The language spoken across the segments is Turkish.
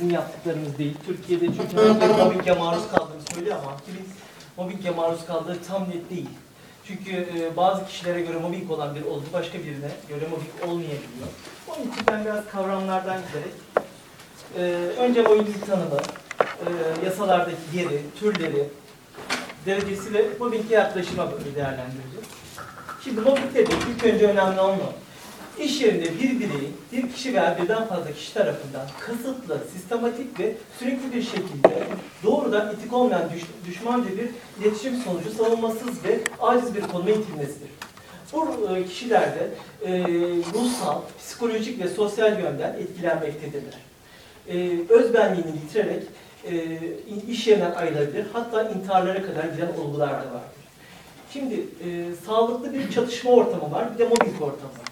bizim yaptıklarımız değil. Türkiye'de çünkü herkes mobbinge maruz kaldığını söylüyor ama kimin mobbinge maruz kaldığı tam net değil. Çünkü e, bazı kişilere göre mobbing olan bir olgu başka birine göre mobbing olmayabiliyor. Onun için ben biraz kavramlardan giderek e, önce mobbingin tanımı, e, yasalardaki yeri, türleri, derecesi ve mobbinge yaklaşıma böyle değerlendireceğiz. Şimdi mobbing dedik, ilk önce önemli olan. İş yerinde bir bireyin, bir kişi veya birden fazla kişi tarafından kasıtlı, sistematik ve sürekli bir şekilde doğrudan etik olmayan düş, düşmanca bir iletişim sonucu savunmasız ve aciz bir konuma itilmesidir. Bu e, kişilerde e, ruhsal, psikolojik ve sosyal yönden etkilenmektedirler. E, özbenliğini yitirerek e, iş yerinden ayrılabilir, hatta intiharlara kadar giden olgular da vardır. Şimdi e, sağlıklı bir çatışma ortamı var, bir de mobbing ortamı var.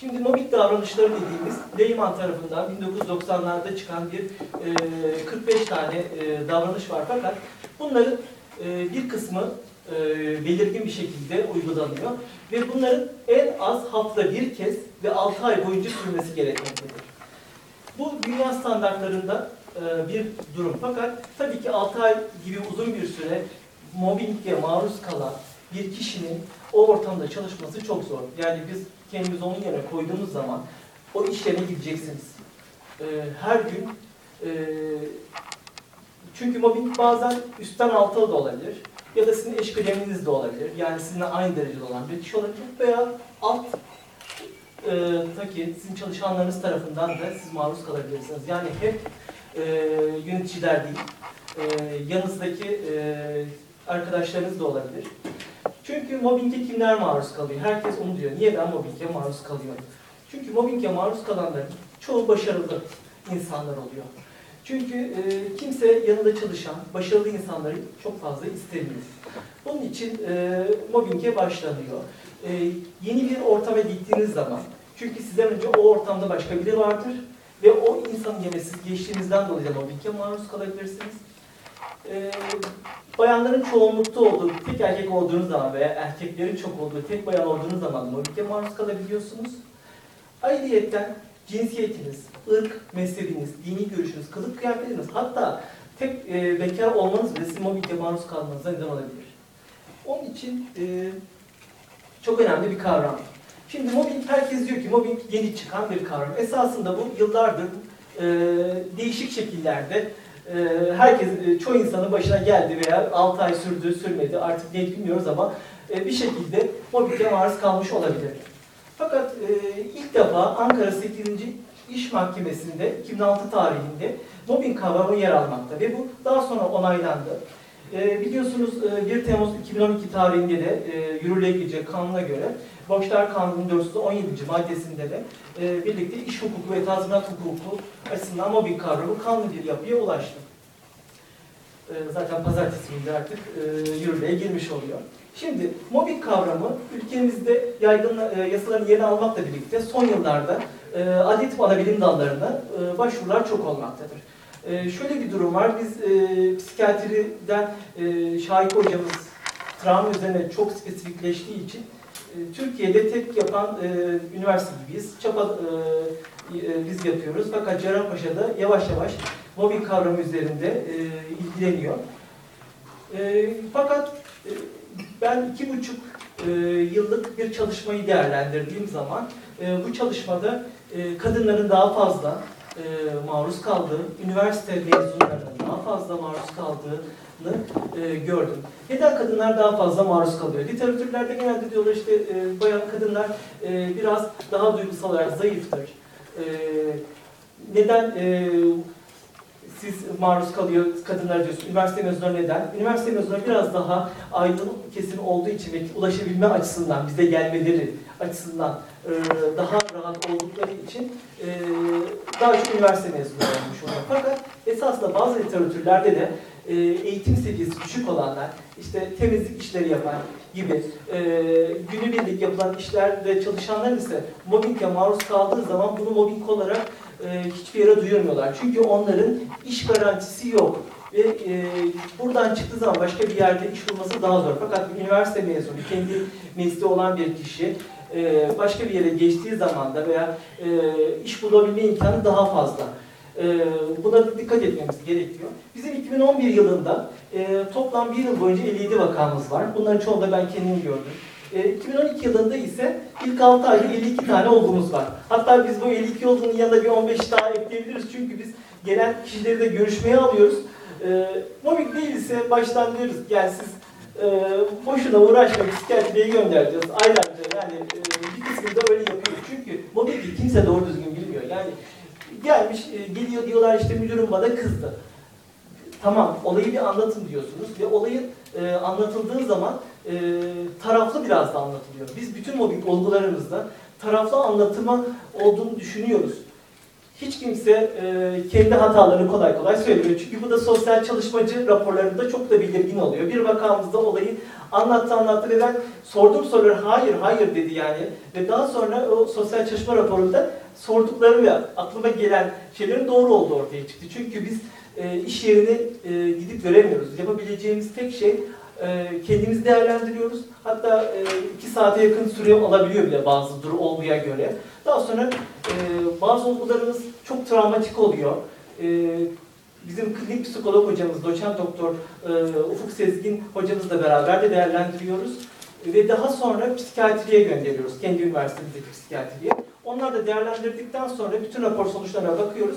Şimdi mobbing davranışları dediğimiz Leyman tarafından 1990'larda çıkan bir e, 45 tane e, davranış var fakat bunların e, bir kısmı e, belirgin bir şekilde uygulanıyor ve bunların en az hafta bir kez ve 6 ay boyunca sürmesi gerekmektedir. Bu dünya standartlarında e, bir durum fakat tabii ki 6 ay gibi uzun bir süre mobbinge maruz kalan bir kişinin o ortamda çalışması çok zor. Yani biz kendimizi onun yerine koyduğumuz zaman o iş gideceksiniz. Ee, her gün e, çünkü mobbing bazen üstten alta da olabilir ya da sizin eş kıdeminiz de olabilir. Yani sizinle aynı derecede olan bir kişi olabilir veya alt e, taki sizin çalışanlarınız tarafından da siz maruz kalabilirsiniz. Yani hep e, yöneticiler değil, e, yanınızdaki e, arkadaşlarınız da olabilir. Çünkü mobbinge kimler maruz kalıyor? Herkes onu diyor. Niye ben mobbinge maruz kalıyorum? Çünkü mobbinge maruz kalanların çoğu başarılı insanlar oluyor. Çünkü e, kimse yanında çalışan başarılı insanları çok fazla istemiyor. Bunun için e, mobbinge başlanıyor. E, yeni bir ortama gittiğiniz zaman, çünkü sizden önce o ortamda başka biri vardır ve o insanın yerine siz geçtiğinizden dolayı mobbinge maruz kalabilirsiniz. E, bayanların çoğunlukta olduğu, tek erkek olduğunuz zaman veya erkeklerin çok olduğu tek bayan olduğunuz zaman mobbinge maruz kalabiliyorsunuz. Ayrıyetten cinsiyetiniz, ırk, mezhebiniz, dini görüşünüz, kılık kıyafetiniz hatta tek e, bekar olmanız bile sizin mobbinge maruz kalmanıza neden olabilir. Onun için e, çok önemli bir kavram. Şimdi mobbing herkes diyor ki mobbing yeni çıkan bir kavram. Esasında bu yıllardır e, değişik şekillerde herkes, e, çoğu insanın başına geldi veya 6 ay sürdü, sürmedi artık ne bilmiyoruz ama e, bir şekilde mobbinge maruz kalmış olabilir. Fakat e, ilk defa Ankara 8. İş Mahkemesi'nde 2006 tarihinde mobbing kavramı yer almakta ve bu daha sonra onaylandı. Biliyorsunuz e, 1 Temmuz 2012 tarihinde de e, yürürlüğe girecek kanuna göre Borçlar Kanunu'nun 417. maddesinde de e, birlikte iş hukuku ve tazminat hukuku açısından mobbing kavramı kanlı bir yapıya ulaştı. E, zaten pazartesi günü artık e, yürürlüğe girmiş oluyor. Şimdi mobbing kavramı ülkemizde yaygın e, yasaların yerini almakla birlikte son yıllarda e, adli tıp bilim dallarına e, başvurular çok olmaktadır. E, şöyle bir durum var, biz e, psikiyatriden e, Şahik hocamız travma üzerine çok spesifikleştiği için Türkiye'de tek yapan e, üniversite gibiyiz. Çapa e, e, biz yapıyoruz fakat Cerrahpaşa'da yavaş yavaş mobbing kavramı üzerinde e, ilgileniyor. E, fakat e, ben iki buçuk e, yıllık bir çalışmayı değerlendirdiğim zaman e, bu çalışmada e, kadınların daha fazla e, maruz kaldığı, üniversite mezunlarının daha fazla maruz kaldığını e, gördüm. Neden kadınlar daha fazla maruz kalıyor? Literatürlerde genelde diyorlar işte e, bayan kadınlar e, biraz daha duygusal olarak zayıftır. E, neden e, siz maruz kalıyor kadınlar diyorsunuz. Üniversite mezunları neden? Üniversite mezunları biraz daha aydın kesim olduğu için ve ulaşabilme açısından, bize gelmeleri açısından e, daha rahat oldukları için e, daha çok üniversite mezunu olmuş oluyor. Fakat esasında bazı literatürlerde de e, eğitim seviyesi düşük olanlar, işte temizlik işleri yapan gibi e, günübirlik yapılan işlerde çalışanlar ise mobbinge maruz kaldığı zaman bunu mobbing olarak e, hiçbir yere duyurmuyorlar. Çünkü onların iş garantisi yok. Ve e, buradan çıktığı zaman başka bir yerde iş bulması daha zor. Fakat bir üniversite mezunu, kendi mesleği olan bir kişi e, başka bir yere geçtiği zaman da veya e, iş bulabilme imkanı daha fazla. E, buna da dikkat etmemiz gerekiyor. Bizim 2011 yılında e, toplam bir yıl boyunca 57 vakamız var. Bunların çoğunu da ben kendim gördüm. E, 2012 yılında ise ilk 6 ayda 52 tane olgumuz var. Hatta biz bu 52 olgunun yanında bir 15 daha ekleyebiliriz. Çünkü biz gelen kişileri de görüşmeye alıyoruz. E, mobbing değilse baştan diyoruz yani siz e, boşuna uğraşmayın psikiyatriye göndereceğiz. Aylarca yani e, bir kısmını da öyle yapıyoruz. Çünkü mobbingi kimse doğru düzgün bilmiyor. Yani gelmiş e, geliyor diyorlar işte müdürüm bana kızdı. Tamam olayı bir anlatın diyorsunuz ve olayın e, anlatıldığı zaman e, taraflı biraz da anlatılıyor. Biz bütün mobbing olgularımızda taraflı anlatıma olduğunu düşünüyoruz. Hiç kimse e, kendi hatalarını kolay kolay söylemiyor. Çünkü bu da sosyal çalışmacı raporlarında çok da belirgin oluyor. Bir vakamızda olayı anlattı anlattı ve ben sordum soruları hayır hayır dedi yani. Ve daha sonra o sosyal çalışma raporunda sordukları ve aklıma gelen şeylerin doğru olduğu ortaya çıktı. Çünkü biz e, iş yerini e, gidip göremiyoruz. Yapabileceğimiz tek şey e, kendimizi değerlendiriyoruz. Hatta e, iki saate yakın süre alabiliyor bile bazı duru olguya göre. Daha sonra e, bazı olgularımız çok travmatik oluyor. E, bizim klinik psikolog hocamız, doçent doktor e, Ufuk Sezgin hocamızla beraber de değerlendiriyoruz. Ve daha sonra psikiyatriye gönderiyoruz. Kendi üniversitemizdeki psikiyatriye. Onlar da değerlendirdikten sonra bütün rapor sonuçlarına bakıyoruz.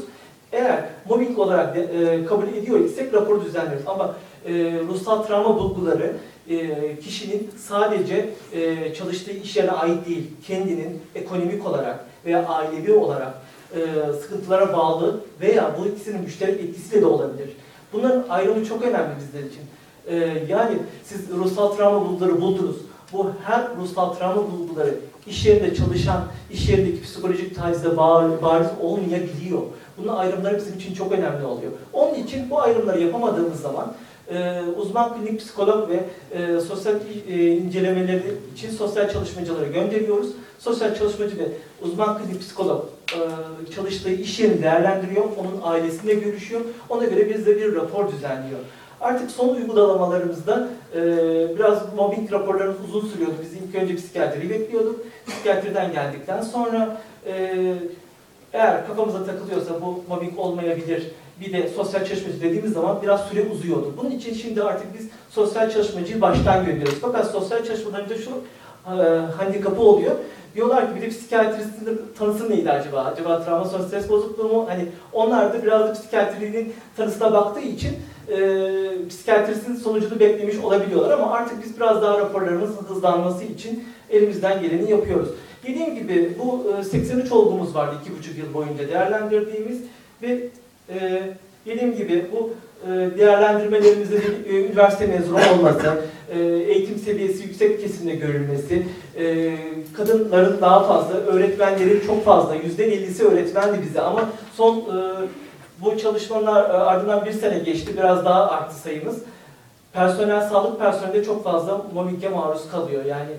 Eğer mobbing olarak de, e, kabul ediyor isek raporu düzenliyoruz. Ama e, ruhsal travma bulguları e, kişinin sadece e, çalıştığı iş yerine ait değil, kendinin ekonomik olarak veya ailevi olarak e, sıkıntılara bağlı veya bu ikisinin müşterek etkisiyle de olabilir. Bunların ayrımı çok önemli bizler için. E, yani siz ruhsal travma bulguları buldunuz. Bu her ruhsal travma bulguları iş yerinde çalışan, iş yerindeki psikolojik tacizde bariz olmayabiliyor. Bunun ayrımları bizim için çok önemli oluyor. Onun için bu ayrımları yapamadığımız zaman e, uzman klinik psikolog ve e, sosyal e, incelemeleri için sosyal çalışmacıları gönderiyoruz. Sosyal çalışmacı ve uzman klinik psikolog çalıştığı iş yerini değerlendiriyor, onun ailesinde görüşüyor, ona göre bizde bir rapor düzenliyor. Artık son uygulamalarımızda e, biraz mobbing raporlarımız uzun sürüyordu. Biz ilk önce psikiyatriyi bekliyorduk. Psikiyatriden geldikten sonra e, eğer kafamıza takılıyorsa bu mobbing olmayabilir, bir de sosyal çalışmacı dediğimiz zaman biraz süre uzuyordu. Bunun için şimdi artık biz sosyal çalışmacıyı baştan gönderiyoruz. Fakat sosyal çalışmalarında şu e, handikapı oluyor. Diyorlar ki bir de psikiyatristin tanısı neydi acaba? Acaba travma sonrası stres bozukluğu mu? Hani onlar da biraz da psikiyatrinin tanısına baktığı için e, psikiyatristin sonucunu beklemiş olabiliyorlar ama artık biz biraz daha raporlarımızın hızlanması için elimizden geleni yapıyoruz. Dediğim gibi bu e, 83 olgumuz vardı 2,5 yıl boyunca değerlendirdiğimiz ve e, dediğim gibi bu e, değerlendirmelerimizde de, e, üniversite mezunu olması, e, eğitim seviyesi yüksek kesimde görülmesi, e, kadınların daha fazla, öğretmenlerin çok fazla, %50'si öğretmendi bize ama son bu çalışmalar ardından bir sene geçti, biraz daha arttı sayımız. Personel, sağlık personeli çok fazla mobbinge maruz kalıyor. Yani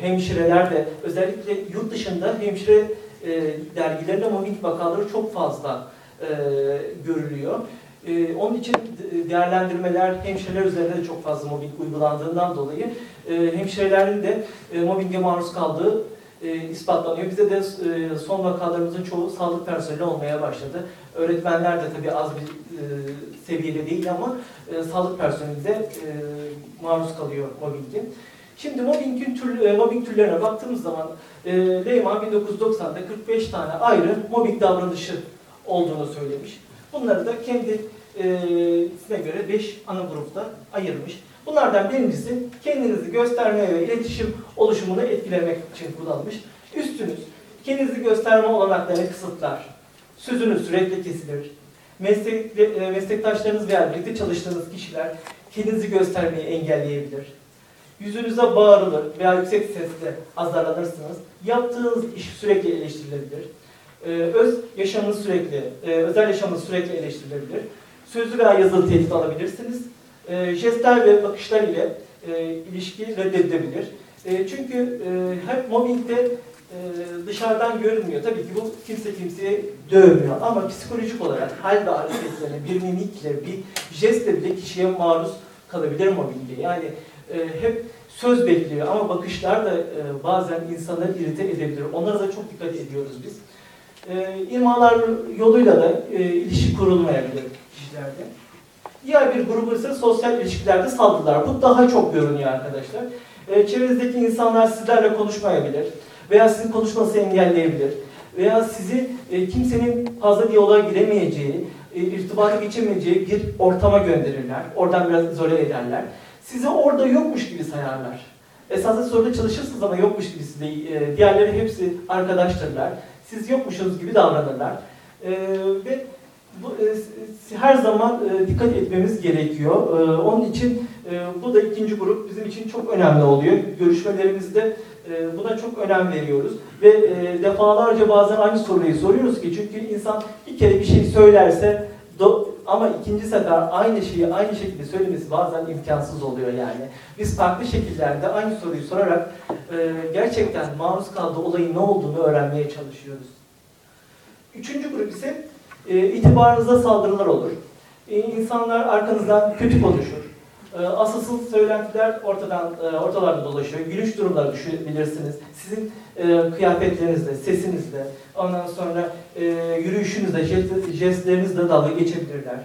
hemşireler de, özellikle yurt dışında hemşire dergilerinde mobbing vakaları çok fazla görülüyor. E, onun için de- değerlendirmeler hemşireler üzerinde de çok fazla mobbing uygulandığından dolayı e, hemşirelerin de e, mobbinge maruz kaldığı e, ispatlanıyor. Bize de e, son vakalarımızın çoğu sağlık personeli olmaya başladı. Öğretmenler de tabii az bir e, seviyede değil ama e, sağlık personeli de e, maruz kalıyor mobbinge. Şimdi mobbingin tür, e, mobbing türlerine baktığımız zaman e, Leyman 1990'da 45 tane ayrı mobbing davranışı olduğunu söylemiş. Bunları da kendisine göre 5 ana grupta ayırmış. Bunlardan birincisi kendinizi göstermeye ve iletişim oluşumunu etkilemek için kullanılmış. Üstünüz kendinizi gösterme olanaklarını kısıtlar. Sözünüz sürekli kesilir. Meslek, e, meslektaşlarınız veya birlikte çalıştığınız kişiler kendinizi göstermeyi engelleyebilir. Yüzünüze bağırılır veya yüksek sesle azarlanırsınız. Yaptığınız iş sürekli eleştirilebilir. Ee, öz yaşamınız sürekli, e, özel yaşamınız sürekli eleştirilebilir. Sözlü veya yazılı tehdit alabilirsiniz. Ee, jestler ve bakışlar ile e, ilişki reddedilebilir. E, çünkü e, hep mobbingde e, dışarıdan görünmüyor. Tabii ki bu kimse kimseye dövmüyor ama psikolojik olarak hal ve hareketlerine, bir mimikle, bir jestle bile kişiye maruz kalabilir mobbinge. Yani e, hep söz bekliyor ama bakışlar da e, bazen insanları irite edebilir. Onlara da çok dikkat ediyoruz biz. E, imalar yoluyla da e, ilişki kurulmayabilir kişilerde. Diğer bir grubu ise sosyal ilişkilerde saldırılar. Bu daha çok görünüyor arkadaşlar. E, çevrenizdeki insanlar sizlerle konuşmayabilir veya sizin konuşması engelleyebilir veya sizi e, kimsenin fazla diyaloğa giremeyeceği, e, irtibata geçemeyeceği bir ortama gönderirler. Oradan biraz izole ederler. Sizi orada yokmuş gibi sayarlar. Esasında soruda çalışırsınız ama yokmuş gibi size, e, diğerleri hepsi arkadaştırlar. Siz yokmuşsunuz gibi davranırlar. E, ve bu, e, her zaman e, dikkat etmemiz gerekiyor. E, onun için e, bu da ikinci grup bizim için çok önemli oluyor. Görüşmelerimizde e, buna çok önem veriyoruz. Ve e, defalarca bazen aynı soruyu soruyoruz ki çünkü insan bir kere bir şey söylerse do- ama ikinci sefer aynı şeyi aynı şekilde söylemesi bazen imkansız oluyor yani. Biz farklı şekillerde aynı soruyu sorarak e, gerçekten maruz kaldığı olayın ne olduğunu öğrenmeye çalışıyoruz. Üçüncü grup ise e, itibarınıza saldırılar olur. E, insanlar arkanızdan kötü konuşur. E, asılsız söylentiler ortadan e, ortalarda dolaşıyor. Gülüş durumları düşünebilirsiniz. Sizin e, kıyafetlerinizle, sesinizle, ondan sonra e, yürüyüşünüzle, jest- jestlerinizle dalga geçebilirler.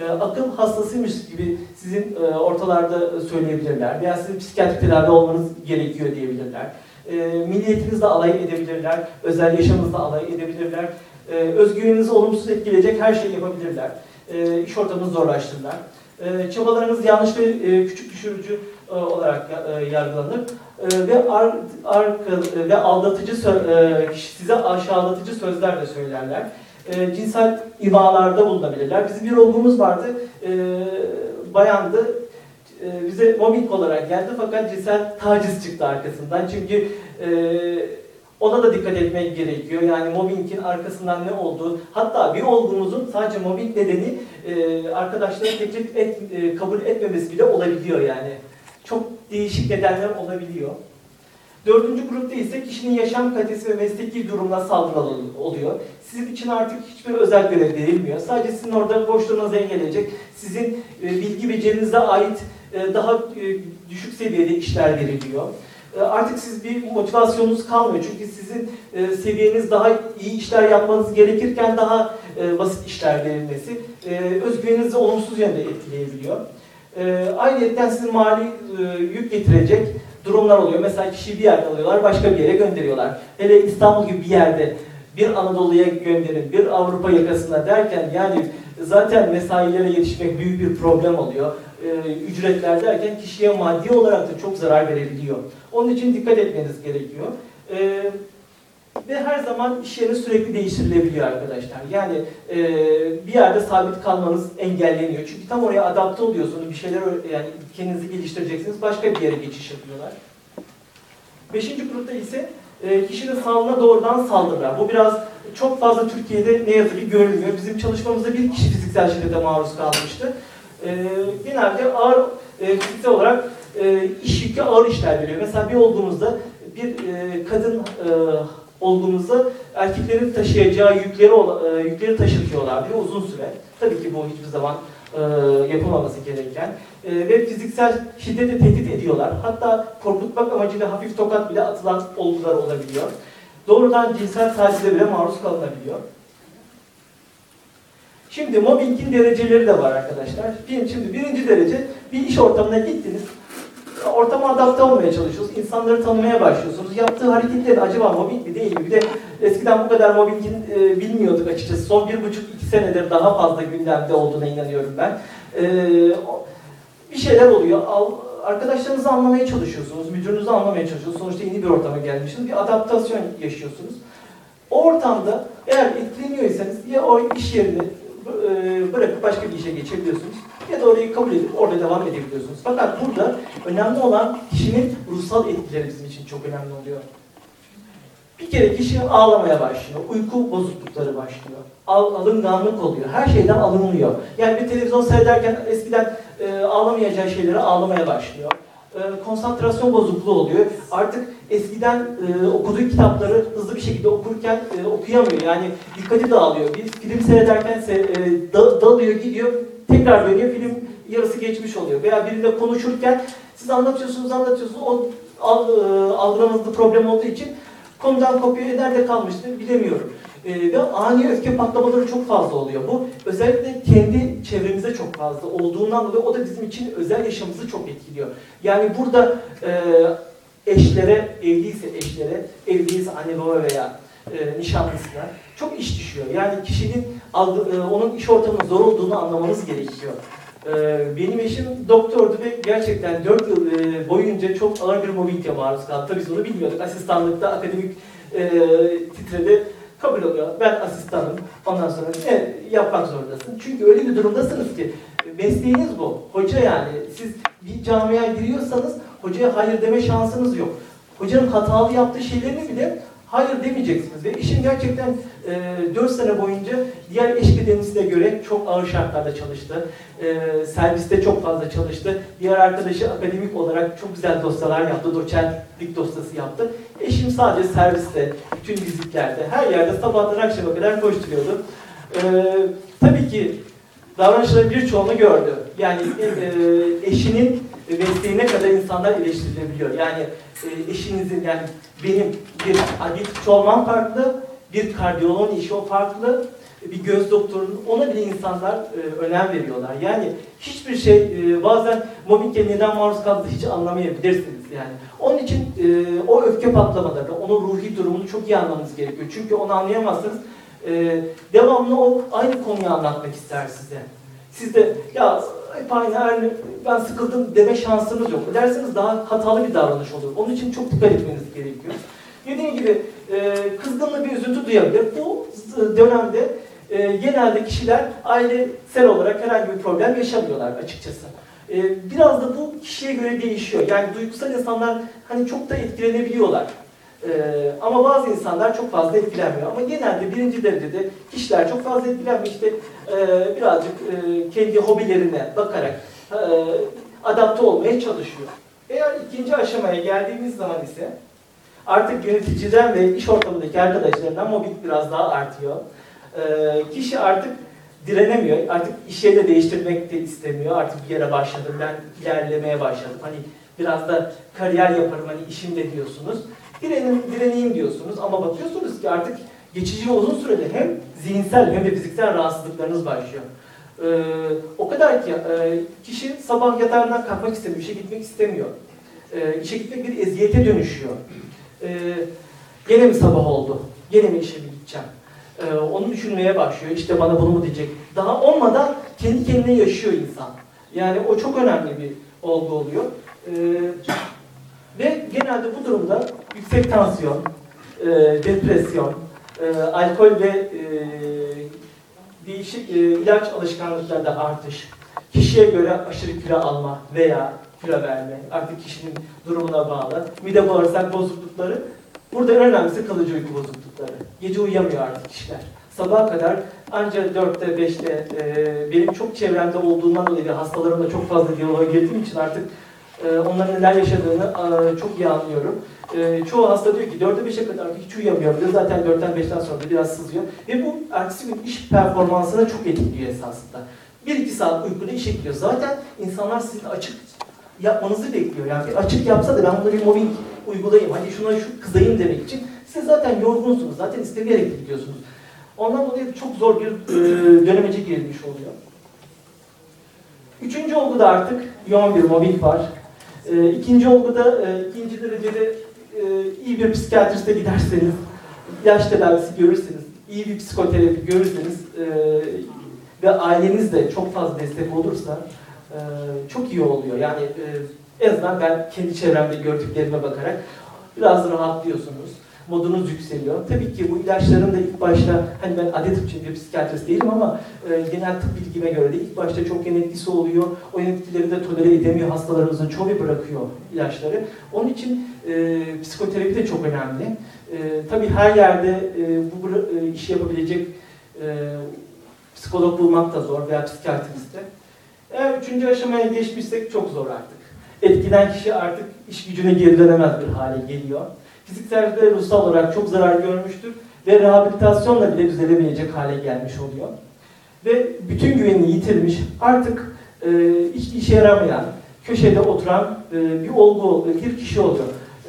E, akıl hastasıymış gibi sizin e, ortalarda söyleyebilirler veya sizin psikiyatrik tedavi olmanız gerekiyor diyebilirler. E, milliyetinizle alay edebilirler, özel yaşamınızla alay edebilirler. E, özgüveninizi olumsuz etkileyecek her şeyi yapabilirler. E, iş ortamınızı zorlaştırırlar. E, çabalarınız yanlış ve küçük düşürücü e, olarak e, yargılanır E, ve ar, arka, ve aldatıcı e, size aşağılatıcı sözler de söylerler. Cinsel imalarda bulunabilirler. Bizim bir olgumuz vardı, bayandı, bize mobbing olarak geldi fakat cinsel taciz çıktı arkasından. Çünkü e, ona da dikkat etmek gerekiyor. Yani mobbingin arkasından ne olduğu, hatta bir olgumuzun sadece mobbing nedeni e, arkadaşların teklif et, e, kabul etmemesi bile olabiliyor yani. Çok değişik nedenler olabiliyor. Dördüncü grupta ise kişinin yaşam kalitesi ve mesleki durumuna saldırı oluyor. Sizin için artık hiçbir özel görev verilmiyor. Sadece sizin orada boşluğunuzu engelleyecek, sizin e, bilgi becerinize ait e, daha e, düşük seviyede işler veriliyor. E, Artık siz bir motivasyonunuz kalmıyor. Çünkü sizin e, seviyeniz daha iyi işler yapmanız gerekirken daha e, basit işler verilmesi özgüveninizi olumsuz yönde etkileyebiliyor. Ayrıca sizin mali yük getirecek durumlar oluyor. Mesela kişiyi bir yerden alıyorlar, başka bir yere gönderiyorlar. Hele İstanbul gibi bir yerde bir Anadolu'ya gönderin, bir Avrupa yakasına derken yani zaten mesailere yetişmek büyük bir problem oluyor. Ücretler derken kişiye maddi olarak da çok zarar verebiliyor. Onun için dikkat etmeniz gerekiyor. Ee, ve her zaman iş yeri sürekli değiştirilebiliyor arkadaşlar. Yani e, bir yerde sabit kalmanız engelleniyor. Çünkü tam oraya adapte oluyorsunuz. Bir şeyler yani kendinizi geliştireceksiniz. Başka bir yere geçiş yapıyorlar. Beşinci grupta ise e, kişinin sağlığına doğrudan saldırılar. Bu biraz çok fazla Türkiye'de ne yazık ki görülmüyor. Bizim çalışmamızda bir kişi fiziksel şiddete maruz kalmıştı. E, genelde ağır e, fiziksel olarak e, iş yükü ağır işler veriyor. Mesela bir olduğumuzda bir e, kadın e, olduğumuzda erkeklerin taşıyacağı yükleri e, yükleri taşıtıyorlar bir uzun süre. Tabii ki bu hiçbir zaman e, yapılmaması gereken E, ve fiziksel şiddete tehdit ediyorlar. Hatta korkutmak amacıyla hafif tokat bile atılan olgular olabiliyor. Doğrudan cinsel tacize bile maruz kalınabiliyor. Şimdi mobbingin dereceleri de var arkadaşlar. Şimdi birinci derece bir iş ortamına gittiniz. Ortama adapte olmaya çalışıyorsunuz. insanları tanımaya başlıyorsunuz. Yaptığı hareketler acaba mobbing mi değil mi? Bir de eskiden bu kadar mobbingin e, bilmiyorduk açıkçası. Son bir buçuk iki senedir daha fazla gündemde olduğuna inanıyorum ben. E, bir şeyler oluyor. Al, arkadaşlarınızı anlamaya çalışıyorsunuz. Müdürünüzü anlamaya çalışıyorsunuz. Sonuçta yeni bir ortama gelmişsiniz. Bir adaptasyon yaşıyorsunuz. O ortamda eğer etkileniyorsanız ya o iş yerini e, bırakıp başka bir işe geçebiliyorsunuz ya da orayı kabul edip orada devam edebiliyorsunuz. Fakat burada önemli olan kişinin ruhsal etkileri bizim için çok önemli oluyor. Bir kere kişi ağlamaya başlıyor, uyku bozuklukları başlıyor, al, alınganlık oluyor, her şeyden alınmıyor. Yani bir televizyon seyrederken eskiden e, ağlamayacağı şeyleri ağlamaya başlıyor. E, konsantrasyon bozukluğu oluyor. Artık eskiden e, okuduğu kitapları hızlı bir şekilde okurken e, okuyamıyor. Yani dikkati dağılıyor. Bir film seyrederken se, e, da- dalıyor, gidiyor, tekrar dönüyor, film yarısı geçmiş oluyor. Veya biriyle konuşurken siz anlatıyorsunuz, anlatıyorsunuz, o al, e, algılamanızda problem olduğu için konudan kopuyor, nerede kalmıştı bilemiyorum. E, ve ani öfke patlamaları çok fazla oluyor. Bu özellikle kendi çevremizde çok fazla olduğundan dolayı o da bizim için özel yaşamımızı çok etkiliyor. Yani burada e, eşlere, evliyse eşlere, evliyse anne baba veya e, nişanlısına çok iş düşüyor. Yani kişinin algı- e, onun iş ortamının zor olduğunu anlamanız gerekiyor. E, benim eşim doktordu ve gerçekten 4 yıl e, boyunca çok ağır bir mobbinge maruz kaldı. Tabii biz onu bilmiyorduk. Asistanlıkta akademik e, titrede kabul oluyor. Ben asistanım. Ondan sonra ne yapmak zorundasın. Çünkü öyle bir durumdasınız ki mesleğiniz bu. Hoca yani. Siz bir camiaya giriyorsanız hocaya hayır deme şansınız yok. Hocanın hatalı yaptığı şeylerini bile hayır demeyeceksiniz. Ve işin gerçekten e, 4 sene boyunca diğer eş kıdemlisine göre çok ağır şartlarda çalıştı. E, serviste çok fazla çalıştı. Diğer arkadaşı akademik olarak çok güzel dosyalar yaptı. Doçentlik dosyası yaptı. Eşim sadece serviste, bütün vizitlerde, her yerde sabahtan akşama kadar koşturuyordu. E, tabii ki davranışların birçoğunu gördü. Yani e, eşinin mesleğine kadar insanlar eleştirilebiliyor. Yani e, eşinizin yani benim bir tıpçı olmam farklı, bir kardiyoloğun işi o farklı, bir göz doktorunun ona bile insanlar e, önem veriyorlar. Yani hiçbir şey e, bazen mobbinge neden maruz kaldığını hiç anlamayabilirsiniz yani. Onun için e, o öfke patlamalarını, onun ruhi durumunu çok iyi anlamanız gerekiyor. Çünkü onu anlayamazsanız e, devamlı o aynı konuyu anlatmak ister size. Siz de ya aynı her ben sıkıldım deme şansınız yok. Derseniz daha hatalı bir davranış olur. Onun için çok dikkat etmeniz gerekiyor. Dediğim gibi e, kızgınlığı bir üzüntü duyabilir. Bu dönemde e, genelde kişiler ailesel olarak herhangi bir problem yaşamıyorlar açıkçası. E, biraz da bu kişiye göre değişiyor. Yani duygusal insanlar hani çok da etkilenebiliyorlar. Ee, ama bazı insanlar çok fazla etkilenmiyor. Ama genelde birinci derecede kişiler çok fazla etkilenmiyor. İşte e, birazcık e, kendi hobilerine bakarak e, adapte olmaya çalışıyor. Eğer ikinci aşamaya geldiğimiz zaman ise artık yöneticiden ve iş ortamındaki arkadaşlarından mobbing biraz daha artıyor. E, kişi artık direnemiyor. Artık iş yerini değiştirmek de istemiyor. Artık bir yere başladım. Ben ilerlemeye başladım. Hani biraz da kariyer yaparım hani işimde diyorsunuz. Direnim, direneyim diyorsunuz ama bakıyorsunuz ki artık geçici ve uzun sürede hem zihinsel hem de fiziksel rahatsızlıklarınız başlıyor. Ee, o kadar ki e, kişi sabah yatağından kalkmak istemiyor, işe gitmek istemiyor. Ee, işe gitmek bir eziyete dönüşüyor. Ee, gene mi sabah oldu? Gene mi işe gideceğim? Ee, onu düşünmeye başlıyor. İşte bana bunu mu diyecek? Daha olmadan kendi kendine yaşıyor insan. Yani o çok önemli bir olgu oluyor. Ee, ve genelde bu durumda yüksek tansiyon, e, depresyon, e, alkol ve e, değişik e, ilaç alışkanlıklarda artış, kişiye göre aşırı kilo alma veya kilo verme, artık kişinin durumuna bağlı, mide bağırsak bozuklukları, burada en önemlisi kalıcı uyku bozuklukları. Gece uyuyamıyor artık kişiler. Sabaha kadar ancak 4'te 5'te e, benim çok çevremde olduğundan dolayı hastalarımla çok fazla diyaloğa girdiğim için artık e, onların neler yaşadığını e, çok iyi anlıyorum. E, çoğu hasta diyor ki 4'e 5'e kadar hiç uyuyamıyor. Zaten 4'ten 5'ten sonra biraz sızıyor. Ve bu ertesi gün iş performansına çok etkiliyor esasında. 1-2 saat uykuda işe gidiyor. Zaten insanlar sizin açık yapmanızı bekliyor. Yani açık yapsa da ben buna bir mobbing uygulayayım, hadi şuna şu kızayım demek için siz zaten yorgunsunuz, zaten istemeyerek gidiyorsunuz. Ondan dolayı çok zor bir e, dönemece girilmiş oluyor. Üçüncü olguda artık yoğun bir mobbing var. E, ikinci olguda e, ikinci derecede iyi bir psikiyatriste giderseniz, ilaç tedavisi görürseniz, iyi bir psikoterapi görürseniz e, ve aileniz de çok fazla destek olursa e, çok iyi oluyor. Yani e, en azından ben kendi çevremde gördüklerime bakarak biraz rahatlıyorsunuz. Modunuz yükseliyor. Tabii ki bu ilaçların da ilk başta, hani ben adet tıpçı bir psikiyatrist değilim ama e, genel tıp bilgime göre de ilk başta çok yan etkisi oluyor. O yan etkileri de tolere edemiyor hastalarımızın çoğu bırakıyor ilaçları. Onun için e, psikoterapi de çok önemli. E, tabii her yerde e, bu e, işi yapabilecek e, psikolog bulmak da zor veya psikiyatrist de. Eğer üçüncü aşamaya geçmişsek çok zor artık. Etkilen kişi artık iş gücüne geri dönemez bir hale geliyor. Fiziksel ve ruhsal olarak çok zarar görmüştür ve rehabilitasyonla bile düzelemeyecek hale gelmiş oluyor. Ve bütün güvenini yitirmiş, artık e, hiç işe yaramayan, köşede oturan e, bir olgu, bir kişi oluyor.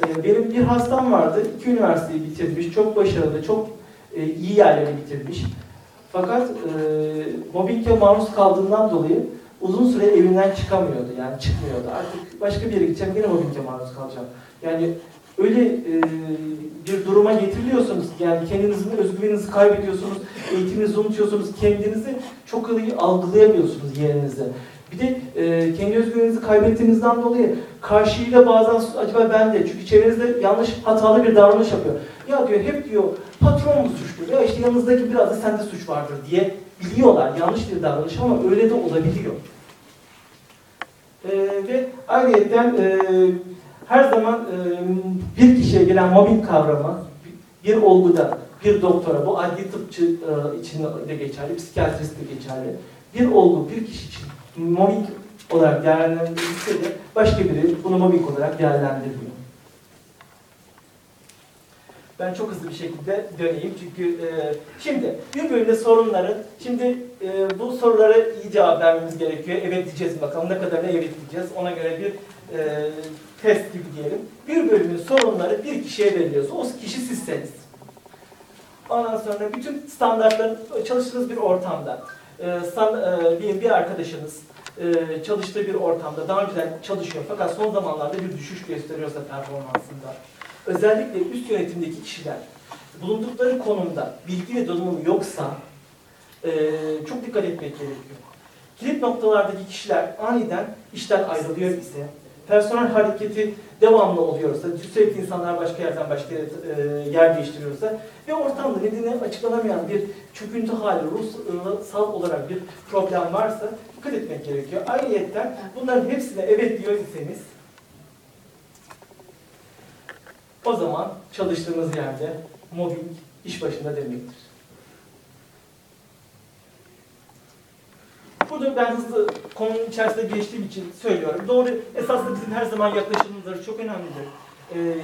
E, benim bir hastam vardı, iki üniversiteyi bitirmiş, çok başarılı, çok e, iyi yerleri bitirmiş. Fakat e, mobbinge maruz kaldığından dolayı uzun süre evinden çıkamıyordu. Yani çıkmıyordu. Artık başka bir yere gideceğim yine mobbinge maruz kalacağım. Yani öyle e, bir duruma getiriliyorsunuz ki yani kendinizin özgüveninizi kaybediyorsunuz, eğitiminizi unutuyorsunuz, kendinizi çok iyi algılayamıyorsunuz yerinizi. Bir de e, kendi özgüveninizi kaybettiğinizden dolayı karşıyla bazen acaba ben de çünkü çevrenizde yanlış hatalı bir davranış yapıyor. Ya diyor hep diyor patron mu suçlu ya işte yanınızdaki biraz da sende suç vardır diye biliyorlar yanlış bir davranış ama öyle de olabiliyor. E, ve ayrıyeten e, her zaman e, bir kişiye gelen mobbing kavramı bir olguda bir doktora, bu adli tıpçı e, için de geçerli, psikiyatrist de geçerli. Bir olgu bir kişi için mobbing olarak değerlendirilse de başka biri bunu mobbing olarak değerlendirmiyor. Ben çok hızlı bir şekilde döneyim çünkü e, şimdi bir bölümde sorunları, şimdi e, bu sorulara iyi cevap vermemiz gerekiyor. Evet diyeceğiz bakalım ne kadarına evet diyeceğiz. Ona göre bir e, test gibi diyelim. Bir bölümün sorunları bir kişiye veriliyorsa o kişi sizseniz. Ondan sonra bütün standartların çalıştığınız bir ortamda, e, e, bir, bir arkadaşınız e, çalıştığı bir ortamda daha önceden çalışıyor fakat son zamanlarda bir düşüş gösteriyorsa performansında, özellikle üst yönetimdeki kişiler bulundukları konumda bilgi ve donanım yoksa çok dikkat etmek gerekiyor. Kilit noktalardaki kişiler aniden işten ayrılıyor ise, personel hareketi devamlı oluyorsa, sürekli insanlar başka yerden başka yere e, yer değiştiriyorsa ve ortamda nedeni açıklanamayan bir çöküntü hali, ruhsal olarak bir problem varsa dikkat etmek gerekiyor. Ayrıca bunların hepsine evet diyor iseniz o zaman çalıştığınız yerde mobbing iş başında demektir. Burada ben hızlı konunun içerisinde geçtiğim için söylüyorum. Doğru, esasında bizim her zaman yaklaşımımız çok önemlidir. Ee,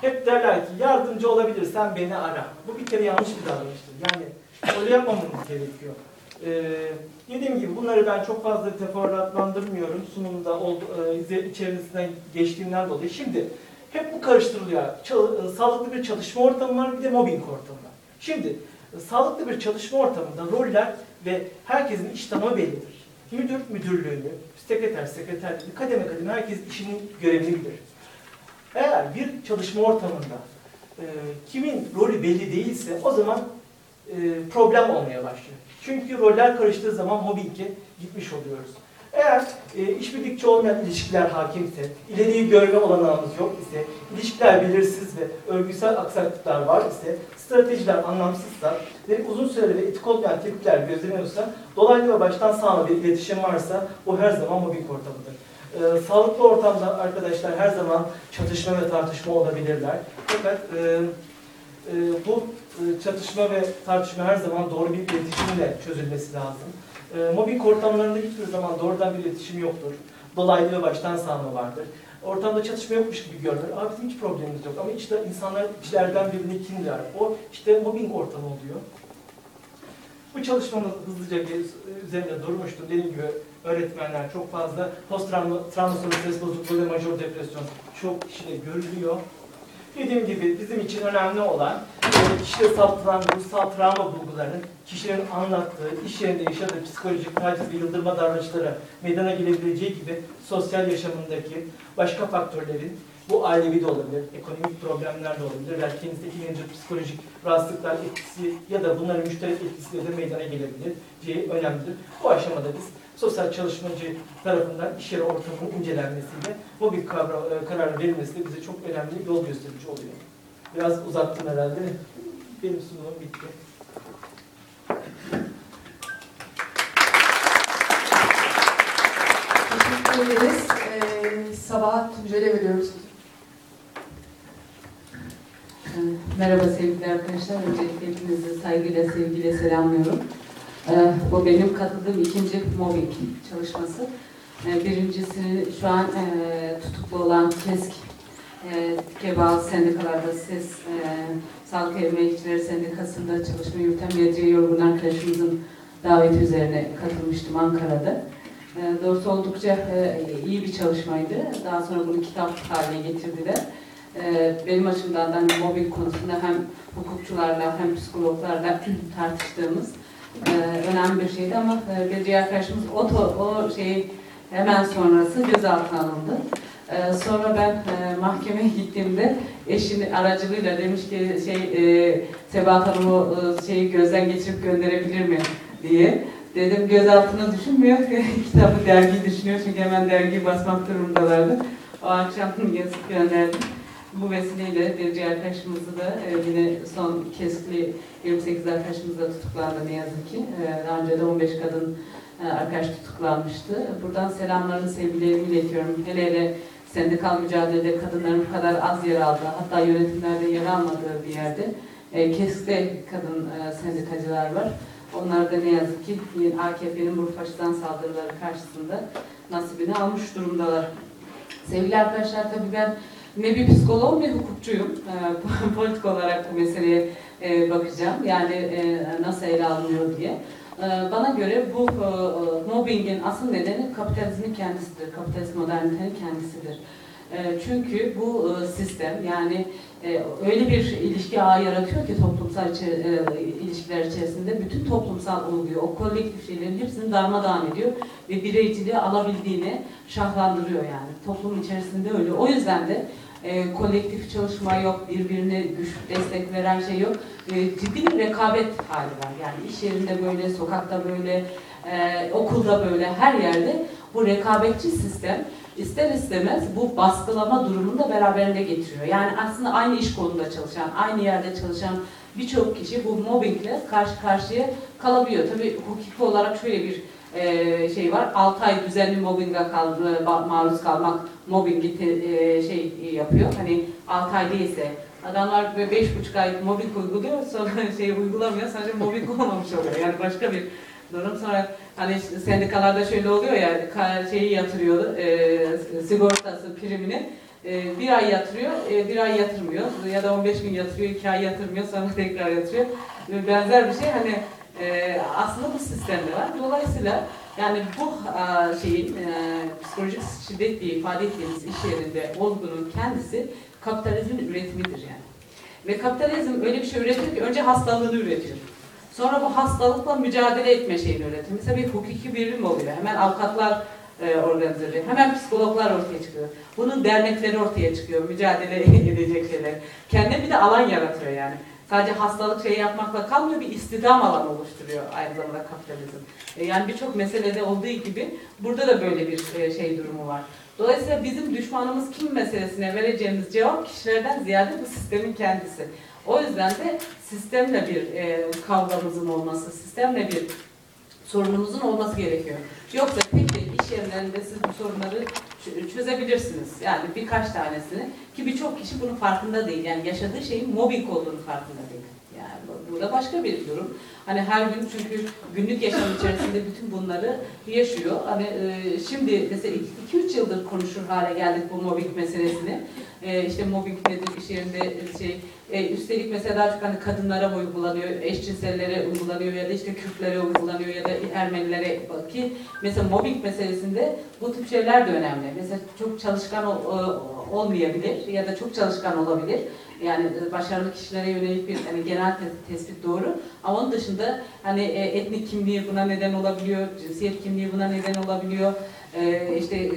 hep derler ki yardımcı olabilirsen beni ara. Bu bir kere yanlış bir davranıştır. Yani öyle yapmamamız gerekiyor. Ee, dediğim gibi bunları ben çok fazla teferruatlandırmıyorum. Sunumda oldu, e, içerisinden geçtiğimden dolayı. Şimdi hep bu karıştırılıyor. Çal- e, sağlıklı bir çalışma ortamı var bir de mobbing ortamı var. Şimdi e, sağlıklı bir çalışma ortamında roller ve herkesin iş tanımı bellidir. Müdür müdürlüğünü, sekreter sekreterliğini, kademe kademe herkes işinin görevini bilir. Eğer bir çalışma ortamında e, kimin rolü belli değilse o zaman e, problem olmaya başlıyor. Çünkü roller karıştığı zaman mobbinge gitmiş oluyoruz. Eğer e, işbirlikçi olmayan ilişkiler hakimse, ileriyi görme olanağımız yok ise, ilişkiler belirsiz ve örgüsel aksaklıklar var ise, stratejiler anlamsızsa ve uzun süreli ve etik olmayan tepkiler gözleniyorsa, dolaylı ve baştan sağma bir iletişim varsa bu her zaman mobbing ortamıdır. E, sağlıklı ortamda arkadaşlar her zaman çatışma ve tartışma olabilirler. Fakat e, e, bu e, çatışma ve tartışma her zaman doğru bir iletişimle çözülmesi lazım. E, mobbing ortamlarında hiçbir zaman doğrudan bir iletişim yoktur. Dolaylı ve baştan sağma vardır. Ortamda çatışma yokmuş gibi görünür. Abi bizim hiç problemimiz yok ama işte insanlar içlerden birini kinler. O işte mobbing ortamı oluyor. Bu çalışmamız hızlıca bir üzerinde durmuştum. Dediğim gibi öğretmenler çok fazla post travma, travma sonrası stres bozukluğu ve major depresyon çok kişide görülüyor. Dediğim gibi bizim için önemli olan e, kişide saptanan ruhsal travma bulgularının kişinin anlattığı, iş yerinde yaşadığı psikolojik taciz ve yıldırma davranışları meydana gelebileceği gibi sosyal yaşamındaki başka faktörlerin bu ailevi de olabilir, ekonomik problemler de olabilir, belki kendinizdeki mevcut psikolojik rahatsızlıklar etkisi ya da bunların müşterek etkisiyle de meydana gelebilir. C önemlidir. Bu aşamada biz sosyal çalışmacı tarafından iş yeri ortamının incelenmesiyle kavra, e, karar verilmesi de bize çok önemli yol gösterici oluyor. Biraz uzattım herhalde. Benim sunumum bitti. Teşekkür ederiz. Ee, Sabah Tuncer'e veriyoruz. Ee, Merhaba sevgili arkadaşlar. Öncelikle hepinizi saygıyla, sevgiyle selamlıyorum. Ee, Bu benim katıldığım ikinci mobbing çalışması. Ee, Birincisi şu an e, tutuklu olan KESK, e, Kebal Sendikalarda SES, e, Sağlık Emekçileri Sendikası'nda çalışma yürüten Medya Yorgun arkadaşımızın daveti üzerine katılmıştım Ankara'da. E, Doğrusu oldukça e, iyi bir çalışmaydı. Daha sonra bunu kitap haline getirdiler. e, benim açımdan da hani mobbing konusunda hem hukukçularla hem psikologlarla tartıştığımız e, önemli bir şeydi ama e, bir diğer arkadaşımız o, o şeyi hemen sonrası gözaltına alındı. E, sonra ben e, mahkemeye gittiğimde eşinin aracılığıyla demiş ki şey e, Sebahat Hanım'ı e, şeyi gözden geçirip gönderebilir mi diye. Dedim gözaltına düşünmüyor. Kitabı dergiyi düşünüyor çünkü hemen dergiyi basmak durumundalardı. O akşam yazıp gönderdim. Bu vesileyle bir arkadaşımızı da e, yine son keskli 28 arkadaşımız da tutuklandı ne yazık ki. E, daha önce de 15 kadın e, arkadaş tutuklanmıştı. Buradan selamlarını, sevgilerimi iletiyorum. Hele hele sendikal mücadelede kadınların bu kadar az yer aldığı, hatta yönetimlerde yer almadığı bir yerde e, KESK'te kadın e, sendikacılar var. Onlar da ne yazık ki AKP'nin bu saldırıları karşısında nasibini almış durumdalar. Sevgili arkadaşlar tabii ben ne bir psikolog ne hukukçuyum. E, politik olarak bu meseleye e, bakacağım. Yani e, nasıl ele alınıyor diye. E, bana göre bu e, mobbingin asıl nedeni kapitalizmin kendisidir. Kapitalist modernitenin kendisidir. E, çünkü bu e, sistem yani e, öyle bir ilişki ağı yaratıyor ki toplumsal ilişkiler içerisinde bütün toplumsal olguyu, o kolektif şeylerin hepsini darmadağın ediyor ve bireyciliği alabildiğini şahlandırıyor yani. Toplum içerisinde öyle. O yüzden de e, kolektif çalışma yok, birbirine güç destek veren şey yok. E, ciddi bir rekabet hali var. Yani iş yerinde böyle, sokakta böyle, e, okulda böyle, her yerde bu rekabetçi sistem ister istemez bu baskılama durumunu da beraberinde getiriyor. Yani aslında aynı iş kolunda çalışan, aynı yerde çalışan birçok kişi bu mobbingle karşı karşıya kalabiliyor. Tabii hukuki olarak şöyle bir e, şey var. 6 ay düzenli mobbinge kal, e, ba- maruz kalmak mobbingi te- e, şey yapıyor. Hani 6 ay değilse adamlar böyle beş buçuk ay mobbing uyguluyor sonra şey uygulamıyor sadece mobbing olmamış oluyor. Yani başka bir durum. Sonra hani sendikalarda şöyle oluyor ya şeyi yatırıyor e, sigortası primini e, bir ay yatırıyor, e, bir ay yatırmıyor ya da 15 gün yatırıyor, iki ay yatırmıyor sonra tekrar yatırıyor. Ve benzer bir şey hani e, aslında bu sistemde var. Dolayısıyla yani bu a, şeyin e, psikolojik şiddet diye ifade ettiğimiz iş yerinde olgunun kendisi kapitalizmin üretimidir yani. Ve kapitalizm öyle bir şey üretiyor ki önce hastalığını üretiyor. Sonra bu hastalıkla mücadele etme şeyini üretiyor. Mesela bir hukuki birim oluyor. Hemen avukatlar e, organize ediyor. Hemen psikologlar ortaya çıkıyor. Bunun dernekleri ortaya çıkıyor. Mücadele edecek şeyler. Kendine bir de alan yaratıyor yani. Sadece hastalık şey yapmakla kalmıyor, bir istihdam alanı oluşturuyor aynı zamanda kapitalizm. E, yani birçok meselede olduğu gibi burada da böyle bir e, şey durumu var. Dolayısıyla bizim düşmanımız kim meselesine vereceğimiz cevap kişilerden ziyade bu sistemin kendisi. O yüzden de sistemle bir e, kavgamızın olması, sistemle bir sorunumuzun olması gerekiyor. Yoksa tek tek iş yerlerinde siz bu sorunları çözebilirsiniz. Yani birkaç tanesini ki birçok kişi bunun farkında değil. Yani yaşadığı şeyin mobbing olduğunu farkında değil. Yani bu- bu da başka bir durum. Hani her gün çünkü günlük yaşam içerisinde bütün bunları yaşıyor. Hani e, şimdi mesela 2-3 yıldır konuşur hale geldik bu mobbing meselesini. E, işte mobbing nedir iş yerinde şey e, üstelik mesela daha çok hani kadınlara uygulanıyor, eşcinsellere uygulanıyor ya da işte Kürtlere uygulanıyor ya da Ermenilere ki mesela mobbing meselesinde bu tip şeyler de önemli. Mesela çok çalışkan ol- o- olmayabilir ya da çok çalışkan olabilir. Yani e, başarılı kişilere yönelik bir hani genel te- tespit doğru. Ama onun dışında hani e, etnik kimliği buna neden olabiliyor, cinsiyet kimliği buna neden olabiliyor. E, işte e,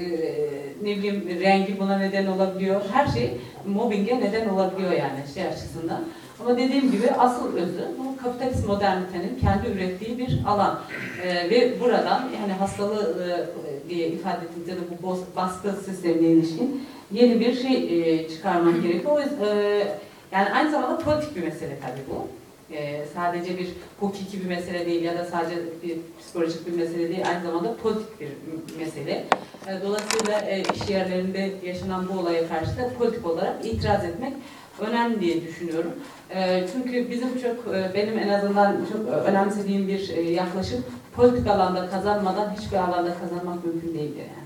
ne bileyim rengi buna neden olabiliyor. Her şey mobbinge neden olabiliyor yani şey açısından. Ama dediğim gibi asıl özü bu kapitalist modernitenin kendi ürettiği bir alan. Ee, ve buradan yani hastalığı e, diye ifade ettiğimizde de bu baskı sistemine ilişkin yeni bir şey e, çıkarmak gerekiyor. O yüzden, e, yani aynı zamanda politik bir mesele tabii bu. E, sadece bir hukuki bir mesele değil ya da sadece bir psikolojik bir mesele değil, aynı zamanda politik bir mesele. E, dolayısıyla e, iş yerlerinde yaşanan bu olaya karşı da politik olarak itiraz etmek önemli diye düşünüyorum. E, çünkü bizim çok, e, benim en azından çok önemsediğim bir e, yaklaşım, politik alanda kazanmadan hiçbir alanda kazanmak mümkün değildir yani.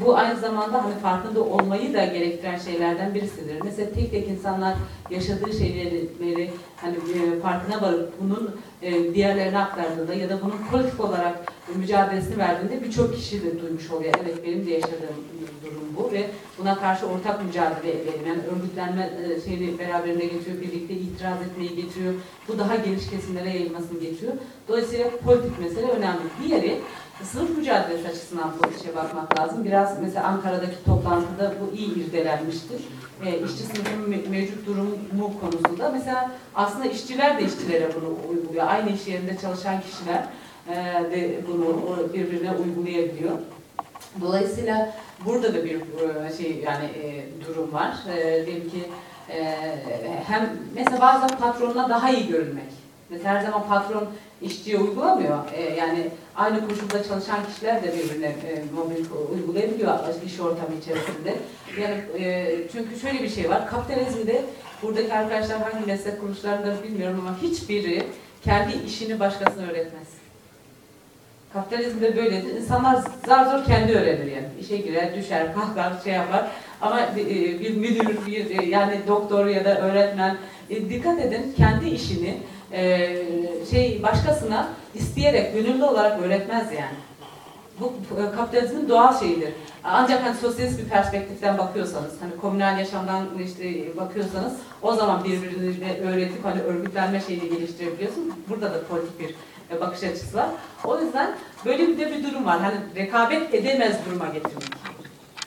Bu aynı zamanda hani farkında olmayı da gerektiren şeylerden birisidir. Mesela tek tek insanlar yaşadığı şeyleri hani e, farkına varıp bunun e, diğerlerine aktardığında ya da bunun politik olarak mücadelesini verdiğinde birçok kişi de duymuş oluyor. Evet benim de yaşadığım durum bu ve buna karşı ortak mücadele edelim. Yani örgütlenme e, şeyini beraberinde getiriyor, birlikte itiraz etmeyi getiriyor. Bu daha geniş kesimlere yayılmasını getiriyor. Dolayısıyla politik mesele önemli. Diğeri sınıf mücadelesi açısından bu bakmak lazım. Biraz mesela Ankara'daki toplantıda bu iyi irdelenmiştir. E, işçi sınıfının me- mevcut durumu konusunda mesela aslında işçiler de işçilere bunu uyguluyor. Aynı iş yerinde çalışan kişiler e, de bunu birbirine uygulayabiliyor. Dolayısıyla burada da bir e, şey yani e, durum var. E, diyelim ki e, hem mesela bazen patronuna daha iyi görünmek. Mesela her zaman patron işçiye uygulamıyor. E, yani aynı koşulda çalışan kişiler de birbirine e, mobbing uygulayabiliyor iş ortamı içerisinde. Yani e, çünkü şöyle bir şey var. Kapitalizmde buradaki arkadaşlar hangi meslek kuruluşlarında bilmiyorum ama hiçbiri kendi işini başkasına öğretmez. Kapitalizmde böyledir. İnsanlar zar zor kendi öğrenir yani. İşe girer, düşer, kalkar, şey yapar. Ama bir, e, bir müdür, bir e, yani doktor ya da öğretmen e, dikkat edin kendi işini e, şey başkasına isteyerek, gönüllü olarak öğretmez yani. Bu e, kapitalizmin doğal şeyidir. Ancak hani sosyalist bir perspektiften bakıyorsanız, hani komünal yaşamdan işte bakıyorsanız o zaman birbirine öğretip hani örgütlenme şeyini geliştirebiliyorsunuz. Burada da politik bir e, bakış açısı var. O yüzden böyle bir de bir durum var. Hani rekabet edemez duruma getirmek.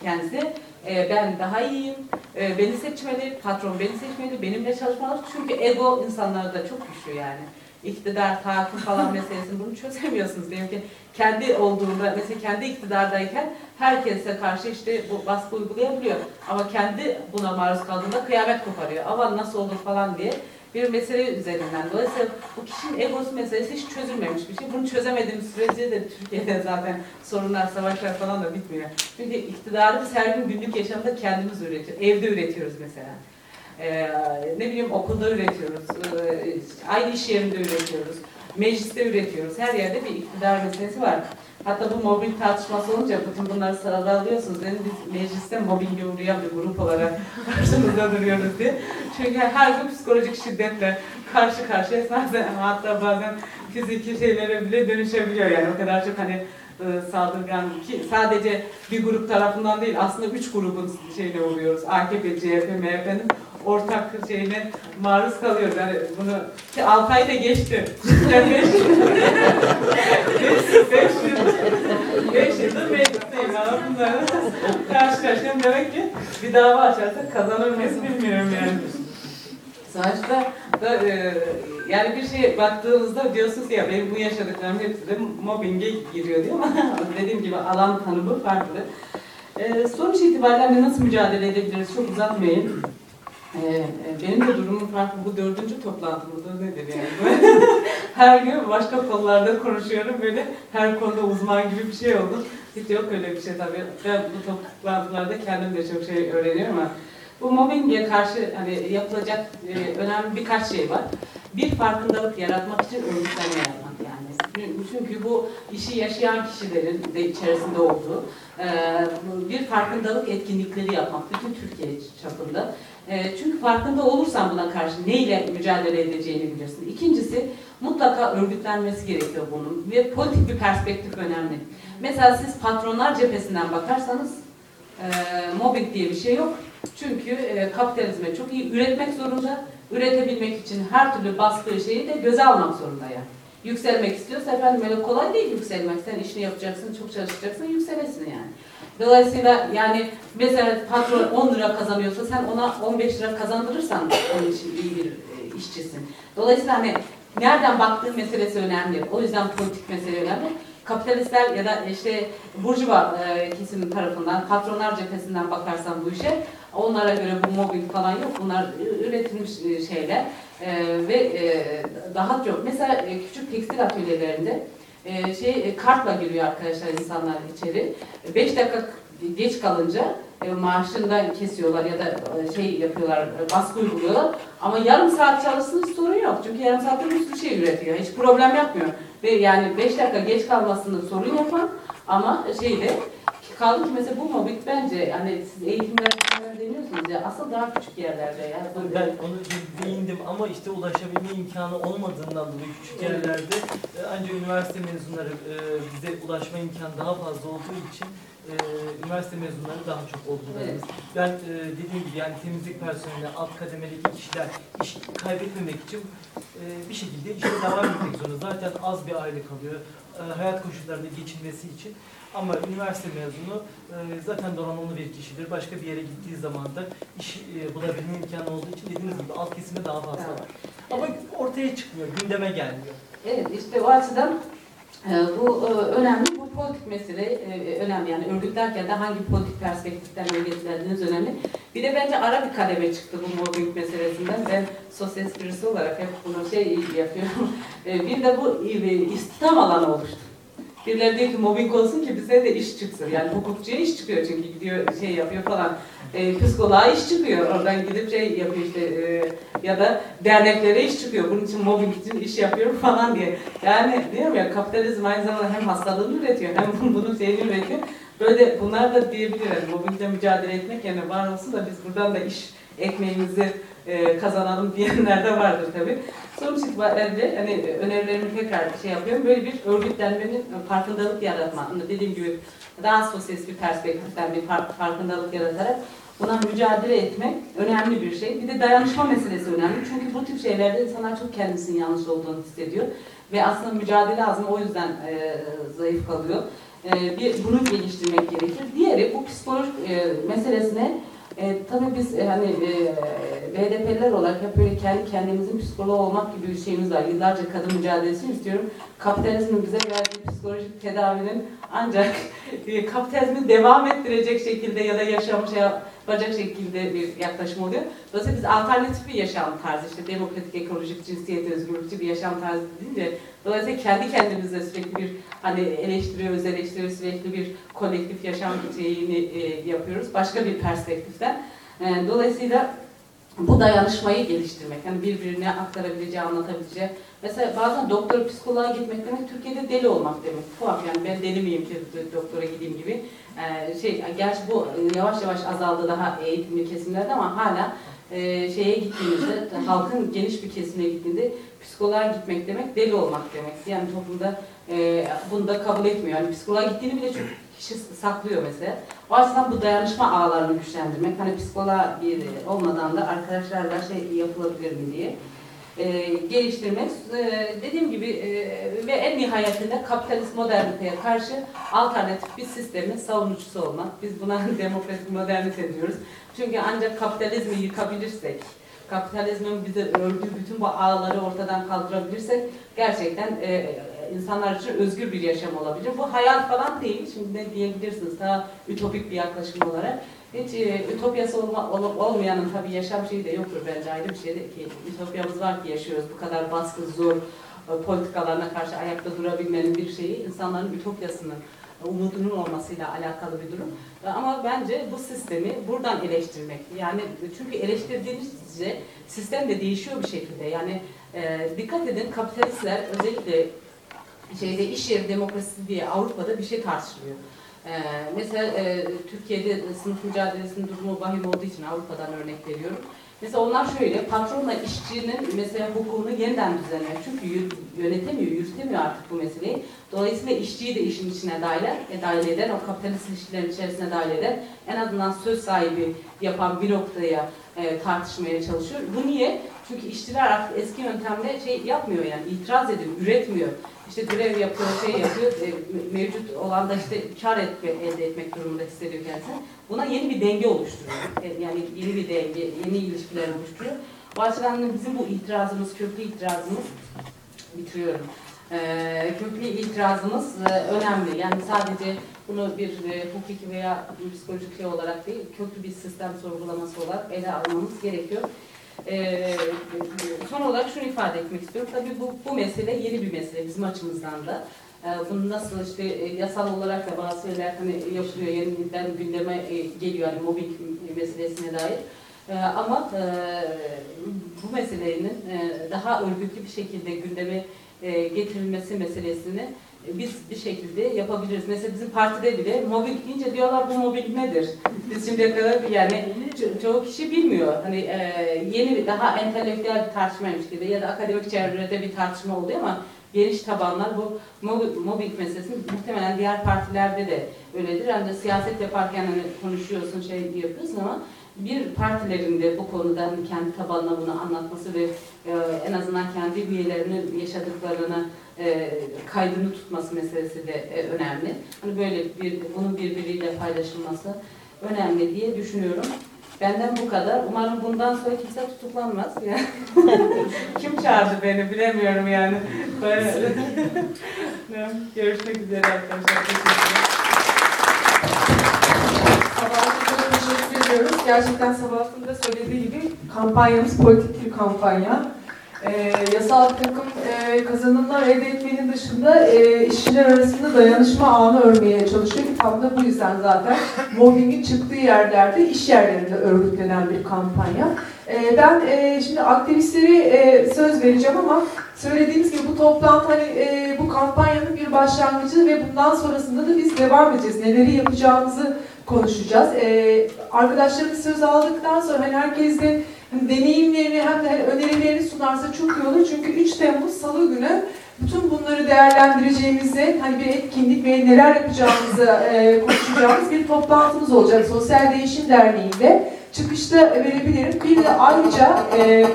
Kendisi e, ben daha iyiyim, e, beni seçmeli, patron beni seçmeli, benimle çalışmalı. Çünkü ego insanlarda çok güçlü yani. İktidar, tahakküm falan meselesini bunu çözemiyorsunuz. Diyelim ki kendi olduğunda, mesela kendi iktidardayken herkese karşı işte bu baskı uygulayabiliyor. Ama kendi buna maruz kaldığında kıyamet koparıyor. Ama nasıl olur falan diye bir mesele üzerinden. Dolayısıyla bu kişinin egosu meselesi hiç çözülmemiş bir şey. Bunu çözemediğimiz sürece de Türkiye'de zaten sorunlar, savaşlar falan da bitmiyor. Çünkü iktidarı biz her gün günlük yaşamda kendimiz üretiyoruz. Evde üretiyoruz mesela. Ee, ne bileyim okulda üretiyoruz. Ee, aynı iş yerinde üretiyoruz. Mecliste üretiyoruz. Her yerde bir iktidar meselesi var. Hatta bu mobbing tartışması olunca bütün bunları sırada alıyorsunuz. Dedim biz mecliste mobbinge uğrayan bir grup olarak karşınızda duruyoruz diye. Çünkü her gün psikolojik şiddetle karşı karşıya bazen hatta bazen fiziki şeylere bile dönüşebiliyor yani o kadar çok hani saldırgan ki sadece bir grup tarafından değil aslında üç grubun şeyine uğruyoruz. AKP, CHP, MHP'nin ortak şeyine maruz kalıyoruz. Yani bunu ki 6 ay da geçti. 5 yıl 5 yıldır meclisteyim. Bunları karşı karşıya demek ki bir dava açarsak kazanır mıyız bilmiyorum yani. Sonuçta da, e, yani bir şey baktığınızda diyorsunuz ya benim bu yaşadıklarım hepsi de mobbinge giriyor diyor ama dediğim gibi alan tanımı farklı. E, sonuç itibariyle nasıl mücadele edebiliriz? Çok uzatmayın. E, e, benim de durumum farklı. Bu dördüncü toplantımızda nedir yani? her gün başka konularda konuşuyorum. Böyle her konuda uzman gibi bir şey oldu. Hiç yok öyle bir şey tabii. Ben bu toplantılarda kendim de çok şey öğreniyorum ama bu mobbinge karşı hani yapılacak e, önemli birkaç şey var. Bir farkındalık yaratmak için örgütlenme yapmak yani. Çünkü bu işi yaşayan kişilerin de içerisinde olduğu e, bir farkındalık etkinlikleri yapmak bütün Türkiye çapında. E, çünkü farkında olursan buna karşı neyle mücadele edeceğini bilirsin. İkincisi mutlaka örgütlenmesi gerekiyor bunun ve politik bir perspektif önemli. Mesela siz patronlar cephesinden bakarsanız e, mobbing diye bir şey yok. Çünkü e, kapitalizme çok iyi üretmek zorunda. Üretebilmek için her türlü baskı şeyi de göze almak zorunda yani. Yükselmek istiyorsa efendim öyle kolay değil yükselmek. Sen işini yapacaksın, çok çalışacaksın, yükselesin yani. Dolayısıyla yani mesela patron 10 lira kazanıyorsa sen ona 15 lira kazandırırsan onun için iyi bir e, işçisin. Dolayısıyla hani nereden baktığın meselesi önemli. O yüzden politik mesele önemli. Kapitalistler ya da işte burjuva e, kesimin tarafından, patronlar cephesinden bakarsan bu işe onlara göre bu mobbing falan yok. Bunlar üretilmiş e, şeyler E, ve e, daha çok. Mesela e, küçük tekstil atölyelerinde e, şey e, kartla giriyor arkadaşlar insanlar içeri. 5 dakika geç kalınca e, maaşından kesiyorlar ya da şey yapıyorlar, baskı uyguluyorlar. Ama yarım saat çalışsın sorun yok. Çünkü yarım saatte bir sürü şey üretiyor. Hiç problem yapmıyor. Ve yani 5 dakika geç kalmasını sorun yapan ama şeyde kaldı ki mesela bu mobbing bence hani siz eğitim verdiğinizde deniyorsunuz ya asıl daha küçük yerlerde ya. Ben onu değindim ama işte ulaşabilme imkanı olmadığından dolayı küçük yerlerde e, ancak üniversite mezunları e, bize ulaşma imkanı daha fazla olduğu için e, üniversite mezunları daha çok oldular. Ben e, dediğim gibi yani temizlik personeli, alt kademedeki kişiler iş kaybetmemek için e, bir şekilde işe devam etmek zorunda. Zaten az bir aile kalıyor e, hayat koşullarında geçinmesi için. Ama üniversite mezunu e, zaten donanımlı bir kişidir. Başka bir yere gittiği zaman da iş e, bulabilme imkanı olduğu için dediğiniz gibi alt kesimde daha fazla var. Ama ortaya çıkmıyor, gündeme gelmiyor. Evet işte o açıdan e, bu e, önemli. Bu politik mesele e, önemli. Yani örgütlerken de hangi politik perspektiften örgütlendiğiniz önemli. Bir de bence ara bir kademe çıktı bu mobbing meselesinden. Ben sosyalist birisi olarak hep bunu şey yapıyorum. E, Bir de bu e, istihdam alanı oluştu. Birileri diyor ki mobbing olsun ki bize de iş çıksın. Yani hukukçuya iş çıkıyor çünkü gidiyor şey yapıyor falan. E, psikoloğa iş çıkıyor. Oradan gidip şey yapıyor işte e, ya da derneklere iş çıkıyor. Bunun için mobbing için iş yapıyorum falan diye. Yani diyorum ya kapitalizm aynı zamanda hem hastalığını üretiyor hem bunun şeyini üretiyor. Böyle bunlar da diyebilir. Yani mobbingle mücadele etmek yerine var olsun da biz buradan da iş ekmeğimizi e, kazanalım diyenler de vardır tabii. Sonuç itibariyle hani önerilerimi tekrar şey yapıyorum. Böyle bir örgütlenmenin farkındalık yaratma. Hani Dediğim gibi daha sosyalist bir perspektiften bir far- farkındalık yaratarak buna mücadele etmek önemli bir şey. Bir de dayanışma meselesi önemli. Çünkü bu tip şeylerde insanlar çok kendisinin yanlış olduğunu hissediyor. Ve aslında mücadele azmi o yüzden e, zayıf kalıyor. E, bir, bunu geliştirmek gerekir. Diğeri bu psikolojik e, meselesine e, tabii biz e, hani e, BDP'liler olarak hep böyle kendi kendimizin psikoloğu olmak gibi bir şeyimiz var. Yıllarca kadın mücadelesi istiyorum. Kapitalizmin bize verdiği psikolojik tedavinin ancak e, kapitalizmi devam ettirecek şekilde ya da yaşam şey yapacak şekilde bir yaklaşım oluyor. Dolayısıyla biz alternatif bir yaşam tarzı, işte demokratik, ekolojik, cinsiyet özgürlükçü bir yaşam tarzı deyince dolayısıyla kendi kendimize sürekli bir hani eleştiriyoruz, eleştiriyoruz, sürekli bir kolektif yaşam şeyini e, yapıyoruz. Başka bir perspektiften. E, dolayısıyla bu dayanışmayı geliştirmek, hani birbirine aktarabileceği, anlatabileceği. Mesela bazen doktor psikoloğa gitmek demek Türkiye'de deli olmak demek. Tuhaf yani ben deli miyim ki doktora gideyim gibi. Ee, şey, gerçi bu yavaş yavaş azaldı daha eğitimli kesimlerde ama hala e, şeye gittiğinizde, halkın geniş bir kesimine gittiğinde psikoloğa gitmek demek deli olmak demek. Yani toplumda e, bunu da kabul etmiyor. Yani psikoloğa gittiğini bile çok kişi saklıyor mesela. O açıdan bu dayanışma ağlarını güçlendirmek, hani psikoloğa bir olmadan da arkadaşlarla şey yapılabilir mi diye e, geliştirmek. E, dediğim gibi e, ve en nihayetinde kapitalist moderniteye karşı alternatif bir sistemin savunucusu olmak. Biz buna demokratik modernite diyoruz. Çünkü ancak kapitalizmi yıkabilirsek, kapitalizmin bize ördüğü bütün bu ağları ortadan kaldırabilirsek gerçekten e, insanlar için özgür bir yaşam olabilir. Bu hayal falan değil. Şimdi ne diyebilirsiniz daha ütopik bir yaklaşım olarak. Hiç e, ütopyası olma, ol- olmayanın tabii yaşam şeyi de yoktur bence ayrı bir şey de ki ütopyamız var ki yaşıyoruz. Bu kadar baskı, zor e, politikalarına karşı ayakta durabilmenin bir şeyi insanların ütopyasının e, umudunun olmasıyla alakalı bir durum. E, Ama bence bu sistemi buradan eleştirmek. Yani çünkü eleştirdiğinizce sistem de değişiyor bir şekilde. Yani e, dikkat edin kapitalistler özellikle şeyde iş yeri demokrasisi diye Avrupa'da bir şey tartışılıyor. Ee, mesela e, Türkiye'de sınıf mücadelesinin durumu vahim olduğu için Avrupa'dan örnek veriyorum. Mesela onlar şöyle, patronla işçinin mesela hukukunu yeniden düzenler. Çünkü yönetemiyor, yürütemiyor artık bu meseleyi. Dolayısıyla işçiyi de işin içine dahil, e, dahil eden, o kapitalist ilişkilerin içerisine dahil eden, en azından söz sahibi yapan bir noktaya e, tartışmaya çalışıyor. Bu niye? Çünkü işçiler artık eski yöntemle şey yapmıyor yani, itiraz ediyor, üretmiyor. İşte grev yapıyor, şey yapıyor, e, me- mevcut olan da işte kar etme, elde etmek durumunda hissediyor kendisini. Buna yeni bir denge oluşturuyor. E, Yani yeni bir denge, yeni ilişkiler oluşturuyor. O açıdan bizim bu itirazımız, köklü itirazımız, bitiriyorum. E, köklü itirazımız e, önemli. Yani sadece bunu bir hukuki veya bir psikolojik şey olarak değil, köklü bir sistem sorgulaması olarak ele almamız gerekiyor. Ee, son olarak şunu ifade etmek istiyorum. Tabii bu, bu mesele yeni bir mesele bizim açımızdan da. Ee, bunu nasıl işte e, yasal olarak da bazı şeyler hani yapılıyor, yeniden gündeme e, geliyor hani mobbing meselesine dair. Ee, ama e, bu meselenin e, daha örgütlü bir şekilde gündeme e, getirilmesi meselesini e, biz bir şekilde yapabiliriz. Mesela bizim partide bile mobil deyince diyorlar bu mobil nedir? Biz şimdiye kadar yani ço- çoğu kişi bilmiyor. Hani e, yeni bir daha entelektüel bir tartışmaymış gibi ya da akademik çevrede bir tartışma oluyor ama geniş tabanlar bu mobil meselesi muhtemelen diğer partilerde de öyledir. Hani siyaset yaparken hani konuşuyorsun şey yapıyorsun ama bir partilerin de bu konuda kendi tabanına bunu anlatması ve e, en azından kendi üyelerinin yaşadıklarını e, kaydını tutması meselesi de e, önemli. Hani böyle bir bunun birbiriyle paylaşılması önemli diye düşünüyorum. Benden bu kadar. Umarım bundan sonra kimse tutuklanmaz. Yani. Kim çağırdı beni bilemiyorum yani. Böyle. Görüşmek üzere arkadaşlar. Teşekkürler. Ediyoruz. Gerçekten Sabahat'ın da söylediği gibi kampanyamız politik bir kampanya. Ee, yasal takım e, kazanımlar elde etmenin dışında e, işçiler arasında dayanışma ağını örmeye çalışıyor. Da bu yüzden zaten mobbingin çıktığı yerlerde iş yerlerinde örgütlenen bir kampanya. Ee, ben e, şimdi aktivistleri e, söz vereceğim ama söylediğimiz gibi bu toplantı hani e, bu kampanyanın bir başlangıcı ve bundan sonrasında da biz devam edeceğiz. Neleri yapacağımızı konuşacağız. Ee, arkadaşlarımız söz aldıktan sonra hani herkes de deneyimlerini hem önerilerini sunarsa çok iyi olur. Çünkü 3 Temmuz Salı günü bütün bunları değerlendireceğimizi, hani bir etkinlik ve neler yapacağımızı e, konuşacağımız bir toplantımız olacak Sosyal Değişim Derneği'nde. Çıkışta verebilirim. Bir de ayrıca e,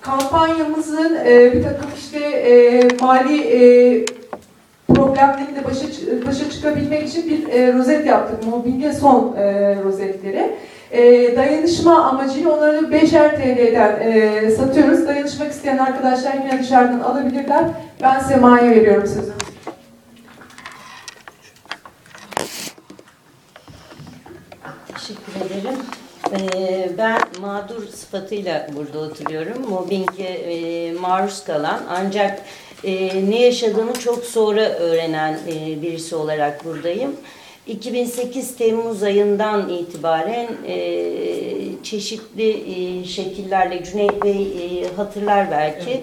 kampanyamızın e, bir takım işte e, mali e, problemleriyle başa, başa çıkabilmek için bir e, rozet yaptık. Mobbinge son e, rozetleri. E, dayanışma amacıyla onları 5'er TL'den e, satıyoruz. Dayanışmak isteyen arkadaşlar yine dışarıdan alabilirler. Ben Sema'ya veriyorum sözü. Teşekkür ederim. Ee, Ben mağdur sıfatıyla burada oturuyorum. Mobbinge e, maruz kalan ancak e, ne yaşadığını çok sonra öğrenen e, birisi olarak buradayım. 2008 Temmuz ayından itibaren e, çeşitli e, şekillerle Cüneyt Bey e, hatırlar belki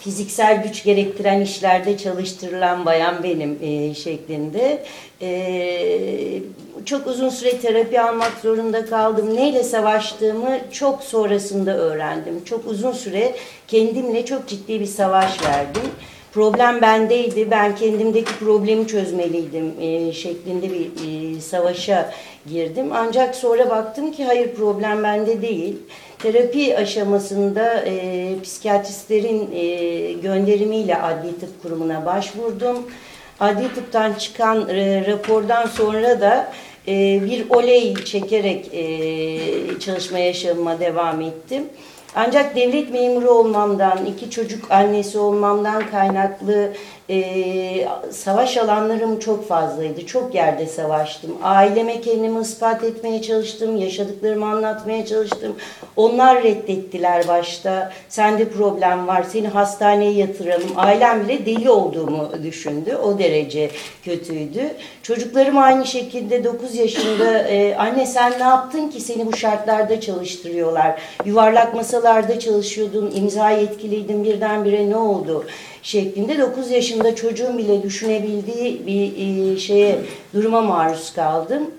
fiziksel güç gerektiren işlerde çalıştırılan bayan benim e, şeklinde. E, çok uzun süre terapi almak zorunda kaldım. Neyle savaştığımı çok sonrasında öğrendim. Çok uzun süre kendimle çok ciddi bir savaş verdim. Problem bendeydi, ben kendimdeki problemi çözmeliydim e, şeklinde bir e, savaşa girdim. Ancak sonra baktım ki hayır problem bende değil. Terapi aşamasında e, psikiyatristlerin e, gönderimiyle adli tıp kurumuna başvurdum. Adli tıptan çıkan e, rapordan sonra da e, bir oley çekerek e, çalışma yaşamıma devam ettim. Ancak devlet memuru olmamdan, iki çocuk annesi olmamdan kaynaklı e, savaş alanlarım çok fazlaydı. Çok yerde savaştım. Aileme kendimi ispat etmeye çalıştım, yaşadıklarımı anlatmaya çalıştım. Onlar reddettiler başta. Sende problem var, seni hastaneye yatıralım. Ailem bile deli olduğumu düşündü. O derece kötüydü. Çocuklarım aynı şekilde 9 yaşında e, anne sen ne yaptın ki seni bu şartlarda çalıştırıyorlar. Yuvarlak masalarda çalışıyordun, imza yetkiliydin birdenbire ne oldu? Şeklinde 9 yaşında çocuğun bile düşünebildiği bir e, şeye duruma maruz kaldım.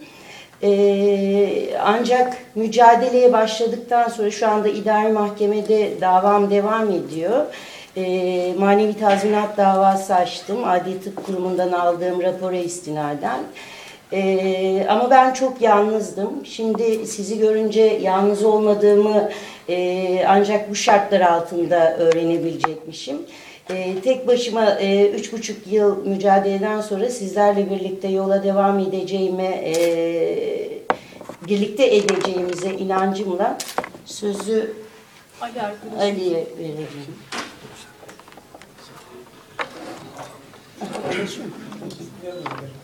Ee, ancak mücadeleye başladıktan sonra şu anda idari mahkemede davam devam ediyor. Ee, manevi tazminat davası açtım. Adli Tıp Kurumu'ndan aldığım rapora istinaden. Ee, ama ben çok yalnızdım. Şimdi sizi görünce yalnız olmadığımı e, ancak bu şartlar altında öğrenebilecekmişim. Ee, tek başıma e, üç buçuk yıl mücadeleden sonra sizlerle birlikte yola devam edeceğime, e, birlikte edeceğimize inancımla sözü Ali. Ali'ye vereceğim.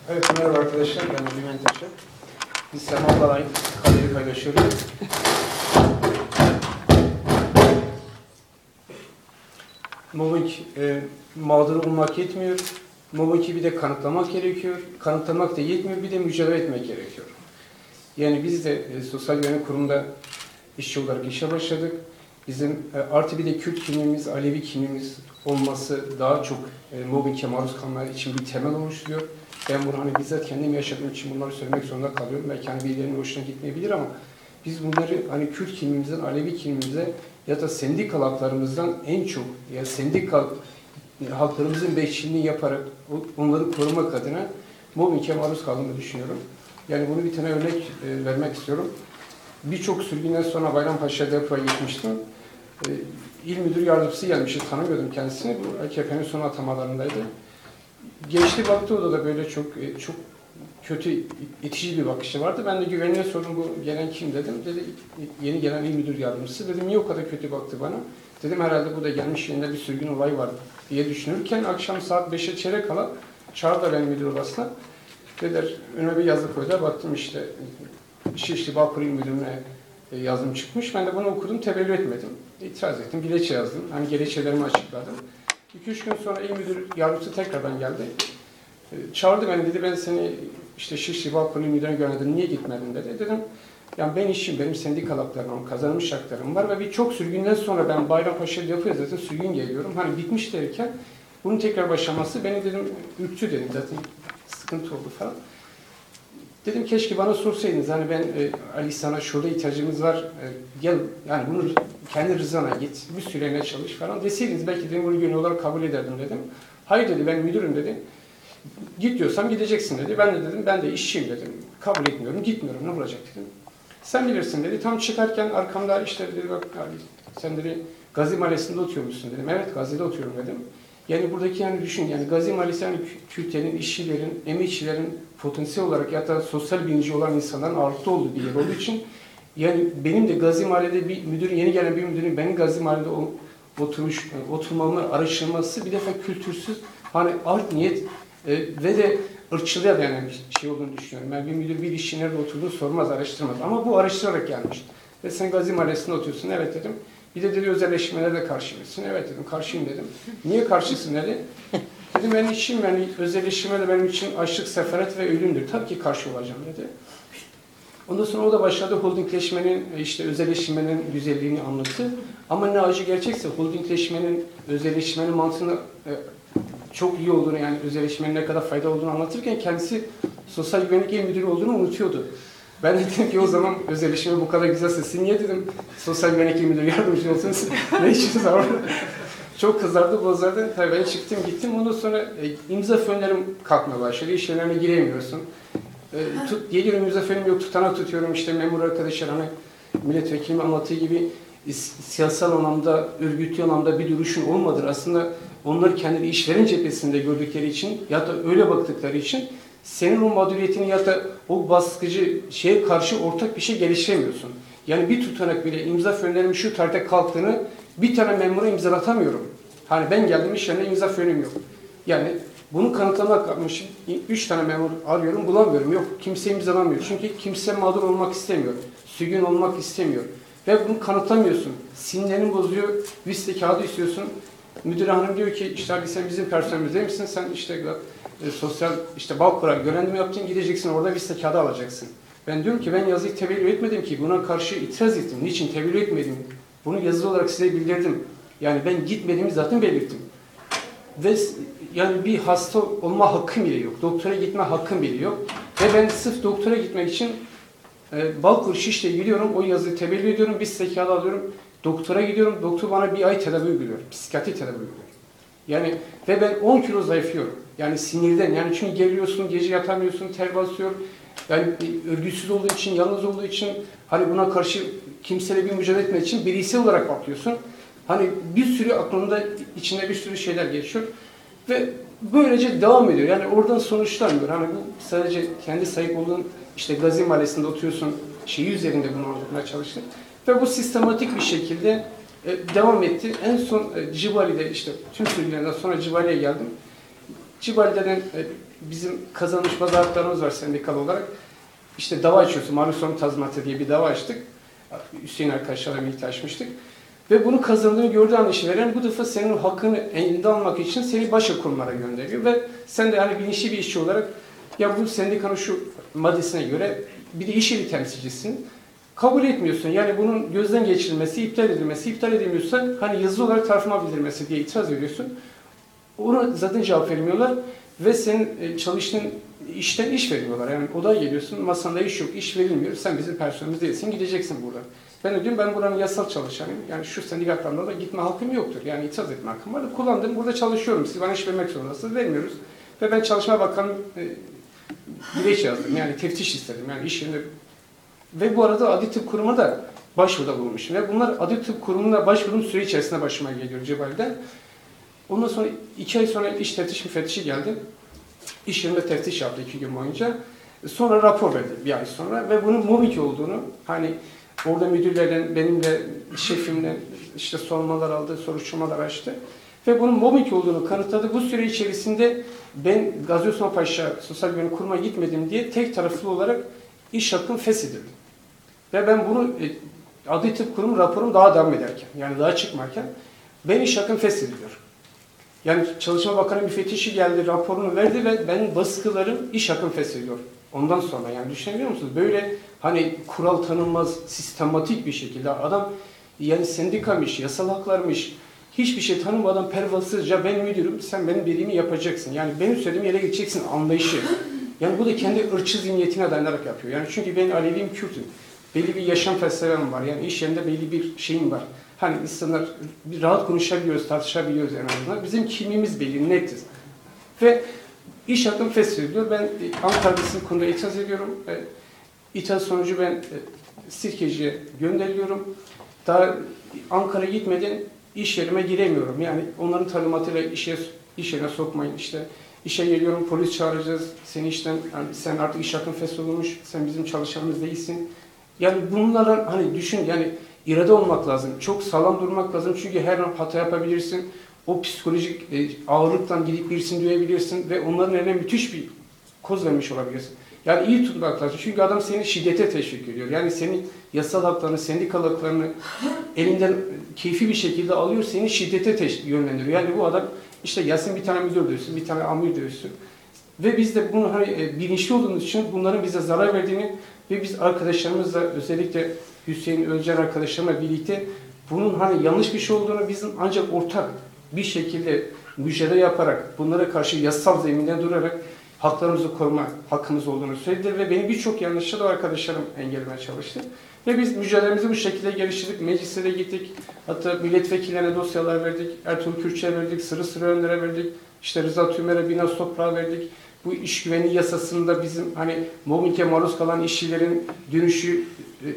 Evet merhaba arkadaşlar ben Ali Mentaş'ı. Biz Sema'la aynı kaderi paylaşıyoruz. Mobbing e, mağdur olmak yetmiyor. Mobbing'i bir de kanıtlamak gerekiyor. Kanıtlamak da yetmiyor bir de mücadele etmek gerekiyor. Yani biz de e, Sosyal Güvenlik Kurumu'nda işçi olarak işe başladık. bizim e, artı bir de Kürt kimliğimiz, Alevi kimliğimiz olması daha çok e, mobbinge maruz kalmaya için bir temel oluşturuyor. Ben bunu hani bizzat kendim yaşadığım için bunları söylemek zorunda kalıyorum. Belki hani birilerinin hoşuna gitmeyebilir ama biz bunları hani Kürt kimliğimizden, Alevi kimliğimize ya da sendikal en çok ya sendikal haklarımızın bekçiliğini yaparak o- onları korumak adına mobbinge maruz kaldığımı düşünüyorum. Yani bunu bir tane örnek e, vermek istiyorum. Birçok sürgünden sonra Bayrampaşa depoya gitmiştim. E, İl müdür yardımcısı gelmişti, tanımıyordum kendisini. Bu AKP'nin son atamalarındaydı. Geçti baktı odada böyle çok e, çok kötü, itici bir bakışı vardı. Ben de güvenliğe sordum bu gelen kim dedim. Dedi yeni gelen il müdür yardımcısı. Dedim niye o kadar kötü baktı bana? Dedim herhalde bu da gelmiş yerinde bir sürgün olayı var diye düşünürken akşam saat 5'e çeyrek kala çağırdı beni müdür odasına. Dediler önüme bir yazı koydular. Baktım işte Şişli Bağkur İl Müdürlüğü'ne e, yazım çıkmış. Ben de bunu okudum, tebellü etmedim. İtiraz ettim, dilekçe yazdım. Hani gerekçelerimi açıkladım. 2-3 gün sonra il müdür yardımcısı tekrardan geldi. E, Çağırdı beni dedi ben seni işte Şişli Bağkur İl Müdürlüğü'ne gönderdim. Niye gitmedin dedi. Dedim yani ben işim, benim sendikal haklarım, kazanmış haklarım var ve birçok sürgünden sonra ben Bayrampaşa'da yapıyor zaten sürgün geliyorum. Hani bitmiş derken bunun tekrar başlaması beni dedim ürktü dedim zaten sıkıntı oldu falan. Dedim keşke bana sorsaydınız hani ben e, Ali sana şurada ihtiyacımız var e, gel yani bunu kendi rızana git bir süreliğine çalış falan deseydiniz belki dedim bunu gönül olarak kabul ederdim dedim. Hayır dedi ben müdürüm dedi. Git diyorsam gideceksin dedi. Ben de dedim ben de işçiyim dedim. Kabul etmiyorum gitmiyorum ne olacak dedim. Sen bilirsin dedi. Tam çıkarken arkamda işte dedi bak Ali sen dedi Gazi Mahallesi'nde oturuyormuşsun dedim. Evet Gazi'de oturuyorum dedim. Yani buradaki yani düşün yani Gazi Mahallesi yani Kürtlerin, işçilerin, emekçilerin potansiyel olarak ya da sosyal bilinci olan insanların ağırlıkta olduğu bir yer olduğu için yani benim de Gazi Mahalle'de bir müdürün, yeni gelen bir müdürün benim Gazi Mahalle'de oturmuş, oturmamı araştırması bir defa kültürsüz, hani art niyet e, ve de ırkçılığa dayanan bir şey olduğunu düşünüyorum. Yani bir müdür bir işçi nerede oturduğunu sormaz, araştırmaz. Ama bu araştırarak gelmiş. Ve sen Gazi Mahallesi'nde oturuyorsun. Evet dedim. Bir de dedi özelleşmelere de karşı mısın? Evet dedim. Karşıyım dedim. Niye karşısın dedi. Dedim ben işim yani özelleşme de benim için açlık, sefaret ve ölümdür. Tabii ki karşı olacağım dedi. Ondan sonra o da başladı holdingleşmenin, işte özelleşmenin güzelliğini anlattı. Ama ne acı gerçekse holdingleşmenin, özelleşmenin mantığını e, çok iyi olduğunu yani özelleşmenin ne kadar faydalı olduğunu anlatırken kendisi sosyal güvenlik il müdürü olduğunu unutuyordu. Ben de dedim ki o zaman özelleşme bu kadar güzelse siz niye dedim sosyal güvenlik il müdürü yardımcı olsunuz ne işiniz var? Çok kızardı, bozardı. Tabii ben çıktım gittim. Ondan sonra e, imza fönlerim kalkmaya başladı. İş yerlerine giremiyorsun. E, tut, geliyorum imza fönüm yok, tutanak tutuyorum. İşte memur arkadaşlar hani milletvekilinin anlattığı gibi siyasal anlamda, örgütlü anlamda bir duruşun olmadır. Aslında onlar kendini işveren cephesinde gördükleri için ya da öyle baktıkları için senin o mağduriyetini ya da o baskıcı şeye karşı ortak bir şey geliştiremiyorsun. Yani bir tutanak bile imza fönlerim şu tarihte kalktığını bir tane memura imzalatamıyorum. Hani ben geldim iş yerine imza fönüm yok. Yani bunu kanıtlamak için üç tane memur arıyorum bulamıyorum. Yok kimse imzalamıyor. Çünkü kimse mağdur olmak istemiyor. Sürgün olmak istemiyor. Ve bunu kanıtlamıyorsun. Sinirlerini bozuyor. Viste kağıdı istiyorsun. Müdür hanım diyor ki işte abi sen bizim personelimiz değil misin? Sen işte e, sosyal işte Balkur'a görevlendirme yaptın gideceksin orada viste kağıdı alacaksın. Ben diyorum ki ben yazıyı tebellü etmedim ki buna karşı itiraz ettim. Niçin tebellü etmedim? Bunu yazılı olarak size bildirdim. Yani ben gitmediğimi zaten belirttim. Ve yani bir hasta olma hakkım bile yok. Doktora gitme hakkım bile yok. Ve ben sırf doktora gitmek için e, Balkur Şiş'te gidiyorum. O yazıyı tebellü ediyorum. Bir zekalı alıyorum. Doktora gidiyorum. Doktor bana bir ay tedavi uyguluyor. Psikiyatri tedavi uyguluyor. Yani ve ben 10 kilo zayıflıyorum. Yani sinirden. Yani çünkü geliyorsun, gece yatamıyorsun, ter basıyor. Yani e, örgütsüz olduğu için, yalnız olduğu için hani buna karşı kimseyle bir mücadele etmek için bireysel olarak bakıyorsun. Hani bir sürü aklında içinde bir sürü şeyler geçiyor. Ve böylece devam ediyor. Yani oradan sonuçlanmıyor. Hani bu sadece kendi sahip olduğun işte Gazi Mahallesi'nde oturuyorsun şeyi üzerinde bunu anlatmaya çalıştım. Ve bu sistematik bir şekilde e, devam etti. En son e, Cibali'de işte tüm sürgülerinden sonra Cibali'ye geldim. Cibali'den e, bizim kazanmış bazı haklarımız var sendikal olarak. İşte dava açıyorsun. Malum son tazminatı diye bir dava açtık. Hüseyin arkadaşlarla birlikte açmıştık. Ve bunu kazandığını gördüğü an işveren bu defa senin hakkını elinde almak için seni başa kurmara gönderiyor. Ve sen de hani bilinçli bir işçi olarak ya bu sendikanın şu maddesine göre bir de iş yeri temsilcisin. Kabul etmiyorsun. Yani bunun gözden geçirilmesi, iptal edilmesi, iptal edilmiyorsa hani yazılı olarak tarifime bildirmesi diye itiraz ediyorsun. Ona zaten cevap vermiyorlar ve senin e, çalıştığın işten iş veriyorlar. Yani odaya geliyorsun, masanda iş yok, iş verilmiyor. Sen bizim personelimiz değilsin, gideceksin buradan. Ben de diyorum ben buranın yasal çalışanıyım. Yani şu sendikatlarında da gitme hakkım yoktur. Yani itiraz etme hakkım var. Kullandım, burada çalışıyorum. Siz bana iş vermek zorundasınız, vermiyoruz. Ve ben Çalışma Bakanı e, dilekçe yazdım. Yani teftiş istedim. Yani iş yerinde ve bu arada Adli Tıp Kurumu'na da başvuruda bulunmuşum. Ve bunlar Adli Tıp Kurumu'na başvurduğum süre içerisinde başıma geliyor Cebal'den. Ondan sonra iki ay sonra iş teftiş müfettişi geldi. İş yerinde teftiş yaptı iki gün boyunca. Sonra rapor verdi bir ay sonra ve bunun mobbing olduğunu hani orada müdürlerle, benimle, şefimle işte sormalar aldı, soruşturmalar açtı. Ve bunun mobbing olduğunu kanıtladı. Bu süre içerisinde ben Gazi Osman Paşa Sosyal Güvenlik Kurumu'na gitmedim diye tek taraflı olarak iş hakkım feshedildi. Ve ben bunu e, Adli Tıp Kurumu raporum daha devam ederken, yani daha çıkmarken ben iş hakkım feshediliyor. Yani Çalışma Bakanı müfettişi geldi, raporunu verdi ve benim baskılarım iş hakkım feshediyor. Ondan sonra yani düşünebiliyor musunuz? Böyle hani kural tanınmaz, sistematik bir şekilde adam yani sendikamış, yasal haklarmış, hiçbir şey tanımadan pervasızca ben müdürüm, sen benim dediğimi yapacaksın. Yani benim söylediğim yere gideceksin anlayışı. Yani bu da kendi ırkçı zihniyetine dayanarak yapıyor. Yani çünkü ben Aleviyim, Kürt'üm. Belli bir yaşam felsefem var. Yani iş yerinde belli bir şeyim var. Hani insanlar bir rahat konuşabiliyoruz, tartışabiliyoruz en azından. Bizim kimliğimiz belli, netiz. Ve iş hakkım feshediliyor. Ben Ankara'da sizin konuda itiraz ediyorum. E, İtiraz sonucu ben e, Sirkeci'ye gönderiyorum. Daha Ankara'ya gitmeden iş yerime giremiyorum. Yani onların talimatıyla işe, iş yerine sokmayın. İşte işe geliyorum, polis çağıracağız. Seni işten, yani sen artık iş hakkın feshedilmiş, sen bizim çalışanımız değilsin. Yani bunlara hani düşün yani irade olmak lazım. Çok sağlam durmak lazım. Çünkü her an hata yapabilirsin. O psikolojik e, ağırlıktan gidip birisini duyabilirsin ve onların eline müthiş bir koz vermiş olabilirsin. Yani iyi tutmak lazım. Çünkü adam seni şiddete teşvik ediyor. Yani senin yasal haklarını, sendikal haklarını elinden keyfi bir şekilde alıyor, seni şiddete yönlendiriyor. Yani bu adam işte Yasin bir tane müdür dövsün, bir tane amir dövsün. Ve biz de bunu hani e, bilinçli olduğumuz için bunların bize zarar verdiğini ve biz arkadaşlarımızla özellikle Hüseyin Özcan arkadaşlarımla birlikte bunun hani yanlış bir şey olduğunu bizim ancak ortak bir şekilde mücadele yaparak bunlara karşı yasal zeminde durarak haklarımızı koruma hakkımız olduğunu söylediler ve beni birçok yanlışta da arkadaşlarım engellemeye çalıştı. Ve biz mücadelemizi bu şekilde geliştirdik. Meclise de gittik. Hatta milletvekillerine dosyalar verdik. Ertuğrul Kürç'e verdik. Sırı Sırı Önder'e verdik. İşte Rıza Tümer'e, Binas Toprağa verdik. Bu iş güvenliği yasasında bizim hani mobbinge maruz kalan işçilerin dönüşü e,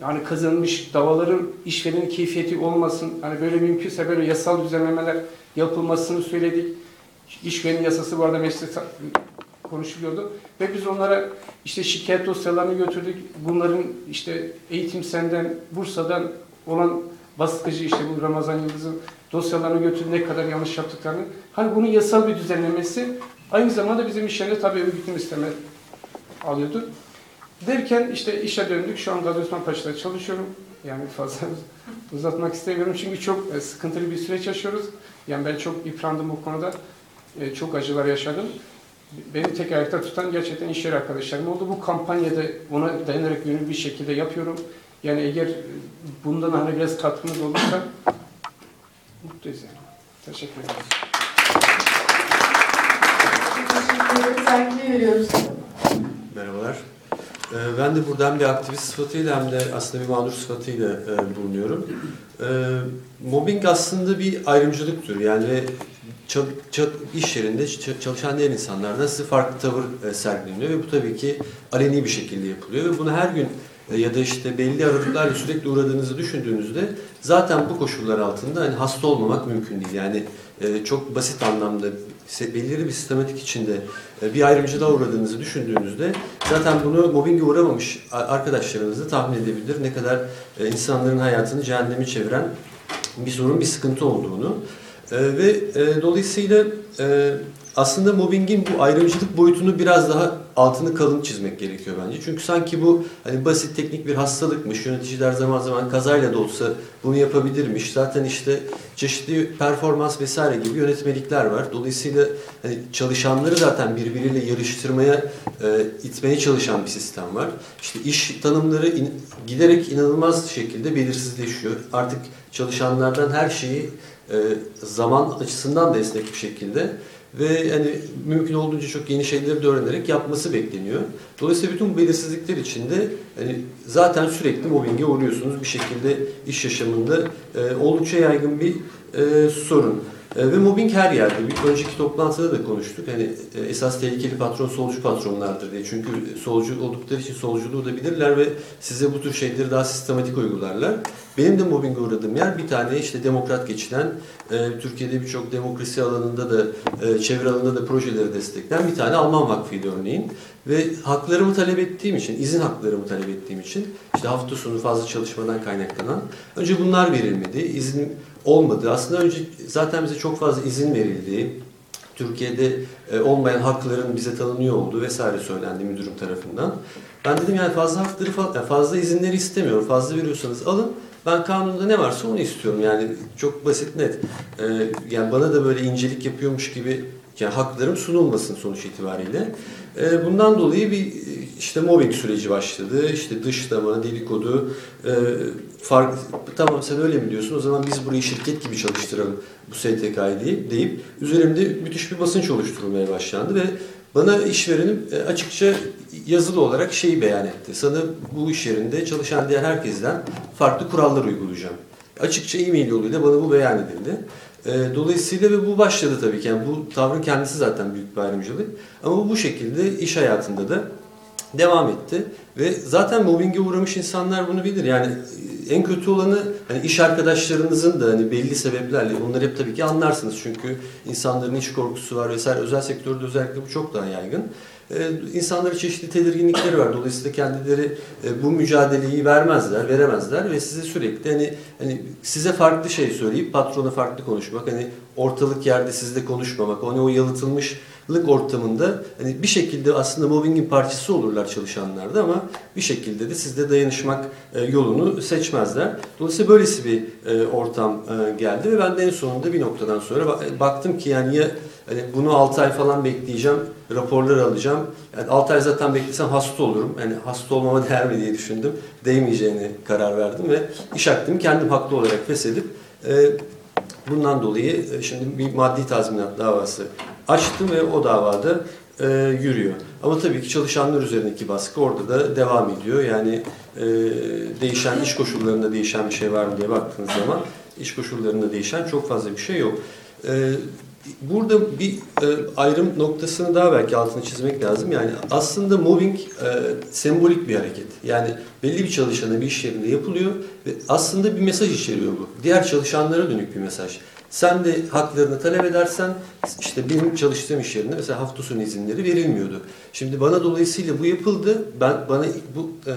yani kazanmış davaların işverenin keyfiyeti olmasın. Hani böyle mümkünse böyle yasal düzenlemeler yapılmasını söyledik. İş güvenliği yasası bu arada mecliste konuşuluyordu. Ve biz onlara işte şikayet dosyalarını götürdük. Bunların işte eğitim senden, Bursa'dan olan baskıcı işte bu Ramazan Yıldız'ın dosyalarını götürdü ne kadar yanlış yaptıklarını. Hani bunun yasal bir düzenlemesi aynı zamanda bizim iş yerinde tabii örgütüm isteme alıyordu. Derken işte işe döndük. Şu an Gazi Osman Paşa'da çalışıyorum. Yani fazla uzatmak istemiyorum çünkü çok e, sıkıntılı bir süreç yaşıyoruz. Yani ben çok yıprandım bu konuda. E, Çok acılar yaşadım. Beni tek ayakta tutan gerçekten iş yeri arkadaşlarım oldu. Bu kampanyada ona dayanarak yönlü bir şekilde yapıyorum. Yani eğer bundan hani biraz katkınız olursa mutluyuz yani. Teşekkür ederim. Teşekkür veriyoruz. Merhabalar. Ee, Ben de buradan bir aktivist sıfatıyla hem de aslında bir mağdur sıfatıyla e, bulunuyorum. Ee, Mobbing aslında bir ayrımcılık türü. Yani iş yerinde çalışan diğer insanlar nasıl farklı tavır e, sergileniyor ve bu tabii ki aleni bir şekilde yapılıyor ve bunu her gün e, ya da işte belli aralıklarla sürekli uğradığınızı düşündüğünüzde zaten bu koşullar altında hani hasta olmamak mümkün değil. Yani e, çok basit anlamda belirli bir sistematik içinde bir ayrımcılığa uğradığınızı düşündüğünüzde zaten bunu mobbinge uğramamış a- arkadaşlarınız da tahmin edebilir ne kadar insanların hayatını cehennemi çeviren bir sorun, bir sıkıntı olduğunu. E, ve e, dolayısıyla e, aslında mobbingin bu ayrımcılık boyutunu biraz daha altını kalın çizmek gerekiyor bence. Çünkü sanki bu hani basit teknik bir hastalıkmış. Yöneticiler zaman zaman kazayla da olsa bunu yapabilirmiş. Zaten işte çeşitli performans vesaire gibi yönetmelikler var. Dolayısıyla hani çalışanları zaten birbiriyle yarıştırmaya, e, itmeye çalışan bir sistem var. İşte iş tanımları in- giderek inanılmaz şekilde belirsizleşiyor. Artık çalışanlardan her şeyi e, zaman açısından da esnek bir şekilde ve hani mümkün olduğunca çok yeni şeyleri de öğrenerek yapması bekleniyor. Dolayısıyla bütün bu belirsizlikler içinde hani zaten sürekli mobbinge uğruyorsunuz bir şekilde iş yaşamında e, oldukça yaygın bir e, sorun. E, ve mobbing her yerde. Bir önceki toplantıda da konuştuk. Hani e, esas tehlikeli patron solcu patronlardır diye. Çünkü solcu oldukları için solculuğu da bilirler ve size bu tür şeyleri daha sistematik uygularlar. Benim de mobbinge uğradığım yer bir tane işte demokrat geçinen, e, Türkiye'de birçok demokrasi alanında da, e, çevre alanında da projeleri destekleyen bir tane Alman vakfıydı örneğin. Ve haklarımı talep ettiğim için, izin haklarımı talep ettiğim için, işte hafta sonu fazla çalışmadan kaynaklanan, önce bunlar verilmedi, izin olmadı. Aslında önce zaten bize çok fazla izin verildi. Türkiye'de e, olmayan hakların bize tanınıyor olduğu vesaire söylendi müdürüm tarafından. Ben dedim yani fazla hakları fazla izinleri istemiyorum. Fazla veriyorsanız alın. Ben kanunda ne varsa onu istiyorum. Yani çok basit net. E, yani bana da böyle incelik yapıyormuş gibi yani haklarım sunulmasın sonuç itibariyle. E, bundan dolayı bir işte mobbing süreci başladı. İşte dışlama, dedikodu, e, fark, tamam sen öyle mi diyorsun o zaman biz burayı şirket gibi çalıştıralım bu STK'yı deyip, deyip üzerimde müthiş bir basınç oluşturulmaya başlandı ve bana işverenim e, açıkça yazılı olarak şeyi beyan etti. Sana bu iş yerinde çalışan diğer herkesten farklı kurallar uygulayacağım. Açıkça e-mail yoluyla bana bu beyan edildi. E, Dolayısıyla ve bu başladı tabii ki. Yani bu tavrın kendisi zaten büyük bir ayrımcılık. Ama bu bu şekilde iş hayatında da devam etti. Ve zaten mobbinge uğramış insanlar bunu bilir. Yani e, en kötü olanı hani iş arkadaşlarınızın da hani belli sebeplerle onları hep tabii ki anlarsınız. Çünkü insanların iş korkusu var vesaire. Özel sektörde özellikle bu çok daha yaygın. Ee, insanların çeşitli tedirginlikleri var. Dolayısıyla kendileri e, bu mücadeleyi vermezler, veremezler ve size sürekli hani hani size farklı şey söyleyip patrona farklı konuşmak, hani ortalık yerde sizle konuşmamak, hani o yalıtılmışlık ortamında hani bir şekilde aslında mobbingin parçası olurlar çalışanlar da ama bir şekilde de sizle dayanışmak e, yolunu seçmezler. Dolayısıyla böylesi bir e, ortam e, geldi ve ben de en sonunda bir noktadan sonra ba- baktım ki yani ya hani bunu 6 ay falan bekleyeceğim, raporlar alacağım. Yani 6 ay zaten beklesem hasta olurum. Yani hasta olmama değer mi diye düşündüm. Değmeyeceğini karar verdim ve iş hakkımı kendim haklı olarak feshedip e, bundan dolayı e, şimdi bir maddi tazminat davası açtım ve o davada e, yürüyor. Ama tabii ki çalışanlar üzerindeki baskı orada da devam ediyor. Yani e, değişen iş koşullarında değişen bir şey var mı diye baktığınız zaman iş koşullarında değişen çok fazla bir şey yok. E, Burada bir e, ayrım noktasını daha belki altını çizmek lazım. Yani aslında mobbing e, sembolik bir hareket. Yani belli bir çalışana bir iş yerinde yapılıyor ve aslında bir mesaj içeriyor bu. Diğer çalışanlara dönük bir mesaj. Sen de haklarını talep edersen işte benim çalıştığım iş yerinde mesela hafta sonu izinleri verilmiyordu. Şimdi bana dolayısıyla bu yapıldı. Ben bana bu e,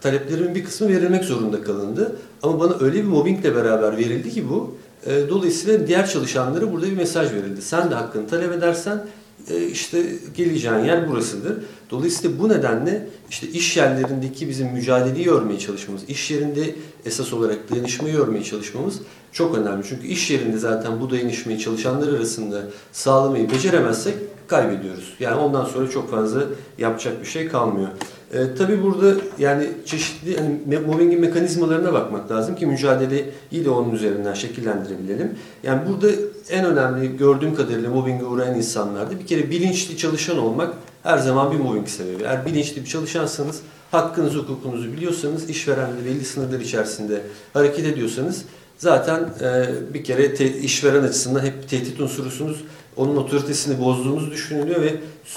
taleplerimin bir kısmı verilmek zorunda kalındı. Ama bana öyle bir mobbingle beraber verildi ki bu. E, dolayısıyla diğer çalışanlara burada bir mesaj verildi. Sen de hakkını talep edersen e, işte geleceğin yer burasıdır. Dolayısıyla bu nedenle işte iş yerlerindeki bizim mücadeleyi örmeye çalışmamız, iş yerinde esas olarak dayanışmayı örmeye çalışmamız çok önemli. Çünkü iş yerinde zaten bu dayanışmayı çalışanlar arasında sağlamayı beceremezsek kaybediyoruz. Yani ondan sonra çok fazla yapacak bir şey kalmıyor. E, tabii burada yani çeşitli hani mobbingin mekanizmalarına bakmak lazım ki mücadeleyi de onun üzerinden şekillendirebilelim. Yani burada en önemli gördüğüm kadarıyla mobbinge uğrayan insanlarda bir kere bilinçli çalışan olmak her zaman bir mobbing sebebi. Eğer bilinçli bir çalışansanız, hakkınızı, hukukunuzu biliyorsanız, işverenle belli sınırlar içerisinde hareket ediyorsanız zaten e, bir kere te- işveren açısından hep tehdit unsurusunuz. Onun otoritesini bozduğunuz düşünülüyor ve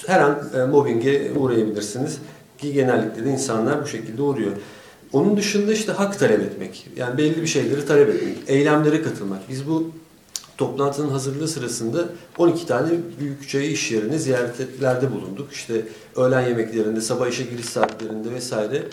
her an e, mobbinge uğrayabilirsiniz. Ki genellikle de insanlar bu şekilde uğruyor. Onun dışında işte hak talep etmek. Yani belli bir şeyleri talep etmek. Eylemlere katılmak. Biz bu toplantının hazırlığı sırasında 12 tane büyükçe iş yerine ziyaretlerde bulunduk. İşte öğlen yemeklerinde, sabah işe giriş saatlerinde vesaire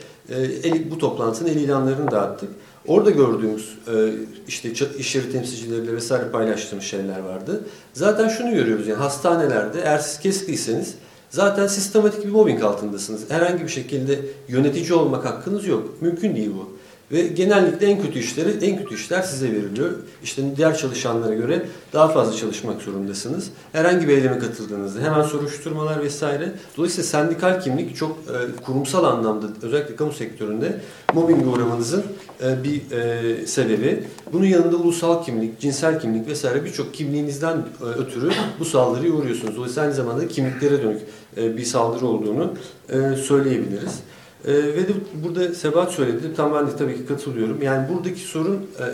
e, bu toplantının el ilanlarını dağıttık. Orada gördüğümüz e, işte iş yeri temsilcileriyle vesaire paylaştığımız şeyler vardı. Zaten şunu görüyoruz yani hastanelerde eğer siz kestiyseniz zaten sistematik bir mobbing altındasınız. Herhangi bir şekilde yönetici olmak hakkınız yok. Mümkün değil bu. Ve genellikle en kötü işleri, en kötü işler size veriliyor. İşte diğer çalışanlara göre daha fazla çalışmak zorundasınız. Herhangi bir eyleme katıldığınızda hemen soruşturmalar vesaire. Dolayısıyla sendikal kimlik çok e, kurumsal anlamda özellikle kamu sektöründe mobbinge uğramanızın e, bir e, sebebi. Bunun yanında ulusal kimlik, cinsel kimlik vesaire birçok kimliğinizden e, ötürü bu saldırıya uğruyorsunuz. Dolayısıyla aynı zamanda kimliklere dönük e, bir saldırı olduğunu e, söyleyebiliriz. Ee, ve de burada Sebat söyledi, tam ben de tabii ki katılıyorum. Yani buradaki sorun e,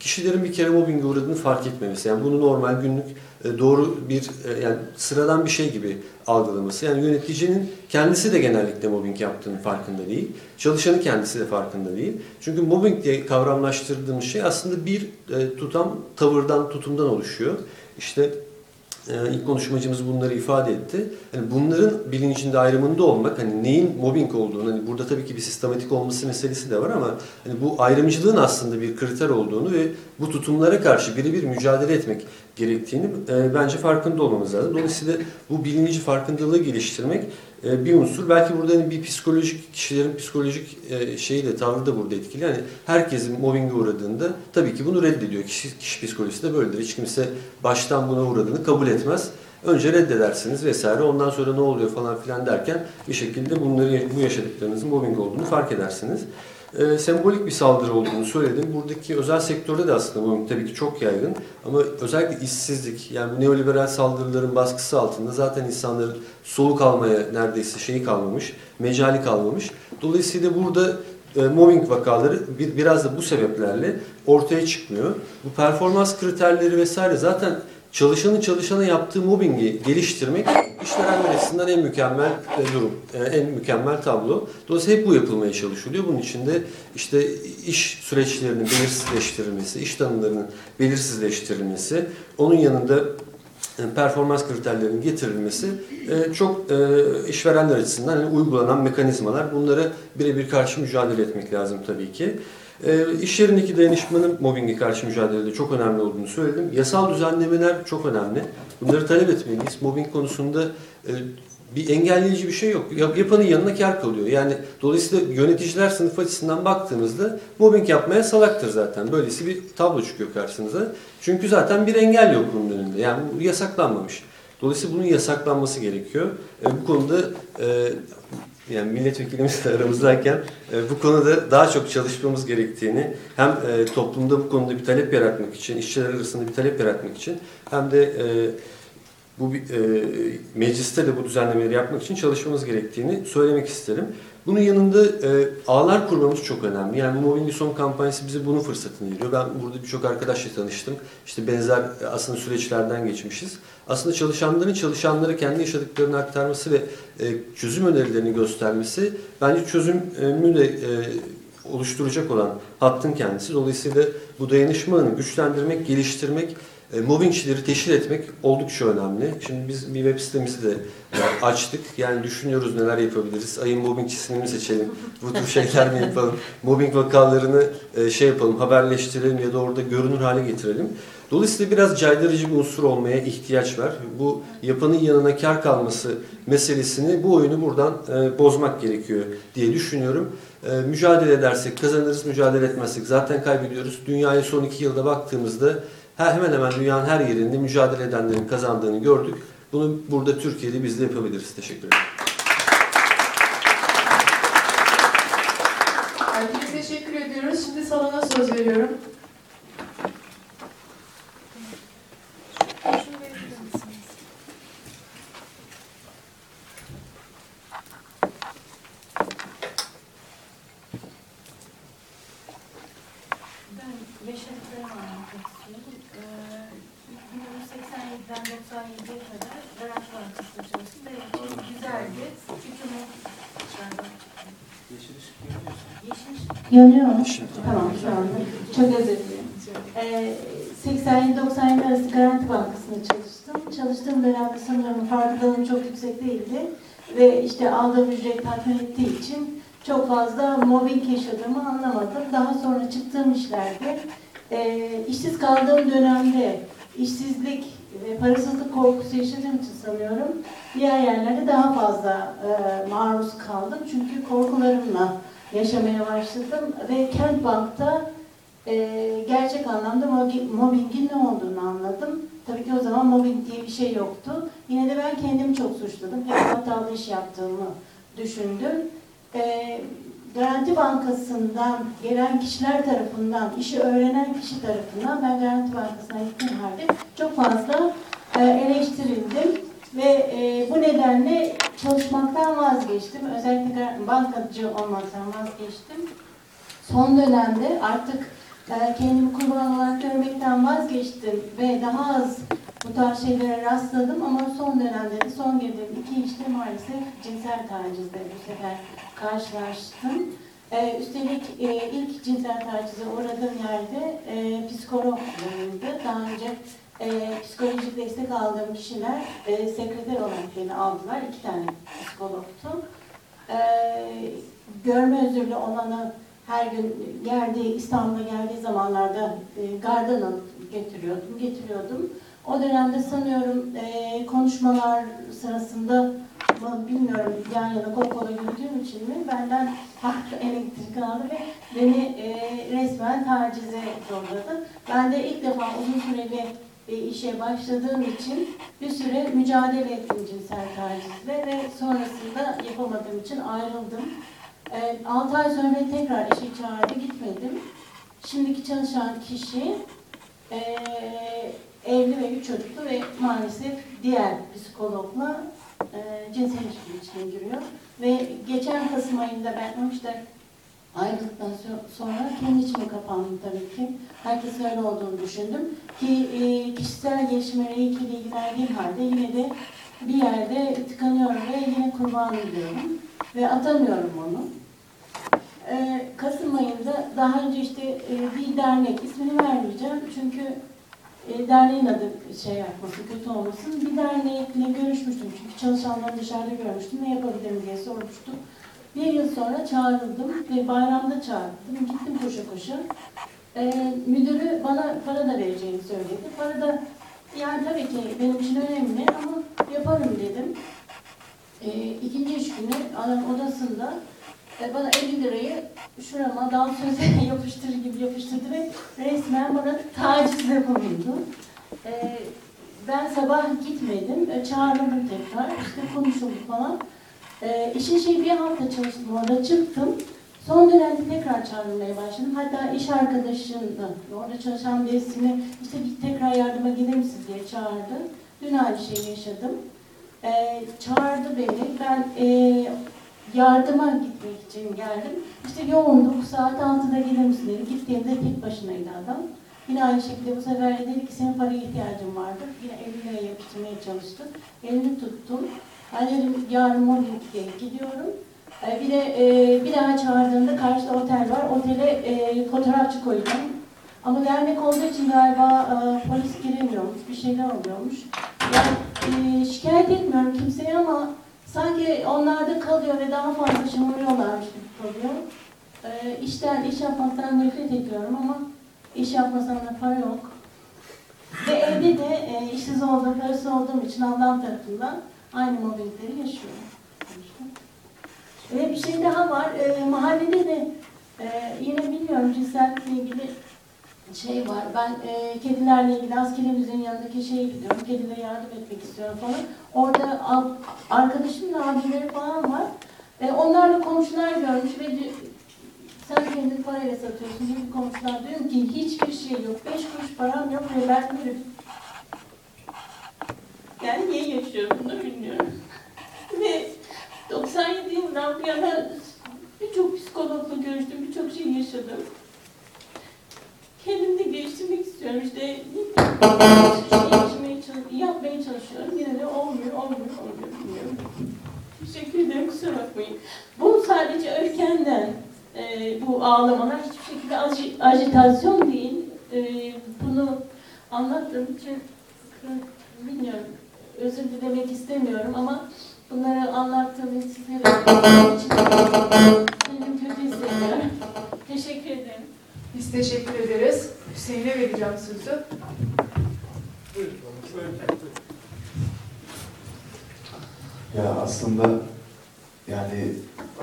kişilerin bir kere mobbinge uğradığını fark etmemesi. Yani bunu normal günlük e, doğru bir e, yani sıradan bir şey gibi algılaması. Yani yöneticinin kendisi de genellikle mobbing yaptığının farkında değil. Çalışanı kendisi de farkında değil. Çünkü mobbing diye kavramlaştırdığımız şey aslında bir e, tutam, tavırdan, tutumdan oluşuyor. İşte ilk konuşmacımız bunları ifade etti. Yani bunların bilincinde ayrımında olmak, hani neyin mobbing olduğunu, hani burada tabii ki bir sistematik olması meselesi de var ama hani bu ayrımcılığın aslında bir kriter olduğunu ve bu tutumlara karşı birebir mücadele etmek gerektiğini e, bence farkında olmamız lazım. Dolayısıyla bu bilinci farkındalığı geliştirmek bir unsur. Belki burada hani bir psikolojik, kişilerin psikolojik e, şeyi de, tavrı da burada etkili. Yani herkesin mobbinge uğradığında tabii ki bunu reddediyor. Kişi, kişi psikolojisi de böyledir. Hiç kimse baştan buna uğradığını kabul etmez. Önce reddedersiniz vesaire. Ondan sonra ne oluyor falan filan derken bir şekilde bunları bu yaşadıklarınızın mobbing olduğunu fark edersiniz. E, sembolik bir saldırı olduğunu söyledim. Buradaki özel sektörde de aslında mobbing tabii ki çok yaygın. Ama özellikle işsizlik, yani bu neoliberal saldırıların baskısı altında zaten insanların soluk almaya neredeyse şeyi kalmamış, mecali kalmamış. Dolayısıyla burada e, mobbing vakaları bir, biraz da bu sebeplerle ortaya çıkmıyor. Bu performans kriterleri vesaire zaten çalışanın çalışana yaptığı mobbingi geliştirmek işveren açısından en mükemmel e, durum, e, en mükemmel tablo. Dolayısıyla hep bu yapılmaya çalışılıyor. Bunun için de işte iş süreçlerinin belirsizleştirilmesi, iş tanımlarının belirsizleştirilmesi, onun yanında e, performans kriterlerinin getirilmesi çok işverenler açısından hani uygulanan mekanizmalar. Bunlara birebir karşı mücadele etmek lazım tabii ki. E, iş yerindeki dayanışmanın mobbinge karşı mücadelede çok önemli olduğunu söyledim. Yasal düzenlemeler çok önemli. Bunları talep etmeliyiz. Mobbing konusunda e, bir engelleyici bir şey yok. Yap- Yapanın yanına kar kalıyor. Yani dolayısıyla yöneticiler sınıf açısından baktığımızda mobbing yapmaya salaktır zaten. Böylesi bir tablo çıkıyor karşınıza. Çünkü zaten bir engel yok bunun önünde. Yani bu yasaklanmamış. Dolayısıyla bunun yasaklanması gerekiyor. E, bu konuda e, yani milletvekilimiz de aramızdayken e, bu konuda daha çok çalışmamız gerektiğini hem e, toplumda bu konuda bir talep yaratmak için, işçiler arasında bir talep yaratmak için hem de e, bu e, mecliste de bu düzenlemeleri yapmak için çalışmamız gerektiğini söylemek isterim. Bunun yanında e, ağlar kurmamız çok önemli. Yani bu Mobbing Son kampanyası bize bunun fırsatını veriyor. Ben burada birçok arkadaşla tanıştım. İşte benzer aslında süreçlerden geçmişiz. Aslında çalışanların çalışanlara kendi yaşadıklarını aktarması ve e, çözüm önerilerini göstermesi bence çözümü de e, oluşturacak olan hattın kendisi. Dolayısıyla bu dayanışma güçlendirmek, geliştirmek, e, mobbingçileri teşhir etmek oldukça önemli. Şimdi biz bir web sitemizi de e, açtık. Yani düşünüyoruz neler yapabiliriz. Ayın mobbingçisini mi seçelim? Bu tür şeyler mi yapalım? Mobbing vakalarını e, şey yapalım, haberleştirelim ya da orada görünür hale getirelim. Dolayısıyla biraz caydırıcı bir unsur olmaya ihtiyaç var. Bu yapanın yanına kar kalması meselesini, bu oyunu buradan e, bozmak gerekiyor diye düşünüyorum. Mücadele edersek kazanırız, mücadele etmezsek zaten kaybediyoruz. Dünyaya son iki yılda baktığımızda her, hemen hemen dünyanın her yerinde mücadele edenlerin kazandığını gördük. Bunu burada Türkiye'de biz de yapabiliriz. Teşekkür ederim. Herkese teşekkür ediyoruz. Şimdi salona söz veriyorum. Ben yaşadıklarımı anlatmak istiyorum. Ee, 1987'den 97'ye kadar garaj bankasında çalıştım. Benim için güzeldi. Çünkü bu... Yeşil ışık yanıyor mu? Tamam şu anda. Çok özür dilerim. Ee, 87-97 arası Garanti Bankası'nda çalıştım. Çalıştığım dönemde sanırım farkındalığım çok yüksek değildi. Ve işte aldığım ücret tatmin ettiği için çok fazla mobbing yaşadığımı anlamadım. Daha sonra çıktığım işlerde, e, işsiz kaldığım dönemde işsizlik ve parasızlık korkusu yaşadığım için sanıyorum diğer yerlerde daha fazla e, maruz kaldım. Çünkü korkularımla yaşamaya başladım ve Kent Bank'ta e, gerçek anlamda mobbing- mobbingin ne olduğunu anladım. Tabii ki o zaman mobbing diye bir şey yoktu. Yine de ben kendimi çok suçladım. Hep hatalı iş yaptığımı düşündüm. E, Garanti Bankası'ndan gelen kişiler tarafından, işi öğrenen kişi tarafından ben Garanti Bankası'na gittiğim halde çok fazla e, eleştirildim. Ve e, bu nedenle çalışmaktan vazgeçtim. Özellikle bankacı olmaktan vazgeçtim. Son dönemde artık kendimi kurban olarak görmekten vazgeçtim ve daha az bu tarz şeylere rastladım ama son dönemde de son girdiğim iki işte maalesef cinsel tacizle bu sefer karşılaştım. E, üstelik e, ilk cinsel tacize uğradığım yerde e, psikologlarıydı. Daha önce e, psikolojik destek aldığım kişiler e, sekreter olarak beni aldılar. İki tane psikologtu. E, görme özürlü olanı her gün geldiği, İstanbul'a geldiği zamanlarda e, gardan alıp getiriyordum, getiriyordum. O dönemde sanıyorum e, konuşmalar sırasında bilmiyorum yan yana kol kola yürüdüğüm için mi benden farklı elektrik aldı ve beni e, resmen tacize zorladı. Ben de ilk defa uzun süreli e, işe başladığım için bir süre mücadele ettim cinsel tacizle ve sonrasında yapamadığım için ayrıldım. 6 ay sonra beni tekrar işe çağırdı, gitmedim. Şimdiki çalışan kişi e, evli ve üç çocuklu ve maalesef diğer psikologla e, cinsel ilişki içine giriyor. Ve geçen Kasım ayında ben o işte ayrıldıktan so- sonra kendi içime kapandım tabii ki. Herkes öyle olduğunu düşündüm. Ki e, kişisel gelişime ilgili ilgilendiğim halde yine de bir yerde tıkanıyorum ve yine kurban ediyorum. Ve atamıyorum onu. Ee, Kasım ayında daha önce işte e, bir dernek, ismini vermeyeceğim çünkü e, derneğin adı şey yapması, kötü olmasın. Bir dernekle görüşmüştüm çünkü çalışanları dışarıda görmüştüm, ne yapabilirim diye sormuştum. Bir yıl sonra çağrıldım ve bayramda çağrıldım, gittim koşa koşa. Ee, müdürü bana para da vereceğini söyledi. Para da yani tabii ki benim için önemli ama yaparım dedim. Ee, ikinci iş günü odasında e, bana 50 lirayı şurama dal söze yapıştırır gibi yapıştırdı ve resmen bana tacizde bulundu. E, ben sabah gitmedim, e, çağırdım tekrar, işte konuşuldu falan. E, işin şey bir hafta çalıştım orada çıktım. Son dönemde tekrar çağrılmaya başladım. Hatta iş arkadaşımla, orada çalışan birisini işte bir tekrar yardıma gelir misin diye çağırdı. Dün aynı şeyi yaşadım. E, çağırdı beni. Ben e, yardıma gitmek için geldim. İşte yoğunduk, saat 6'da gelir misin dedi. Gittiğimde tek başınaydı adam. Yine aynı şekilde bu sefer de dedi ki senin paraya ihtiyacın vardır. Yine 50 liraya yapıştırmaya çalıştı. Elini tuttum. Ben dedim yarın Mobbing'e gidiyorum. Ee, bir de e, bir daha çağırdığında karşıda otel var. Otele e, fotoğrafçı koyacağım. Ama dernek olduğu için galiba e, polis giremiyormuş. Bir şeyler oluyormuş. Yani e, şikayet etmiyorum kimseye ama sanki onlarda kalıyor ve daha fazla şımarıyorlarmış gibi kalıyor. E, işten, iş yapmaktan nefret ediyorum ama iş yapmasam da para yok. Ve evde de e, işsiz olduğum, parası olduğum için Allah'ın tarafından aynı mobbingleri yaşıyorum. Ve bir şey daha var. E, mahallede de e, yine bilmiyorum cinsellikle ilgili şey var. Ben e, kedilerle ilgili askerimizin yanındaki şeye gidiyorum. Kedilere yardım etmek istiyorum falan. Orada al- arkadaşımın abileri falan var. E, onlarla komşular görmüş ve sen kendini parayla satıyorsun gibi komşular diyorum ki hiçbir şey yok. Beş kuruş param yok ve ben böyle yani niye yaşıyorum bunu bilmiyorum. ve 97 yılından bu yana birçok psikologla görüştüm, birçok şey yaşadım. Kendimi de geliştirmek istiyorum işte. Şey yapmaya çalışıyorum. Yine de olmuyor, olmuyor, olmuyor. Bilmiyorum. Teşekkür ederim, kusura bakmayın. Bu sadece öfkenden, e, bu ağlamalar hiçbir şekilde aji- ajitasyon değil. E, bunu anlattığım için bilmiyorum, özür dilemek istemiyorum ama bunları anlattığım için size Biz teşekkür ederiz. Hüseyin'e vereceğim sözü. Ya aslında yani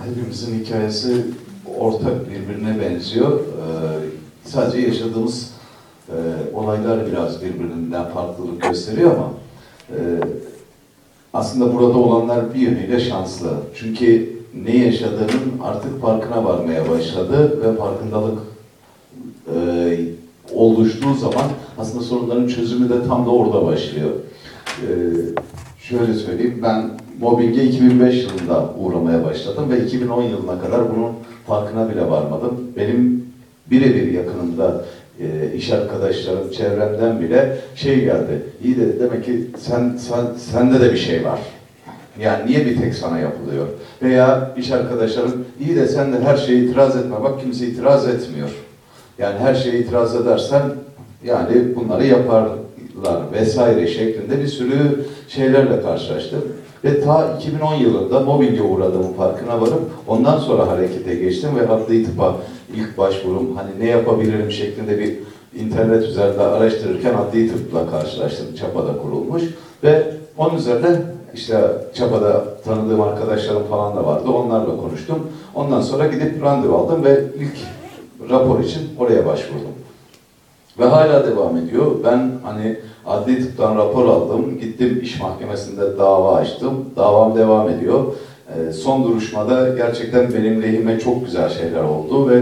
hepimizin hikayesi ortak birbirine benziyor. Ee, sadece yaşadığımız e, olaylar biraz birbirinden farklılık gösteriyor ama e, aslında burada olanlar bir yönüyle şanslı. Çünkü ne yaşadığının artık farkına varmaya başladı ve farkındalık oluştuğu zaman aslında sorunların çözümü de tam da orada başlıyor. E, şöyle söyleyeyim, ben mobbinge 2005 yılında uğramaya başladım ve 2010 yılına kadar bunun farkına bile varmadım. Benim birebir yakınımda e, iş arkadaşlarım, çevremden bile şey geldi. İyi de demek ki sen, sen sende de bir şey var. Yani niye bir tek sana yapılıyor? Veya iş arkadaşlarım iyi de sen de her şeye itiraz etme. Bak kimse itiraz etmiyor. Yani her şeye itiraz edersen yani bunları yaparlar vesaire şeklinde bir sürü şeylerle karşılaştım. Ve ta 2010 yılında mobbinge uğradığımın farkına varıp ondan sonra harekete geçtim ve adli tıpa ilk başvurum hani ne yapabilirim şeklinde bir internet üzerinde araştırırken adli tıpla karşılaştım. Çapa'da kurulmuş ve onun üzerine işte Çapa'da tanıdığım arkadaşlarım falan da vardı. Onlarla konuştum. Ondan sonra gidip randevu aldım ve ilk rapor için oraya başvurdum. Ve hala devam ediyor. Ben hani adli tıptan rapor aldım. Gittim iş mahkemesinde dava açtım. Davam devam ediyor. Ee, son duruşmada gerçekten benim lehime çok güzel şeyler oldu ve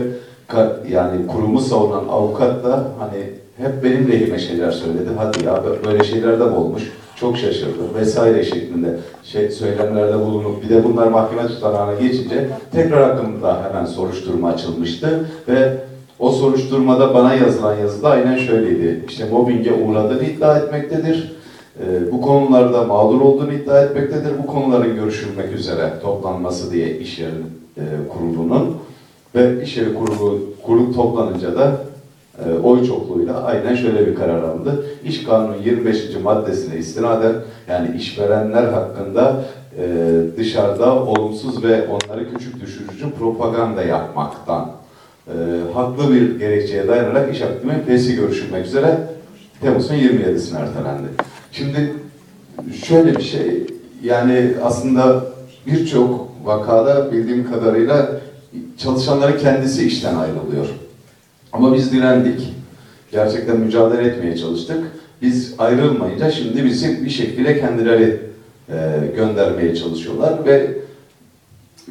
yani kurumu savunan avukat da hani hep benim lehime şeyler söyledi. Hadi ya böyle şeyler de olmuş? Çok şaşırdım vesaire şeklinde şey söylemlerde bulunup bir de bunlar mahkeme tutanağına geçince tekrar hakkında hemen soruşturma açılmıştı ve o soruşturmada bana yazılan yazıda aynen şöyleydi. İşte mobbinge uğradığını iddia etmektedir. Ee, bu konularda mağdur olduğunu iddia etmektedir. Bu konuların görüşülmek üzere toplanması diye iş yeri e, kurulunun ve iş yeri kurulu, kurul toplanınca da e, oy çokluğuyla aynen şöyle bir karar alındı. İş Kanunu 25. maddesine istinaden yani işverenler hakkında e, dışarıda olumsuz ve onları küçük düşürücü propaganda yapmaktan e, haklı bir gerekçeye dayanarak iş akdinin fesi görüşülmek üzere Temmuz'un 27'sine ertelendi. Şimdi şöyle bir şey, yani aslında birçok vakada bildiğim kadarıyla çalışanların kendisi işten ayrılıyor. Ama biz direndik. Gerçekten mücadele etmeye çalıştık. Biz ayrılmayınca şimdi bizi bir şekilde kendileri e, göndermeye çalışıyorlar ve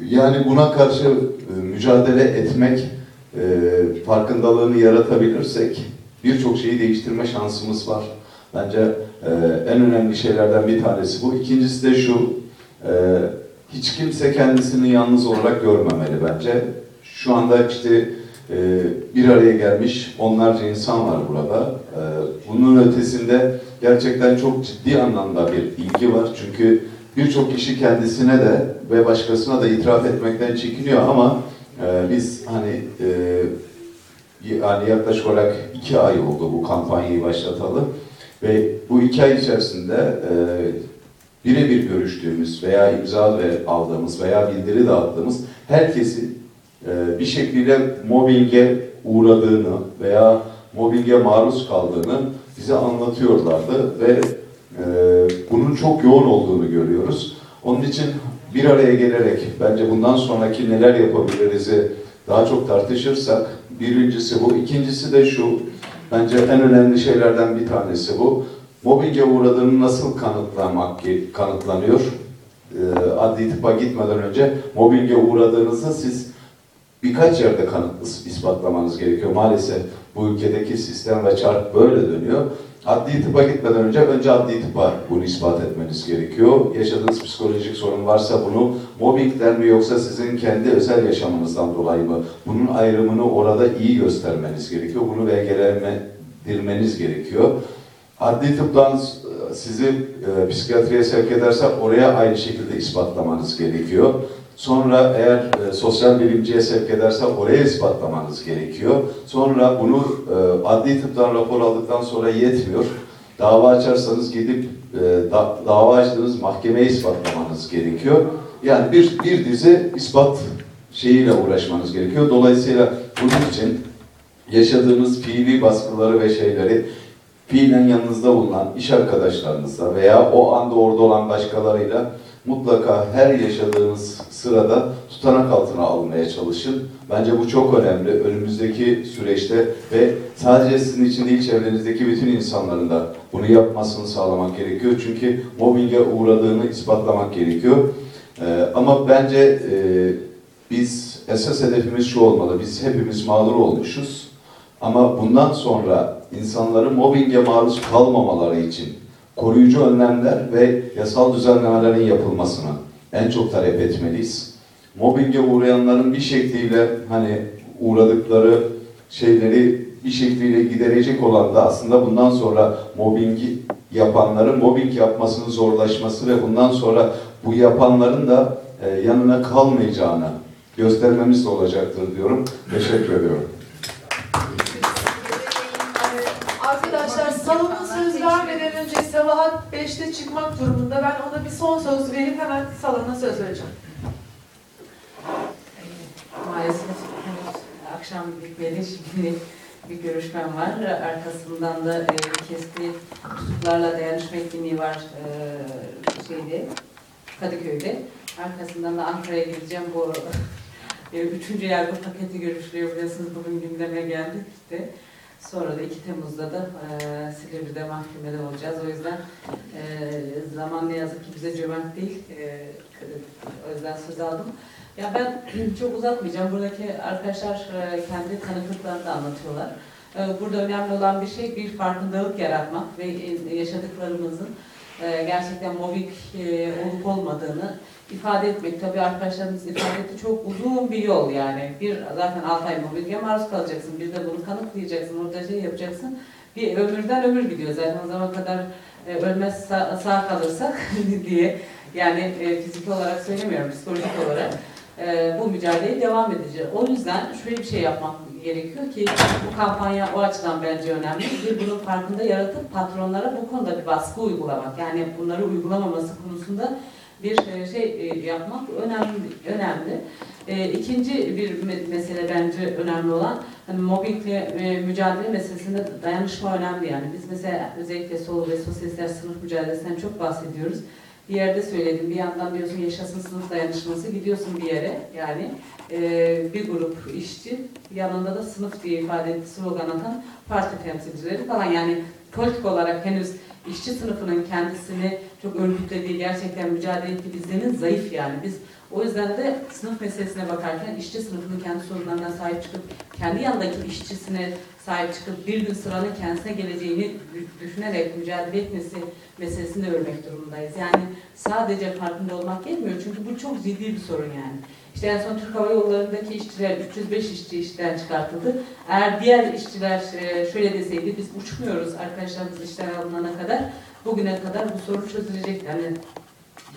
yani buna karşı e, mücadele etmek, e, farkındalığını yaratabilirsek birçok şeyi değiştirme şansımız var. Bence e, en önemli şeylerden bir tanesi bu. İkincisi de şu, e, hiç kimse kendisini yalnız olarak görmemeli bence. Şu anda işte bir araya gelmiş onlarca insan var burada. E, bunun ötesinde gerçekten çok ciddi anlamda bir ilgi var. Çünkü birçok kişi kendisine de ve başkasına da itiraf etmekten çekiniyor ama e, biz hani e, yani yaklaşık olarak iki ay oldu bu kampanyayı başlatalı ve bu iki ay içerisinde e, birebir görüştüğümüz veya imza ve aldığımız veya bildiri dağıttığımız herkesin e, bir şekilde mobbinge uğradığını veya mobbinge maruz kaldığını bize anlatıyorlardı ve e, bunun çok yoğun olduğunu görüyoruz. Onun için bir araya gelerek bence bundan sonraki neler yapabiliriz'i daha çok tartışırsak birincisi bu, ikincisi de şu bence en önemli şeylerden bir tanesi bu. Mobbinge uğradığını nasıl kanıtlamak kanıtlanıyor? Ee, adli tıpa gitmeden önce mobbinge uğradığınızı siz birkaç yerde kanıt ispatlamanız gerekiyor. Maalesef bu ülkedeki sistem ve çark böyle dönüyor. Adli tıpa gitmeden önce önce adli tıpa bunu ispat etmeniz gerekiyor. Yaşadığınız psikolojik sorun varsa bunu mobbingden mi yoksa sizin kendi özel yaşamınızdan dolayı mı? Bunun ayrımını orada iyi göstermeniz gerekiyor. Bunu belgelendirmeniz gerekiyor. Adli tıptan sizi e, psikiyatriye sevk ederse oraya aynı şekilde ispatlamanız gerekiyor. Sonra eğer e, sosyal bilimciye sevk ederse oraya ispatlamanız gerekiyor. Sonra bunu e, adli tıptan rapor aldıktan sonra yetmiyor. Dava açarsanız gidip e, da, dava açtığınız mahkemeye ispatlamanız gerekiyor. Yani bir, bir dizi ispat şeyiyle uğraşmanız gerekiyor. Dolayısıyla bunun için yaşadığınız fiili baskıları ve şeyleri fiilen yanınızda bulunan iş arkadaşlarınızla veya o anda orada olan başkalarıyla mutlaka her yaşadığınız sırada tutanak altına almaya çalışın. Bence bu çok önemli. Önümüzdeki süreçte ve sadece sizin için değil çevrenizdeki bütün insanların da bunu yapmasını sağlamak gerekiyor. Çünkü mobbinge uğradığını ispatlamak gerekiyor. Ee, ama bence e, biz esas hedefimiz şu olmalı. Biz hepimiz mağdur olmuşuz. Ama bundan sonra insanların mobbinge maruz kalmamaları için koruyucu önlemler ve yasal düzenlemelerin yapılmasını en çok talep etmeliyiz. Mobbinge uğrayanların bir şekliyle hani uğradıkları şeyleri bir şekliyle giderecek olan da aslında bundan sonra mobbingi yapanların mobbing yapmasının zorlaşması ve bundan sonra bu yapanların da e, yanına kalmayacağını göstermemiz de olacaktır diyorum. Teşekkür ediyorum. Arkadaşlar salona söz vermeden Sabahat 5'te çıkmak durumunda. Ben ona bir son söz verip hemen salona söz vereceğim. Maalesef akşam bitmedi. Şimdi bir görüşmem var. Arkasından da e, keskin tutuklarla dayanışma etkinliği var e, şeyde, Kadıköy'de. Arkasından da Ankara'ya gideceğim. Bu e, üçüncü yargı paketi görüşülüyor biliyorsunuz bugün gündeme geldi. İşte. Sonra da 2 Temmuz'da da e, Silivri'de mahkemede olacağız. O yüzden e, zaman ne yazık ki bize cömert değil. E, o yüzden söz aldım. Ya ben çok uzatmayacağım. Buradaki arkadaşlar e, kendi tanıklıklarını da anlatıyorlar. E, Burada önemli olan bir şey bir farkındalık yaratmak ve yaşadıklarımızın e, gerçekten mobbing e, olup olmadığını ifade etmek. Tabii arkadaşlarımız ifade etti. Çok uzun bir yol yani. Bir zaten 6 ay mobbinge maruz kalacaksın. Bir de bunu kanıtlayacaksın. Orada şey yapacaksın. Bir ömürden ömür gidiyor zaten. O zaman kadar e, ölmez sağ, sağ kalırsak diye yani e, fiziki olarak söylemiyorum, psikolojik olarak e, bu mücadeleye devam edeceğiz. O yüzden şöyle bir şey yapmak gerekiyor ki bu kampanya o açıdan bence önemli. Bir bunun farkında yaratıp patronlara bu konuda bir baskı uygulamak. Yani bunları uygulamaması konusunda bir e, şey e, yapmak önemli. önemli. E, İkinci bir me- mesele bence önemli olan hani mobbingle e, mücadele meselesinde dayanışma önemli yani. Biz mesela özellikle sol ve sosyalistler sınıf mücadelesinden çok bahsediyoruz. Bir yerde söyledim, bir yandan diyorsun yaşasın sınıf dayanışması, gidiyorsun bir yere yani e, bir grup işçi, yanında da sınıf diye ifade etti, slogan atan parti temsilcileri falan yani politik olarak henüz işçi sınıfının kendisini çok örgütlediği, gerçekten mücadele ettiği izlemin zayıf yani. Biz o yüzden de sınıf meselesine bakarken işçi sınıfının kendi sorunlarına sahip çıkıp, kendi yanındaki işçisine sahip çıkıp bir gün sıranın kendisine geleceğini dü- düşünerek mücadele etmesi meselesini de örmek durumundayız. Yani sadece farkında olmak yetmiyor çünkü bu çok ciddi bir sorun yani. İşte en son Türk Hava Yolları'ndaki işçiler 305 işçi işten çıkartıldı. Eğer diğer işçiler e, şöyle deseydi biz uçmuyoruz arkadaşlarımız işten alınana kadar bugüne kadar bu sorun çözülecekti. Yani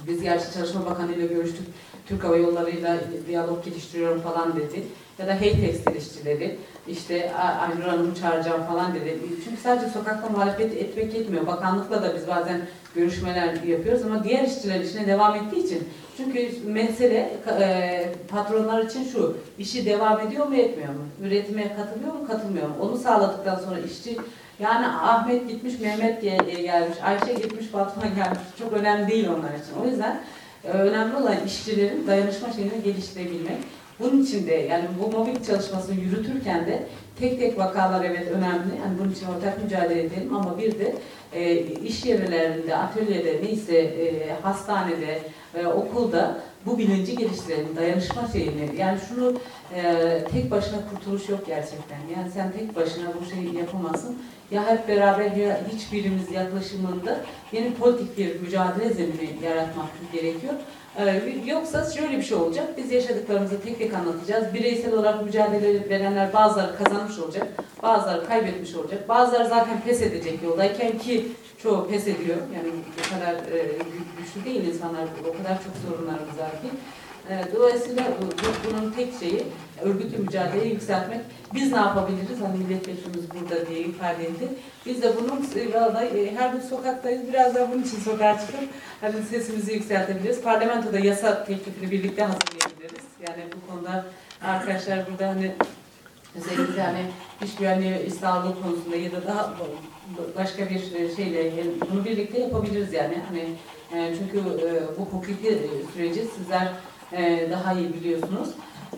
biz gerçi Çalışma Bakanı ile görüştük. Türk Hava Yolları'yla diyalog geliştiriyorum falan dedi. Ya da hey tekstil işçileri işte Aynur Hanım'ı çağıracağım falan dedi. Çünkü sadece sokakta muhalefet etmek yetmiyor. Bakanlıkla da biz bazen görüşmeler yapıyoruz ama diğer işçiler işine devam ettiği için çünkü mesele e, patronlar için şu, işi devam ediyor mu etmiyor mu? Üretime katılıyor mu katılmıyor mu? Onu sağladıktan sonra işçi yani Ahmet gitmiş, Mehmet ge- gelmiş, Ayşe gitmiş, Fatma gelmiş. Çok önemli değil onlar için. O yüzden e, önemli olan işçilerin dayanışma şeyini geliştirebilmek. Bunun için de yani bu mobbing çalışmasını yürütürken de tek tek vakalar evet önemli. Yani bunun için ortak mücadele edelim ama bir de e, iş yerlerinde, atölyede neyse e, hastanede, e, okulda bu bilinci geliştirelim, dayanışma şeyini. Yani şunu e, tek başına kurtuluş yok gerçekten. Yani sen tek başına bu şeyi yapamazsın. Ya hep beraber ya hiçbirimiz yaklaşımında yeni politik bir mücadele zemini yaratmak gerekiyor. Ee, Yoksa şöyle bir şey olacak. Biz yaşadıklarımızı tek tek anlatacağız. Bireysel olarak mücadele verenler bazıları kazanmış olacak. Bazıları kaybetmiş olacak. Bazıları zaten pes edecek yoldayken ki çoğu pes ediyor. Yani bu kadar e, güçlü değil insanlar. O kadar çok sorunlarımız var ki. E, dolayısıyla bu- bunun tek şeyi örgütlü mücadeleyi yükseltmek. Biz ne yapabiliriz? Hani milletvekilimiz burada diye ifade etti. Biz de bunun e, valla, e, her gün sokaktayız. Biraz da bunun için sokağa çıkıp hani sesimizi yükseltebiliriz. Parlamentoda yasa teklifini birlikte hazırlayabiliriz. Yani bu konuda arkadaşlar burada hani özellikle hani iş güvenliği sağlığı konusunda ya da daha başka bir şeyle yani bunu birlikte yapabiliriz yani. Hani e, çünkü e, bu hukuki e, süreci sizler e, daha iyi biliyorsunuz.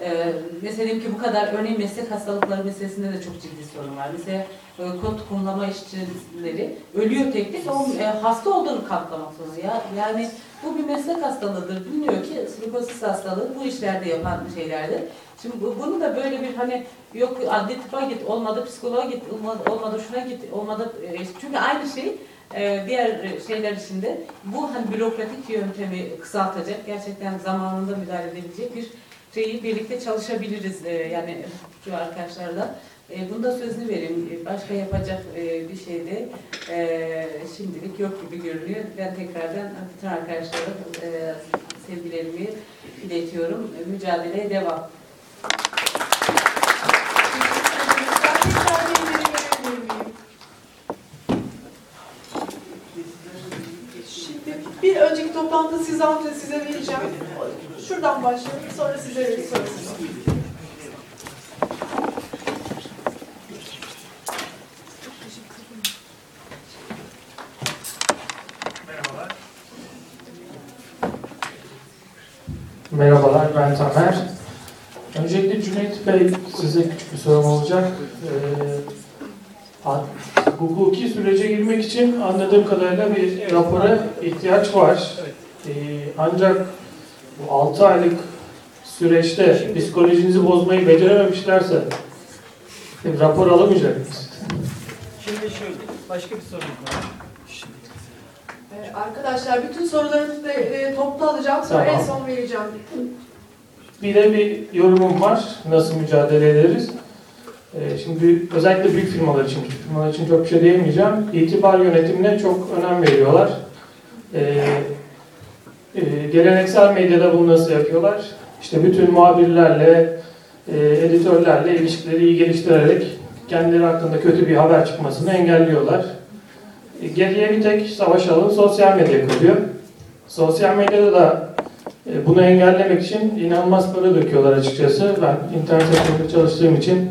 E, mesela ki bu kadar örneğin meslek hastalıkları meselesinde de çok ciddi sorun var. Mesela e, kod kullanma işçileri ölüyor tek tek o e, hasta olduğunu kanıtlamak zorunda. Ya, yani bu bir meslek hastalığıdır. Biliniyor ki silikozis hastalığı bu işlerde yapan şeylerdir. Şimdi bu- bunu da böyle bir hani yok adli tıbba git, olmadı psikoloğa git, olmadı, olmadı şuna git, olmadı e, çünkü aynı şey e, diğer şeyler içinde bu hani bürokratik yöntemi kısaltacak, gerçekten zamanında müdahale edebilecek bir şeyi birlikte çalışabiliriz e, yani şu arkadaşlarla. E, bunda sözünü vereyim. E, Başka yapacak e, bir şey de e, şimdilik yok gibi görünüyor. Ben tekrardan bütün arkadaşlara e, sevgilerimi iletiyorum. E, Mücadeleye devam. Şimdi bir önceki toplantıda size alınca size vereceğim. Şuradan başlayalım, sonra size veririz sonrasını. Merhabalar, ben Tamer. Öncelikle Cüneyt Bey, size küçük bir sorum olacak. Ee, hukuki sürece girmek için anladığım kadarıyla bir rapora ihtiyaç var. Ee, ancak bu 6 aylık süreçte psikolojinizi bozmayı becerememişlerse bir rapor alamayacak mısınız? Şimdi şöyle, başka bir sorun var. Ee, Arkadaşlar bütün sorularınızı da e, toplu alacağım, sonra Tamam. en son vereceğim. Bir de bir yorumum var. Nasıl mücadele ederiz? Ee, şimdi özellikle büyük firmalar için, küçük firmalar için çok bir şey diyemeyeceğim. İtibar yönetimine çok önem veriyorlar. Ee, e, geleneksel medyada bunu nasıl yapıyorlar? İşte bütün muhabirlerle, e, editörlerle ilişkileri iyi geliştirerek kendileri hakkında kötü bir haber çıkmasını engelliyorlar. E, geriye bir tek savaş alanı sosyal medya kalıyor. Sosyal medyada da e, Bunu engellemek için inanılmaz para döküyorlar açıkçası. Ben internet sektöründe çalıştığım için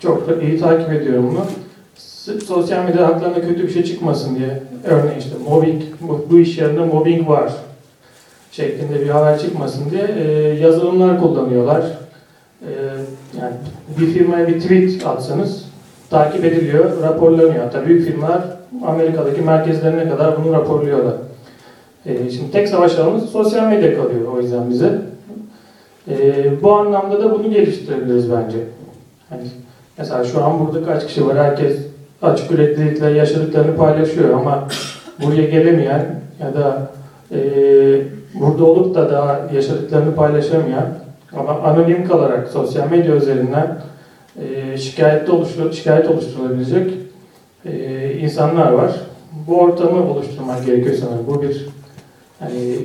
çok da iyi takip ediyorum bunu. Sosyal medya haklarında kötü bir şey çıkmasın diye. Örneğin işte mobbing, bu, bu iş yerinde mobbing var şeklinde bir haber çıkmasın diye e, yazılımlar kullanıyorlar. E, yani bir firmaya bir tweet atsanız takip ediliyor, raporlanıyor. Hatta büyük firmalar Amerika'daki merkezlerine kadar bunu raporluyorlar. Ee, şimdi tek savaş alanımız sosyal medya kalıyor o yüzden bize. Ee, bu anlamda da bunu geliştirebiliriz bence. Hani mesela şu an burada kaç kişi var? Herkes açık yüreklilikle yaşadıklarını paylaşıyor ama buraya gelemeyen ya da e, burada olup da daha yaşadıklarını paylaşamayan ama anonim kalarak sosyal medya üzerinden e, şikayette oluştur şikayet oluşturulabilecek e, insanlar var. Bu ortamı oluşturmak gerekiyor sanırım. Bu bir Hani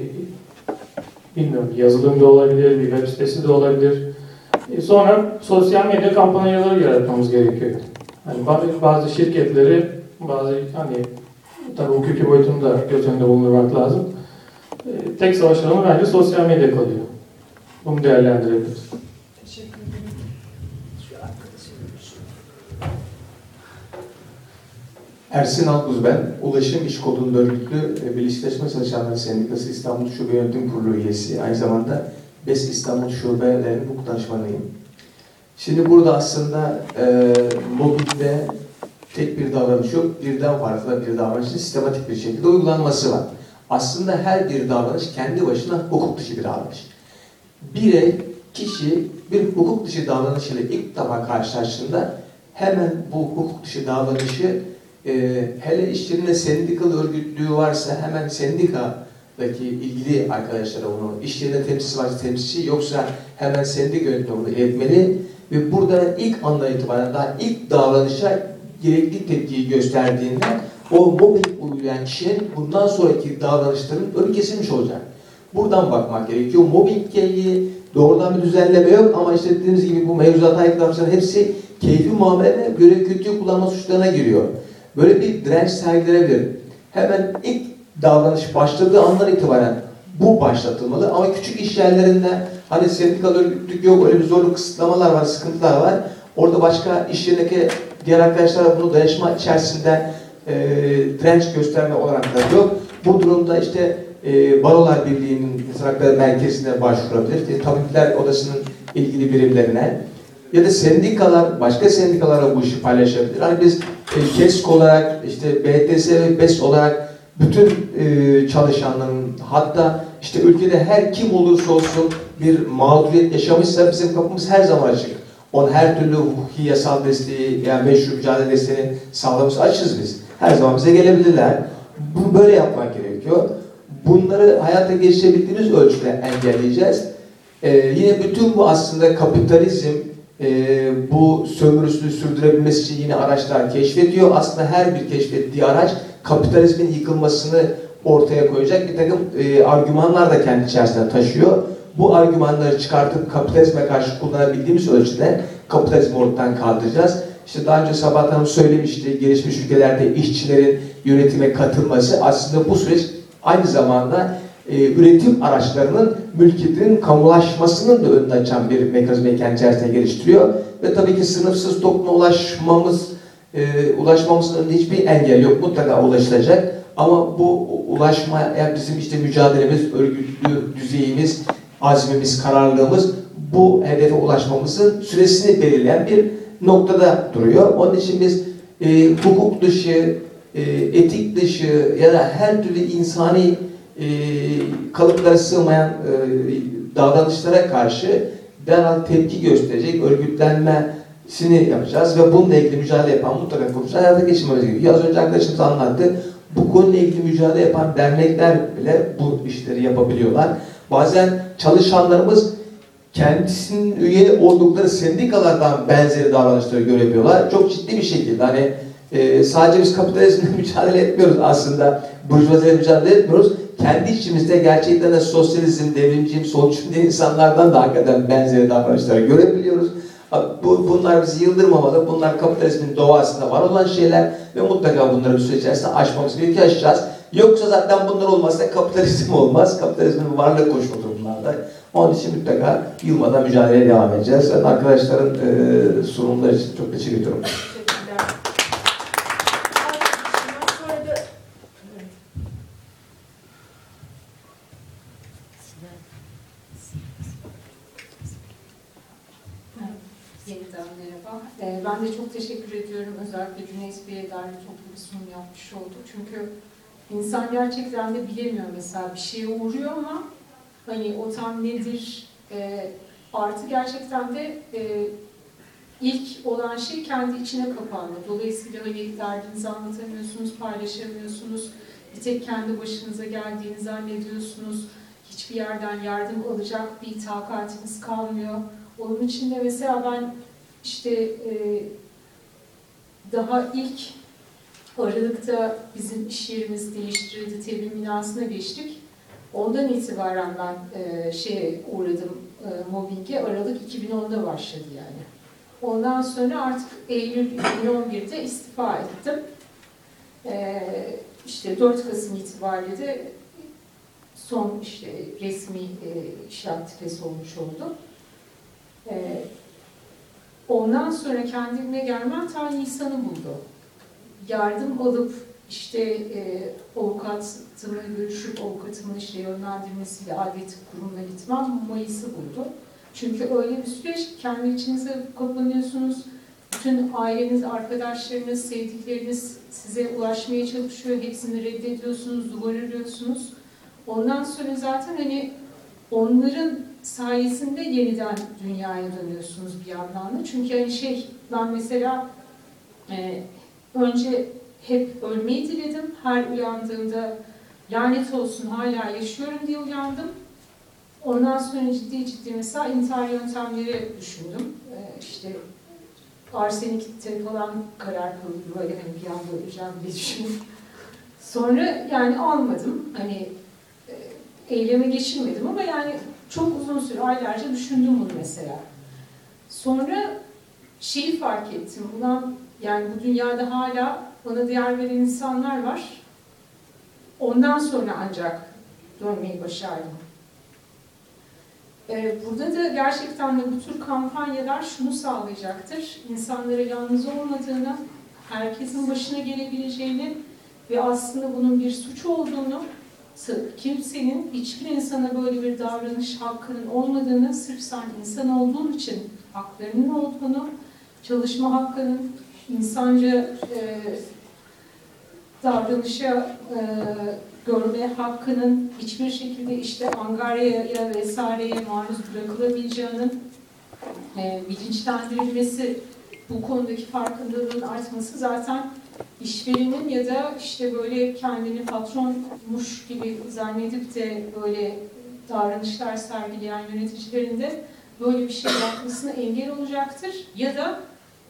bilmiyorum yazılım da olabilir, bir web sitesi de olabilir. E, sonra sosyal medya kampanyaları yaratmamız gerekiyor. Hani bazı, şirketleri, bazı hani tabii hukuki boyutunu da göz önünde bulundurmak lazım. E, tek savaş alanı bence sosyal medya kalıyor. Bunu değerlendirebiliriz. Teşekkür ederim. Şu arkadaşım. Ersin Alkuz ben. Ulaşım İş Kolu'nda örgütlü e, Birleşikleşme Çalışanları Sendikası İstanbul Şube Yönetim Kurulu üyesi. Aynı zamanda BES İstanbul Şubelerinin hukuk danışmanıyım. Şimdi burada aslında e, mobbingde tek bir davranış yok. Birden farklı bir davranışın sistematik bir şekilde uygulanması var. Aslında her bir davranış kendi başına hukuk dışı bir davranış. Birey, kişi bir hukuk dışı davranışıyla ilk defa karşılaştığında hemen bu hukuk dışı davranışı e, hele işçinin sendikalı örgütlüğü varsa hemen sendikadaki ilgili arkadaşlara onu, iş yerinde temsilcisi varsa temsilci yoksa hemen sendika yönetimine bunu iletmeli ve burada ilk andan itibaren daha ilk davranışa gerekli tepkiyi gösterdiğinde o mobbing uygulayan kişinin bundan sonraki davranışların önü kesilmiş olacak. buradan bakmak gerekiyor. Mobbingle ilgili doğrudan bir düzenleme yok ama işte dediğimiz gibi bu mevzuat aykırı hepsi keyfi muamele göre kötü kullanma suçlarına giriyor. Böyle bir direnç sergilenebilir. Hemen ilk davranış başladığı andan itibaren bu başlatılmalı ama küçük iş yerlerinde hani sendikal örgütlük yok öyle bir zorluk kısıtlamalar var, sıkıntılar var. Orada başka iş yerindeki diğer arkadaşlar bunu dayanışma içerisinde e, direnç gösterme olarak da yok. Bu durumda işte e, Barolar Birliği'nin İnsan Hakları Merkezi'ne başvurabilir. İşte Tabipler Odası'nın ilgili birimlerine ya da sendikalar, başka sendikalara bu işi paylaşabilir. Hani biz e, KESK olarak, işte BTS ve BES olarak bütün e, çalışanların hatta işte ülkede her kim olursa olsun bir mağduriyet yaşamışsa bizim kapımız her zaman açık. Onun her türlü hukuki yasal desteği yani meşru mücadele desteğini sağlamış açız biz. Her zaman bize gelebilirler. Bunu böyle yapmak gerekiyor. Bunları hayata geçirebildiğimiz ölçüde engelleyeceğiz. Ee, yine bütün bu aslında kapitalizm e, bu sömürüsünü sürdürebilmesi için yine araçlar keşfediyor. Aslında her bir keşfettiği araç kapitalizmin yıkılmasını ortaya koyacak bir takım e, argümanlar da kendi içerisinde taşıyor. Bu argümanları çıkartıp kapitalizme karşı kullanabildiğimiz ölçüde kapitalizmi ortadan kaldıracağız. İşte daha önce Sabahat Hanım söylemişti, gelişmiş ülkelerde işçilerin yönetime katılması aslında bu süreç aynı zamanda e, üretim araçlarının mülkiyetinin kamulaşmasının da önünü açan bir mekanizmayı kendi içerisinde geliştiriyor. Ve tabii ki sınıfsız topluma ulaşmamız, e, ulaşmamızın önünde hiçbir engel yok. Mutlaka ulaşılacak. Ama bu ulaşmaya bizim işte mücadelemiz, örgütlü düzeyimiz, azmimiz, kararlılığımız bu hedefe ulaşmamızın süresini belirleyen bir noktada duruyor. Onun için biz e, hukuk dışı, e, etik dışı ya da her türlü insani e, kalıplara sığmayan e, davranışlara karşı derhal tepki gösterecek örgütlenmesini yapacağız ve bununla ilgili mücadele yapan mutlaka kurumlar hayata geçirmemiz gerekiyor. Az önce arkadaşımız anlattı. Bu konuyla ilgili mücadele yapan dernekler bile bu işleri yapabiliyorlar. Bazen çalışanlarımız kendisinin üye oldukları sendikalardan benzeri davranışları görebiliyorlar. Çok ciddi bir şekilde hani e, sadece biz kapitalizmle mücadele etmiyoruz aslında. Burjuvaziyle mücadele etmiyoruz. Kendi içimizde gerçekten de sosyalizm, devrimciyim, solcuğum diye insanlardan da hakikaten benzeri davranışları görebiliyoruz. Bu, bunlar bizi yıldırmamalı. Bunlar kapitalizmin doğasında var olan şeyler ve mutlaka bunları bir süre içerisinde aşmamız gerekiyor, aşacağız. Yoksa zaten bunlar olmazsa kapitalizm olmaz. Kapitalizmin varlığı koşuludur bunlarla. Onun için mutlaka yılmadan mücadeleye devam edeceğiz. Ben arkadaşların e, sunumları için çok teşekkür ediyorum. Teşekkürler. Sonra da Yeniden merhaba. Ben de çok teşekkür ediyorum. Özellikle Cüneyt Bey'e dair toplu bir sunum yapmış oldu. Çünkü insan gerçekten de bilemiyor mesela bir şeye uğruyor ama hani o tam nedir? Ee, artı gerçekten de e, ilk olan şey kendi içine kapanma. Dolayısıyla hani derdinizi anlatamıyorsunuz, paylaşamıyorsunuz. Bir tek kendi başınıza geldiğini zannediyorsunuz. Hiçbir yerden yardım alacak bir takatiniz kalmıyor. Onun için de mesela ben işte e, daha ilk Aralık'ta bizim iş yerimiz değiştirildi, tebliğ binasına geçtik. Ondan itibaren ben e, şeye uğradım, e, mobbinge. Aralık 2010'da başladı yani. Ondan sonra artık Eylül 2011'de istifa ettim. E, işte 4 Kasım itibariyle de son işte resmi e, iş aktifesi olmuş oldu. Ee, ondan sonra kendime gelmem ta Nisan'ı buldu. Yardım alıp işte e, avukatımla görüşüp avukatımın işte yönlendirmesiyle adli kurumuna gitmem Mayıs'ı buldu. Çünkü öyle bir süreç kendi içinize kapanıyorsunuz. Bütün aileniz, arkadaşlarınız, sevdikleriniz size ulaşmaya çalışıyor. Hepsini reddediyorsunuz, duvar örüyorsunuz. Ondan sonra zaten hani onların sayesinde yeniden dünyaya dönüyorsunuz bir yandan da. Çünkü hani şey, ben mesela e, önce hep ölmeyi diledim. Her uyandığımda lanet olsun hala yaşıyorum diye uyandım. Ondan sonra ciddi ciddi mesela intihar yöntemleri düşündüm. E, işte arsenikte falan karar kıldım. Böyle hani bir anda öleceğim diye düşündüm. Sonra yani almadım. Hani eyleme geçirmedim ama yani çok uzun süre aylarca düşündüm bunu mesela. Sonra şeyi fark ettim. Ulan yani bu dünyada hala bana değer veren insanlar var. Ondan sonra ancak dönmeyi başardım. Ee, Burada da gerçekten de bu tür kampanyalar şunu sağlayacaktır. İnsanlara yalnız olmadığını, herkesin başına gelebileceğini ve aslında bunun bir suç olduğunu, kimsenin, hiçbir insana böyle bir davranış hakkının olmadığını, sırf sen insan olduğun için haklarının olduğunu, çalışma hakkının, insanca e, davranışa e, görme hakkının hiçbir şekilde işte angaryaya vesaireye maruz bırakılamayacağının e, bilinçlendirilmesi, bu konudaki farkındalığın artması zaten işverenin ya da işte böyle kendini patronmuş gibi zannedip de böyle davranışlar sergileyen yöneticilerin de böyle bir şey yapmasına engel olacaktır. Ya da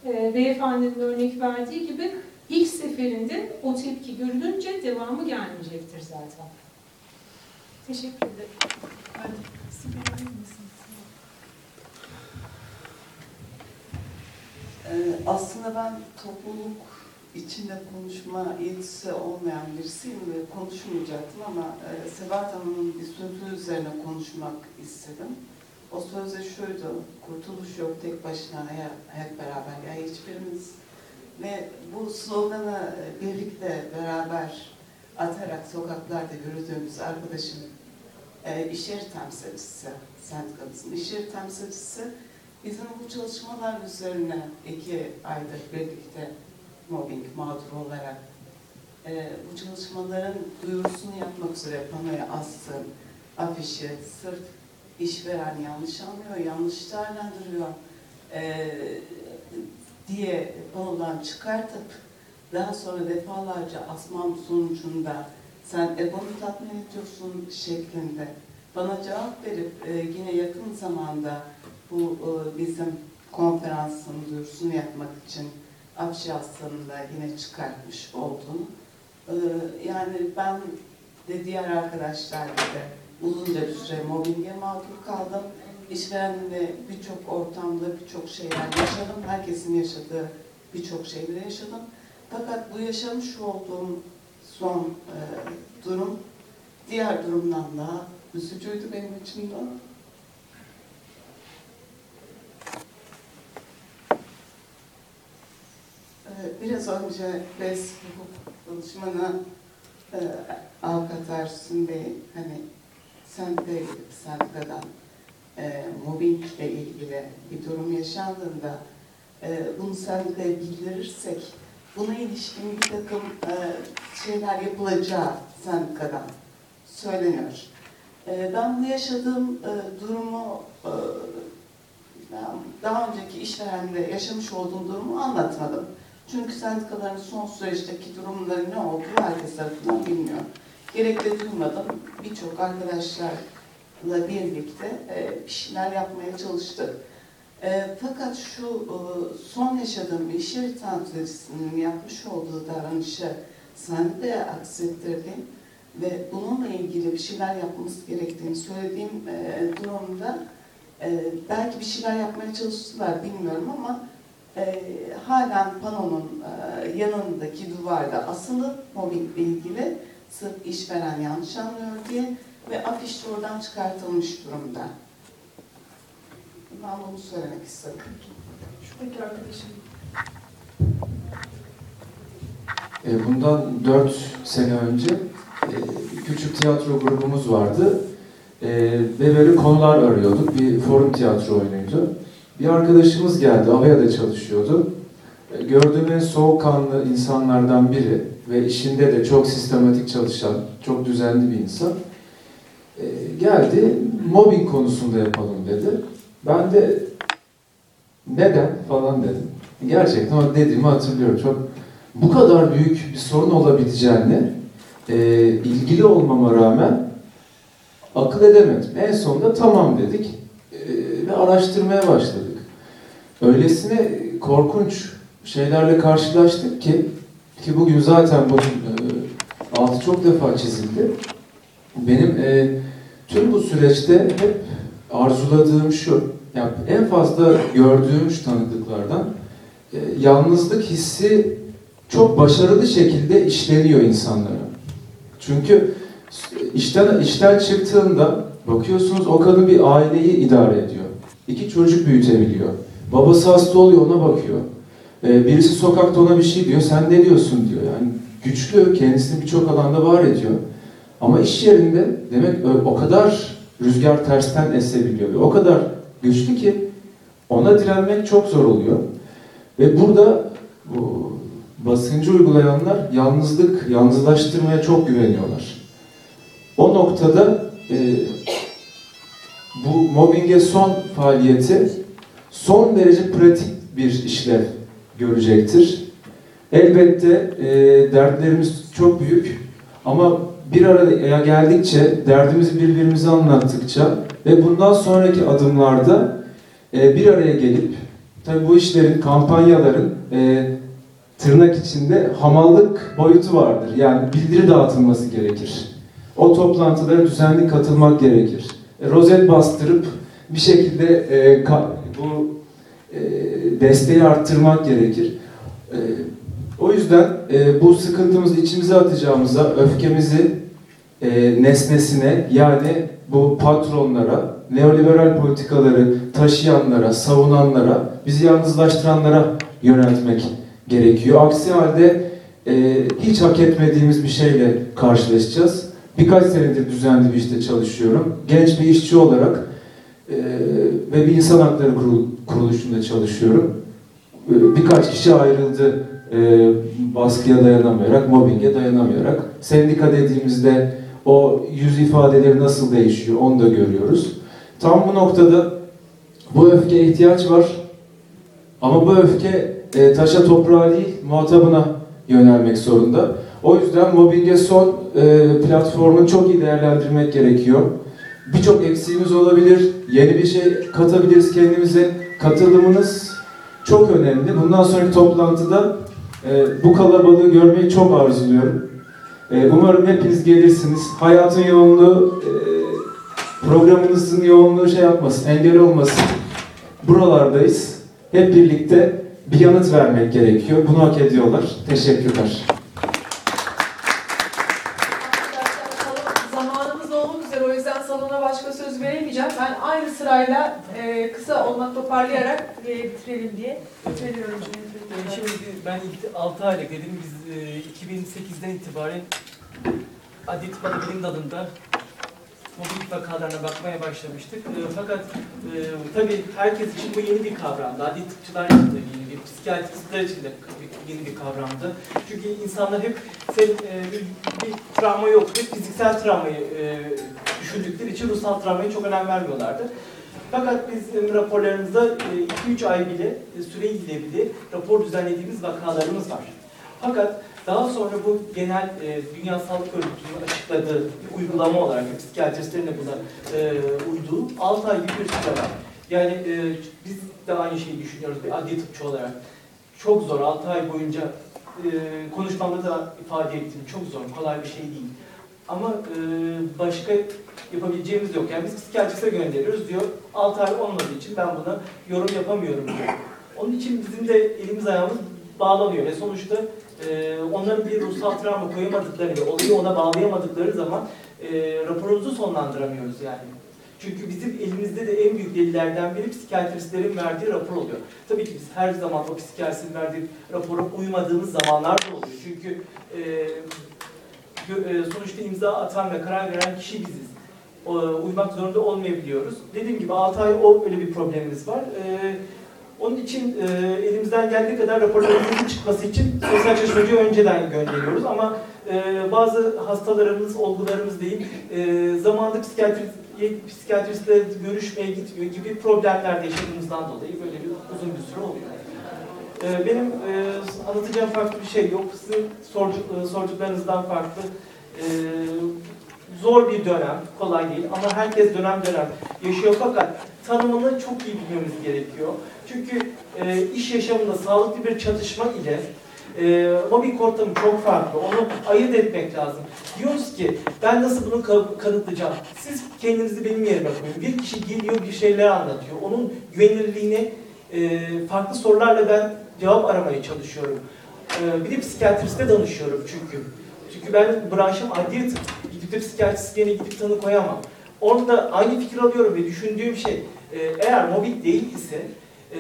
e, beyefendinin örnek verdiği gibi ilk seferinde o tepki görülünce devamı gelmeyecektir zaten. Teşekkür ederim. Ee, aslında ben topluluk içinde konuşma yetisi olmayan birisiyim ve konuşmayacaktım ama e, Sebahat Hanım'ın bir sözü üzerine konuşmak istedim. O söz de şuydu, kurtuluş yok tek başına ya hep beraber ya hiçbirimiz. Ve bu sloganı e, birlikte beraber atarak sokaklarda yürüdüğümüz arkadaşım e, iş yeri temsilcisi, sendikamızın iş yeri temsilcisi Bizim bu çalışmalar üzerine iki aydır birlikte mobbing mağduru olarak e, bu çalışmaların duyurusunu yapmak üzere panoya astım afişi sırf işveren yanlış anlıyor, yanlış değerlendiriyor e, diye panodan çıkartıp daha sonra defalarca asmam sonucunda sen egonu tatmin ediyorsun şeklinde bana cevap verip e, yine yakın zamanda bu e, bizim konferansın duyurusunu yapmak için Akşi Aslanı'nda yine çıkartmış olduğunu. E, yani ben de diğer arkadaşlar gibi uzunca bir süre mobbinge mağdur kaldım. İşverenle birçok ortamda birçok şeyler yaşadım. Herkesin yaşadığı birçok şeyleri yaşadım. Fakat bu yaşamış olduğum son e, durum diğer durumdan daha üzücüydü benim için. Ee, Biraz önce BES hukuk danışmanı e, Avukat Ersun Bey hani sendikaya gidip sendikadan e, mobbingle ilgili bir durum yaşandığında e, bunu sendikaya bildirirsek buna ilişkin bir takım e, şeyler yapılacağı sendikadan söyleniyor. E, ben bu yaşadığım e, durumu e, daha önceki işverenle yaşamış olduğum durumu anlatmadım. Çünkü sendikaların son süreçteki durumları ne olduğu herkes tarafından bilmiyor. Gerek de duymadım. Birçok arkadaşlarla birlikte e, bir şeyler yapmaya çalıştık. E, fakat şu e, son yaşadığım bir iş yeri temsilcisinin yapmış olduğu davranışı sendikaya aksettirdim ve bununla ilgili bir şeyler yapmamız gerektiğini söylediğim durumda belki bir şeyler yapmaya çalıştılar bilmiyorum ama e, halen panonun e, yanındaki duvarda asılı mobbingle ilgili sırf işveren yanlış anlıyor diye ve afiş de oradan çıkartılmış durumda. Ben bunu söylemek istedim. Şuradaki arkadaşım. E, Bundan 4 sene önce e, küçük tiyatro grubumuz vardı. E, Ve böyle konular arıyorduk. Bir forum tiyatro oyunuydu. Bir arkadaşımız geldi, Avaya'da çalışıyordu. Gördüğüm en soğukkanlı insanlardan biri ve işinde de çok sistematik çalışan, çok düzenli bir insan. E, Geldi, mobbing konusunda yapalım dedi. Ben de neden falan dedim. Gerçekten o dediğimi hatırlıyorum. Çok bu kadar büyük bir sorun olabileceğini e, ilgili olmama rağmen akıl edemedim. En sonunda tamam dedik e, ve araştırmaya başladık. Öylesine korkunç şeylerle karşılaştık ki ki bugün zaten bunun e, altı çok defa çizildi. Benim e, Tüm bu süreçte hep arzuladığım şu, yani en fazla gördüğüm şu tanıklıklardan e, yalnızlık hissi çok başarılı şekilde işleniyor insanlara. Çünkü işten işten çıktığında bakıyorsunuz o kadın bir aileyi idare ediyor. İki çocuk büyütebiliyor. Babası hasta oluyor ona bakıyor. Ee, birisi sokakta ona bir şey diyor. Sen ne diyorsun diyor. Yani güçlü kendisini birçok alanda var ediyor. Ama iş yerinde demek o kadar rüzgar tersten esebiliyor. ve O kadar güçlü ki ona direnmek çok zor oluyor. Ve burada bu basıncı uygulayanlar yalnızlık, yalnızlaştırmaya çok güveniyorlar. O noktada e, bu mobbinge son faaliyeti son derece pratik bir işlev görecektir. Elbette e, dertlerimiz çok büyük ama bir araya geldikçe, derdimizi birbirimize anlattıkça ve bundan sonraki adımlarda e, bir araya gelip, tabii bu işlerin, kampanyaların e, tırnak içinde hamallık boyutu vardır. Yani bildiri dağıtılması gerekir. O toplantılara düzenli katılmak gerekir. E, rozet bastırıp bir şekilde e, bu e, desteği arttırmak gerekir. E, o yüzden e, bu sıkıntımızı içimize atacağımıza öfkemizi e, nesnesine yani bu patronlara, neoliberal politikaları taşıyanlara, savunanlara, bizi yalnızlaştıranlara yöneltmek gerekiyor. Aksi halde e, hiç hak etmediğimiz bir şeyle karşılaşacağız. Birkaç senedir düzenli bir işte çalışıyorum. Genç bir işçi olarak e, ve bir insan hakları kurul- kuruluşunda çalışıyorum. E, birkaç kişi ayrıldı e, baskıya dayanamayarak, mobbinge dayanamayarak. Sendika dediğimizde o yüz ifadeleri nasıl değişiyor onu da görüyoruz. Tam bu noktada bu öfke ihtiyaç var. Ama bu öfke e, taşa toprağa değil, muhatabına yönelmek zorunda. O yüzden mobbinge son e, platformunu çok iyi değerlendirmek gerekiyor. Birçok eksiğimiz olabilir, yeni bir şey katabiliriz kendimize. Katılımınız çok önemli. Bundan sonraki toplantıda e, bu kalabalığı görmeyi çok arzuluyorum. E, umarım hepiniz gelirsiniz. Hayatın yoğunluğu, e, programınızın yoğunluğu şey yapmasın, engel olmasın. Buralardayız. Hep birlikte bir yanıt vermek gerekiyor. Bunu hak ediyorlar. Teşekkürler. Arkadaşlar salon, zamanımız olmak üzere o yüzden salona başka söz veremeyeceğim. Ben aynı sırayla e, olmak toparlayarak e, bitirelim diye veriyorum. Yani şimdi ben ilk 6 aylık dedim biz e, 2008'den itibaren Adli Tıp Bilim Dalı'nda mobbing vakalarına bakmaya başlamıştık. E, fakat e, tabii herkes için bu yeni bir kavramdı. Adli tıpçılar için de yeni bir, psikiyatristler için de yeni bir kavramdı. Çünkü insanlar hep sen, e, bir, bir travma yok, hep fiziksel travmayı e, düşündükleri için ruhsal travmaya çok önem vermiyorlardı. Fakat biz e, raporlarımızda 2-3 ay bile e, süreyle bile rapor düzenlediğimiz vakalarımız var. Fakat daha sonra bu genel e, Dünya Sağlık Örgütü'nün açıkladığı uygulama olarak psikiyatristlerin de buna e, uyduğu 6 ay gibi bir süre var. Yani e, biz de aynı şeyi düşünüyoruz bir adli tıpçı olarak. Çok zor 6 ay boyunca e, konuşmamda da ifade ettim. Çok zor, kolay bir şey değil. Ama e, başka yapabileceğimiz yok. Yani biz psikiyatriste gönderiyoruz diyor. 6 ay olmadığı için ben buna yorum yapamıyorum diyor. Onun için bizim de elimiz ayağımız bağlanıyor ve sonuçta e, onların bir ruhsal travma koyamadıkları ve olayı ona bağlayamadıkları zaman e, raporumuzu sonlandıramıyoruz yani. Çünkü bizim elimizde de en büyük delillerden biri psikiyatristlerin verdiği rapor oluyor. Tabii ki biz her zaman o psikiyatristin verdiği rapora uymadığımız zamanlar da oluyor. Çünkü e, sonuçta imza atan ve karar veren kişi biziz. Uymak zorunda olmayabiliyoruz. Dediğim gibi 6 ay o öyle bir problemimiz var. E, onun için e, elimizden geldiği kadar raporlarımızın çıkması için sosyal çalışmacıyı önceden gönderiyoruz ama e, bazı hastalarımız, olgularımız değil, e, zamanında psikiyatrist, psikiyatristle görüşmeye gitmiyor gibi problemler yaşadığımızdan dolayı böyle bir uzun bir süre oluyor. E, benim e, anlatacağım farklı bir şey yok. Sizin sorcuk, e, farklı. E, zor bir dönem, kolay değil ama herkes dönem dönem yaşıyor fakat tanımını çok iyi bilmemiz gerekiyor. Çünkü e, iş yaşamında sağlıklı bir çatışma ile E, mobbing ortamı çok farklı. Onu ayırt etmek lazım. Diyoruz ki ben nasıl bunu ka- kanıtlayacağım? Siz kendinizi benim yerime koyun. Bir kişi geliyor bir şeyler anlatıyor. Onun güvenilirliğini e, farklı sorularla ben cevap aramaya çalışıyorum. E, bir de psikiyatriste danışıyorum çünkü. Çünkü ben branşım adliye tıp. Gidip de psikiyatristliğine gidip tanı koyamam. Orada aynı fikir alıyorum ve düşündüğüm şey e, eğer mobbing değil ise e,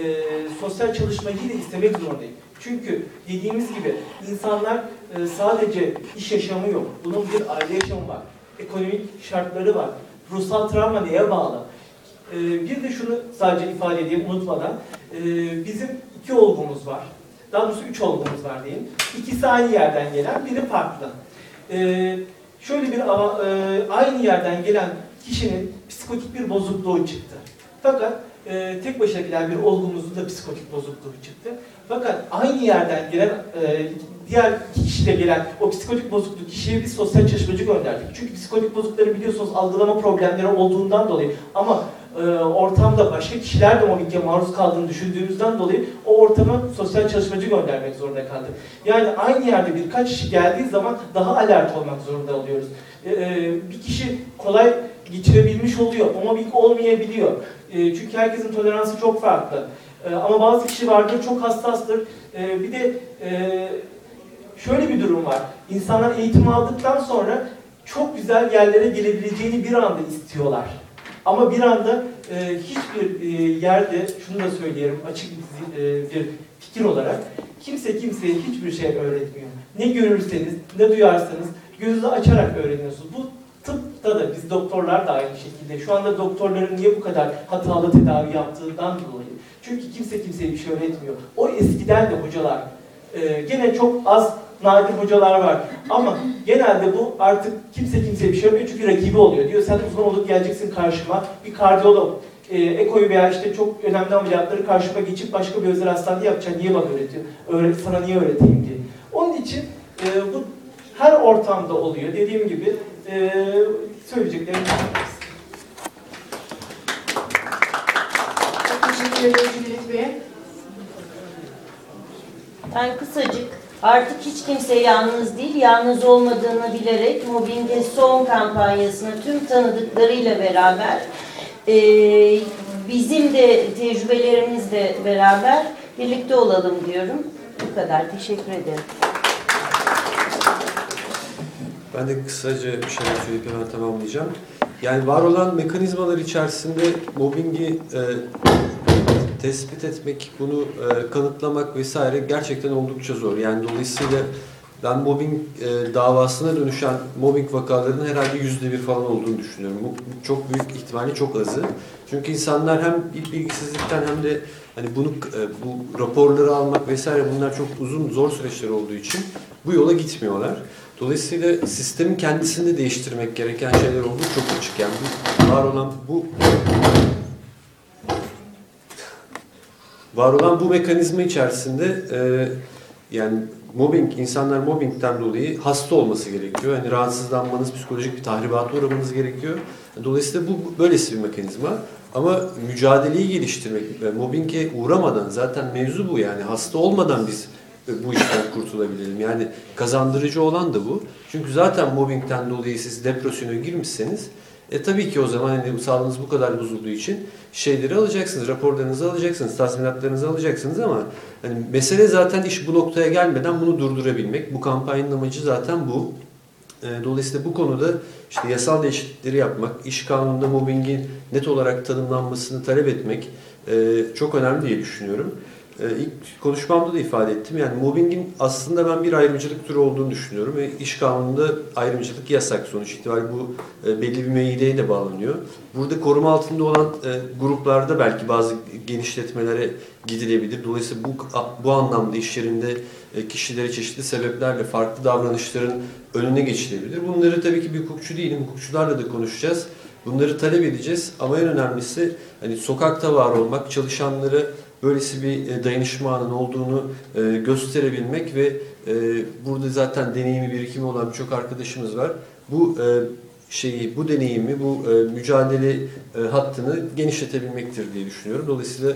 sosyal çalışmayı da istemek zorundayım. Çünkü dediğimiz gibi insanlar e, sadece iş yaşamı yok. Bunun bir aile yaşamı var. Ekonomik şartları var. Ruhsal travma neye bağlı? E, bir de şunu sadece ifade edeyim unutmadan. E, bizim iki olgumuz var. Daha doğrusu üç olgumuz var diyeyim. İkisi aynı yerden gelen, biri farklı. E, şöyle bir ava- e, aynı yerden gelen kişinin psikotik bir bozukluğu çıktı. Fakat e, tek başına gelen bir olgumuzun da psikotik bozukluğu çıktı. Fakat aynı yerden gelen e, diğer iki kişide gelen o psikotik bozukluk kişiye bir sosyal çalışmacı gönderdik. Çünkü psikotik bozuklukların biliyorsunuz algılama problemleri olduğundan dolayı ama e, ortamda başka kişiler de mobbinge maruz kaldığını düşündüğümüzden dolayı o ortama sosyal çalışmacı göndermek zorunda kaldık. Yani aynı yerde birkaç kişi geldiği zaman daha alert olmak zorunda oluyoruz. E, e, bir kişi kolay geçirebilmiş oluyor, o mobbing olmayabiliyor. E, çünkü herkesin toleransı çok farklı. E, ama bazı kişi vardır çok hassastır. E, bir de e, şöyle bir durum var. İnsanlar eğitim aldıktan sonra çok güzel yerlere gelebileceğini bir anda istiyorlar. Ama bir anda e, hiçbir e, yerde, şunu da söyleyelim açık bir, e, bir fikir olarak, kimse kimseye hiçbir şey öğretmiyor. Ne görürseniz, ne duyarsanız gözünüzü açarak öğreniyorsunuz. Bu tıpta da biz doktorlar da aynı şekilde. Şu anda doktorların niye bu kadar hatalı tedavi yaptığından dolayı. Çünkü kimse kimseye bir şey öğretmiyor. O eskiden de hocalar, e, gene çok az nadir hocalar var. Ama genelde bu artık kimse kimseye bir şey yapmıyor çünkü rakibi oluyor. Diyor sen uzman olup geleceksin karşıma. Bir kardiyolog, e, ekoyu veya işte çok önemli ameliyatları karşıma geçip başka bir özel hastanede yapacaksın. Niye bana öğretiyor? Öğret, sana niye öğreteyim diye. Onun için e, bu her ortamda oluyor. Dediğim gibi e, söyleyeceklerim. Çok teşekkür ederim Cüneyt Bey'e. Ben kısacık artık hiç kimse yalnız değil, yalnız olmadığını bilerek Mobbing'e son kampanyasını tüm tanıdıklarıyla beraber e, bizim de tecrübelerimizle beraber birlikte olalım diyorum. Bu kadar. Teşekkür ederim. Ben de kısaca bir şeyler söyleyip hemen tamamlayacağım. Yani var olan mekanizmalar içerisinde mobbingi e, tespit etmek, bunu e, kanıtlamak vesaire gerçekten oldukça zor. Yani dolayısıyla ben mobbing e, davasına dönüşen mobbing vakalarının herhalde yüzde bir falan olduğunu düşünüyorum. Bu çok büyük ihtimalle çok azı. Çünkü insanlar hem bilgisizlikten hem de hani bunu e, bu raporları almak vesaire bunlar çok uzun zor süreçler olduğu için bu yola gitmiyorlar. Dolayısıyla sistemin kendisini de değiştirmek gereken şeyler olduğu çok açık. Yani bu var olan bu var olan bu mekanizma içerisinde e, yani mobbing, insanlar mobbingden dolayı hasta olması gerekiyor. Yani rahatsızlanmanız, psikolojik bir tahribata uğramanız gerekiyor. Dolayısıyla bu böylesi bir mekanizma. Ama mücadeleyi geliştirmek, e, mobbinge uğramadan zaten mevzu bu yani hasta olmadan biz e, bu işten kurtulabilelim. Yani kazandırıcı olan da bu. Çünkü zaten mobbingden dolayı siz depresyona girmişseniz e tabii ki o zaman hani sağlığınız bu kadar bozulduğu için şeyleri alacaksınız, raporlarınızı alacaksınız, tazminatlarınızı alacaksınız ama hani mesele zaten iş bu noktaya gelmeden bunu durdurabilmek. Bu kampanyanın amacı zaten bu. E, Dolayısıyla bu konuda işte yasal değişiklikleri yapmak, iş kanununda mobbingin net olarak tanımlanmasını talep etmek e, çok önemli diye düşünüyorum. E, İlk konuşmamda da ifade ettim. Yani mobbingin aslında ben bir ayrımcılık türü olduğunu düşünüyorum ve iş kanununda ayrımcılık yasak sonuç itibariyle bu e, belli bir meydeye de bağlanıyor. Burada koruma altında olan e, gruplarda belki bazı genişletmelere gidilebilir. Dolayısıyla bu bu anlamda iş yerinde e, kişilere çeşitli sebeplerle farklı davranışların önüne geçilebilir. Bunları tabii ki bir hukukçu değilim. Hukukçularla da konuşacağız. Bunları talep edeceğiz ama en önemlisi hani sokakta var olmak, çalışanları böylesi bir e, dayanışma ağının olduğunu e, gösterebilmek ve e, burada zaten deneyimi birikimi olan birçok arkadaşımız var. Bu şeyi, bu deneyimi, bu mücadele hattını genişletebilmektir diye düşünüyorum. Dolayısıyla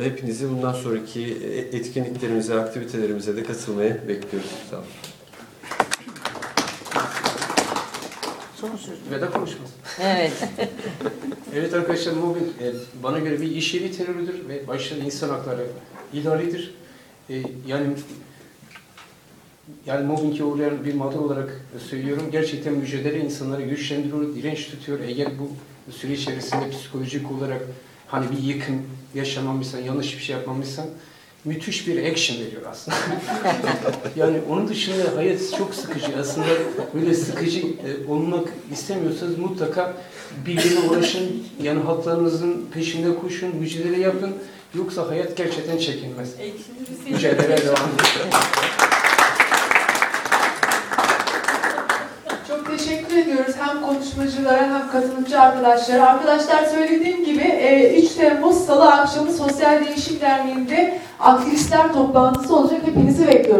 hepinizi bundan sonraki etkinliklerimize, aktivitelerimize de katılmaya bekliyoruz. Sağ olun. Son söz. Veda konuşması. Evet. Evet arkadaşlar mobbing e, bana göre bir iş yeri terörüdür ve başta insan hakları ihlalidir. E, yani yani mobbinge uğrayan bir mağdur olarak söylüyorum. Gerçekten mücadele insanları güçlendiriyor, direnç tutuyor. Eğer bu süre içerisinde psikolojik olarak hani bir yıkım yaşamamışsan, yanlış bir şey yapmamışsan müthiş bir action veriyor aslında. yani onun dışında hayat çok sıkıcı. Aslında böyle sıkıcı e, olmak istemiyorsanız mutlaka birliğine uğraşın. Yani haklarınızın peşinde koşun, mücadele yapın. Yoksa hayat gerçekten çekilmez. Mücadeleye devam edin. Çok teşekkür ediyoruz hem konuşmacılara hem katılımcı arkadaşlara. Arkadaşlar söylediğim gibi e, 3 Temmuz Salı akşamı Sosyal Değişim Derneği'nde aktivistler toplantısı olacak. Hepinizi bekliyoruz.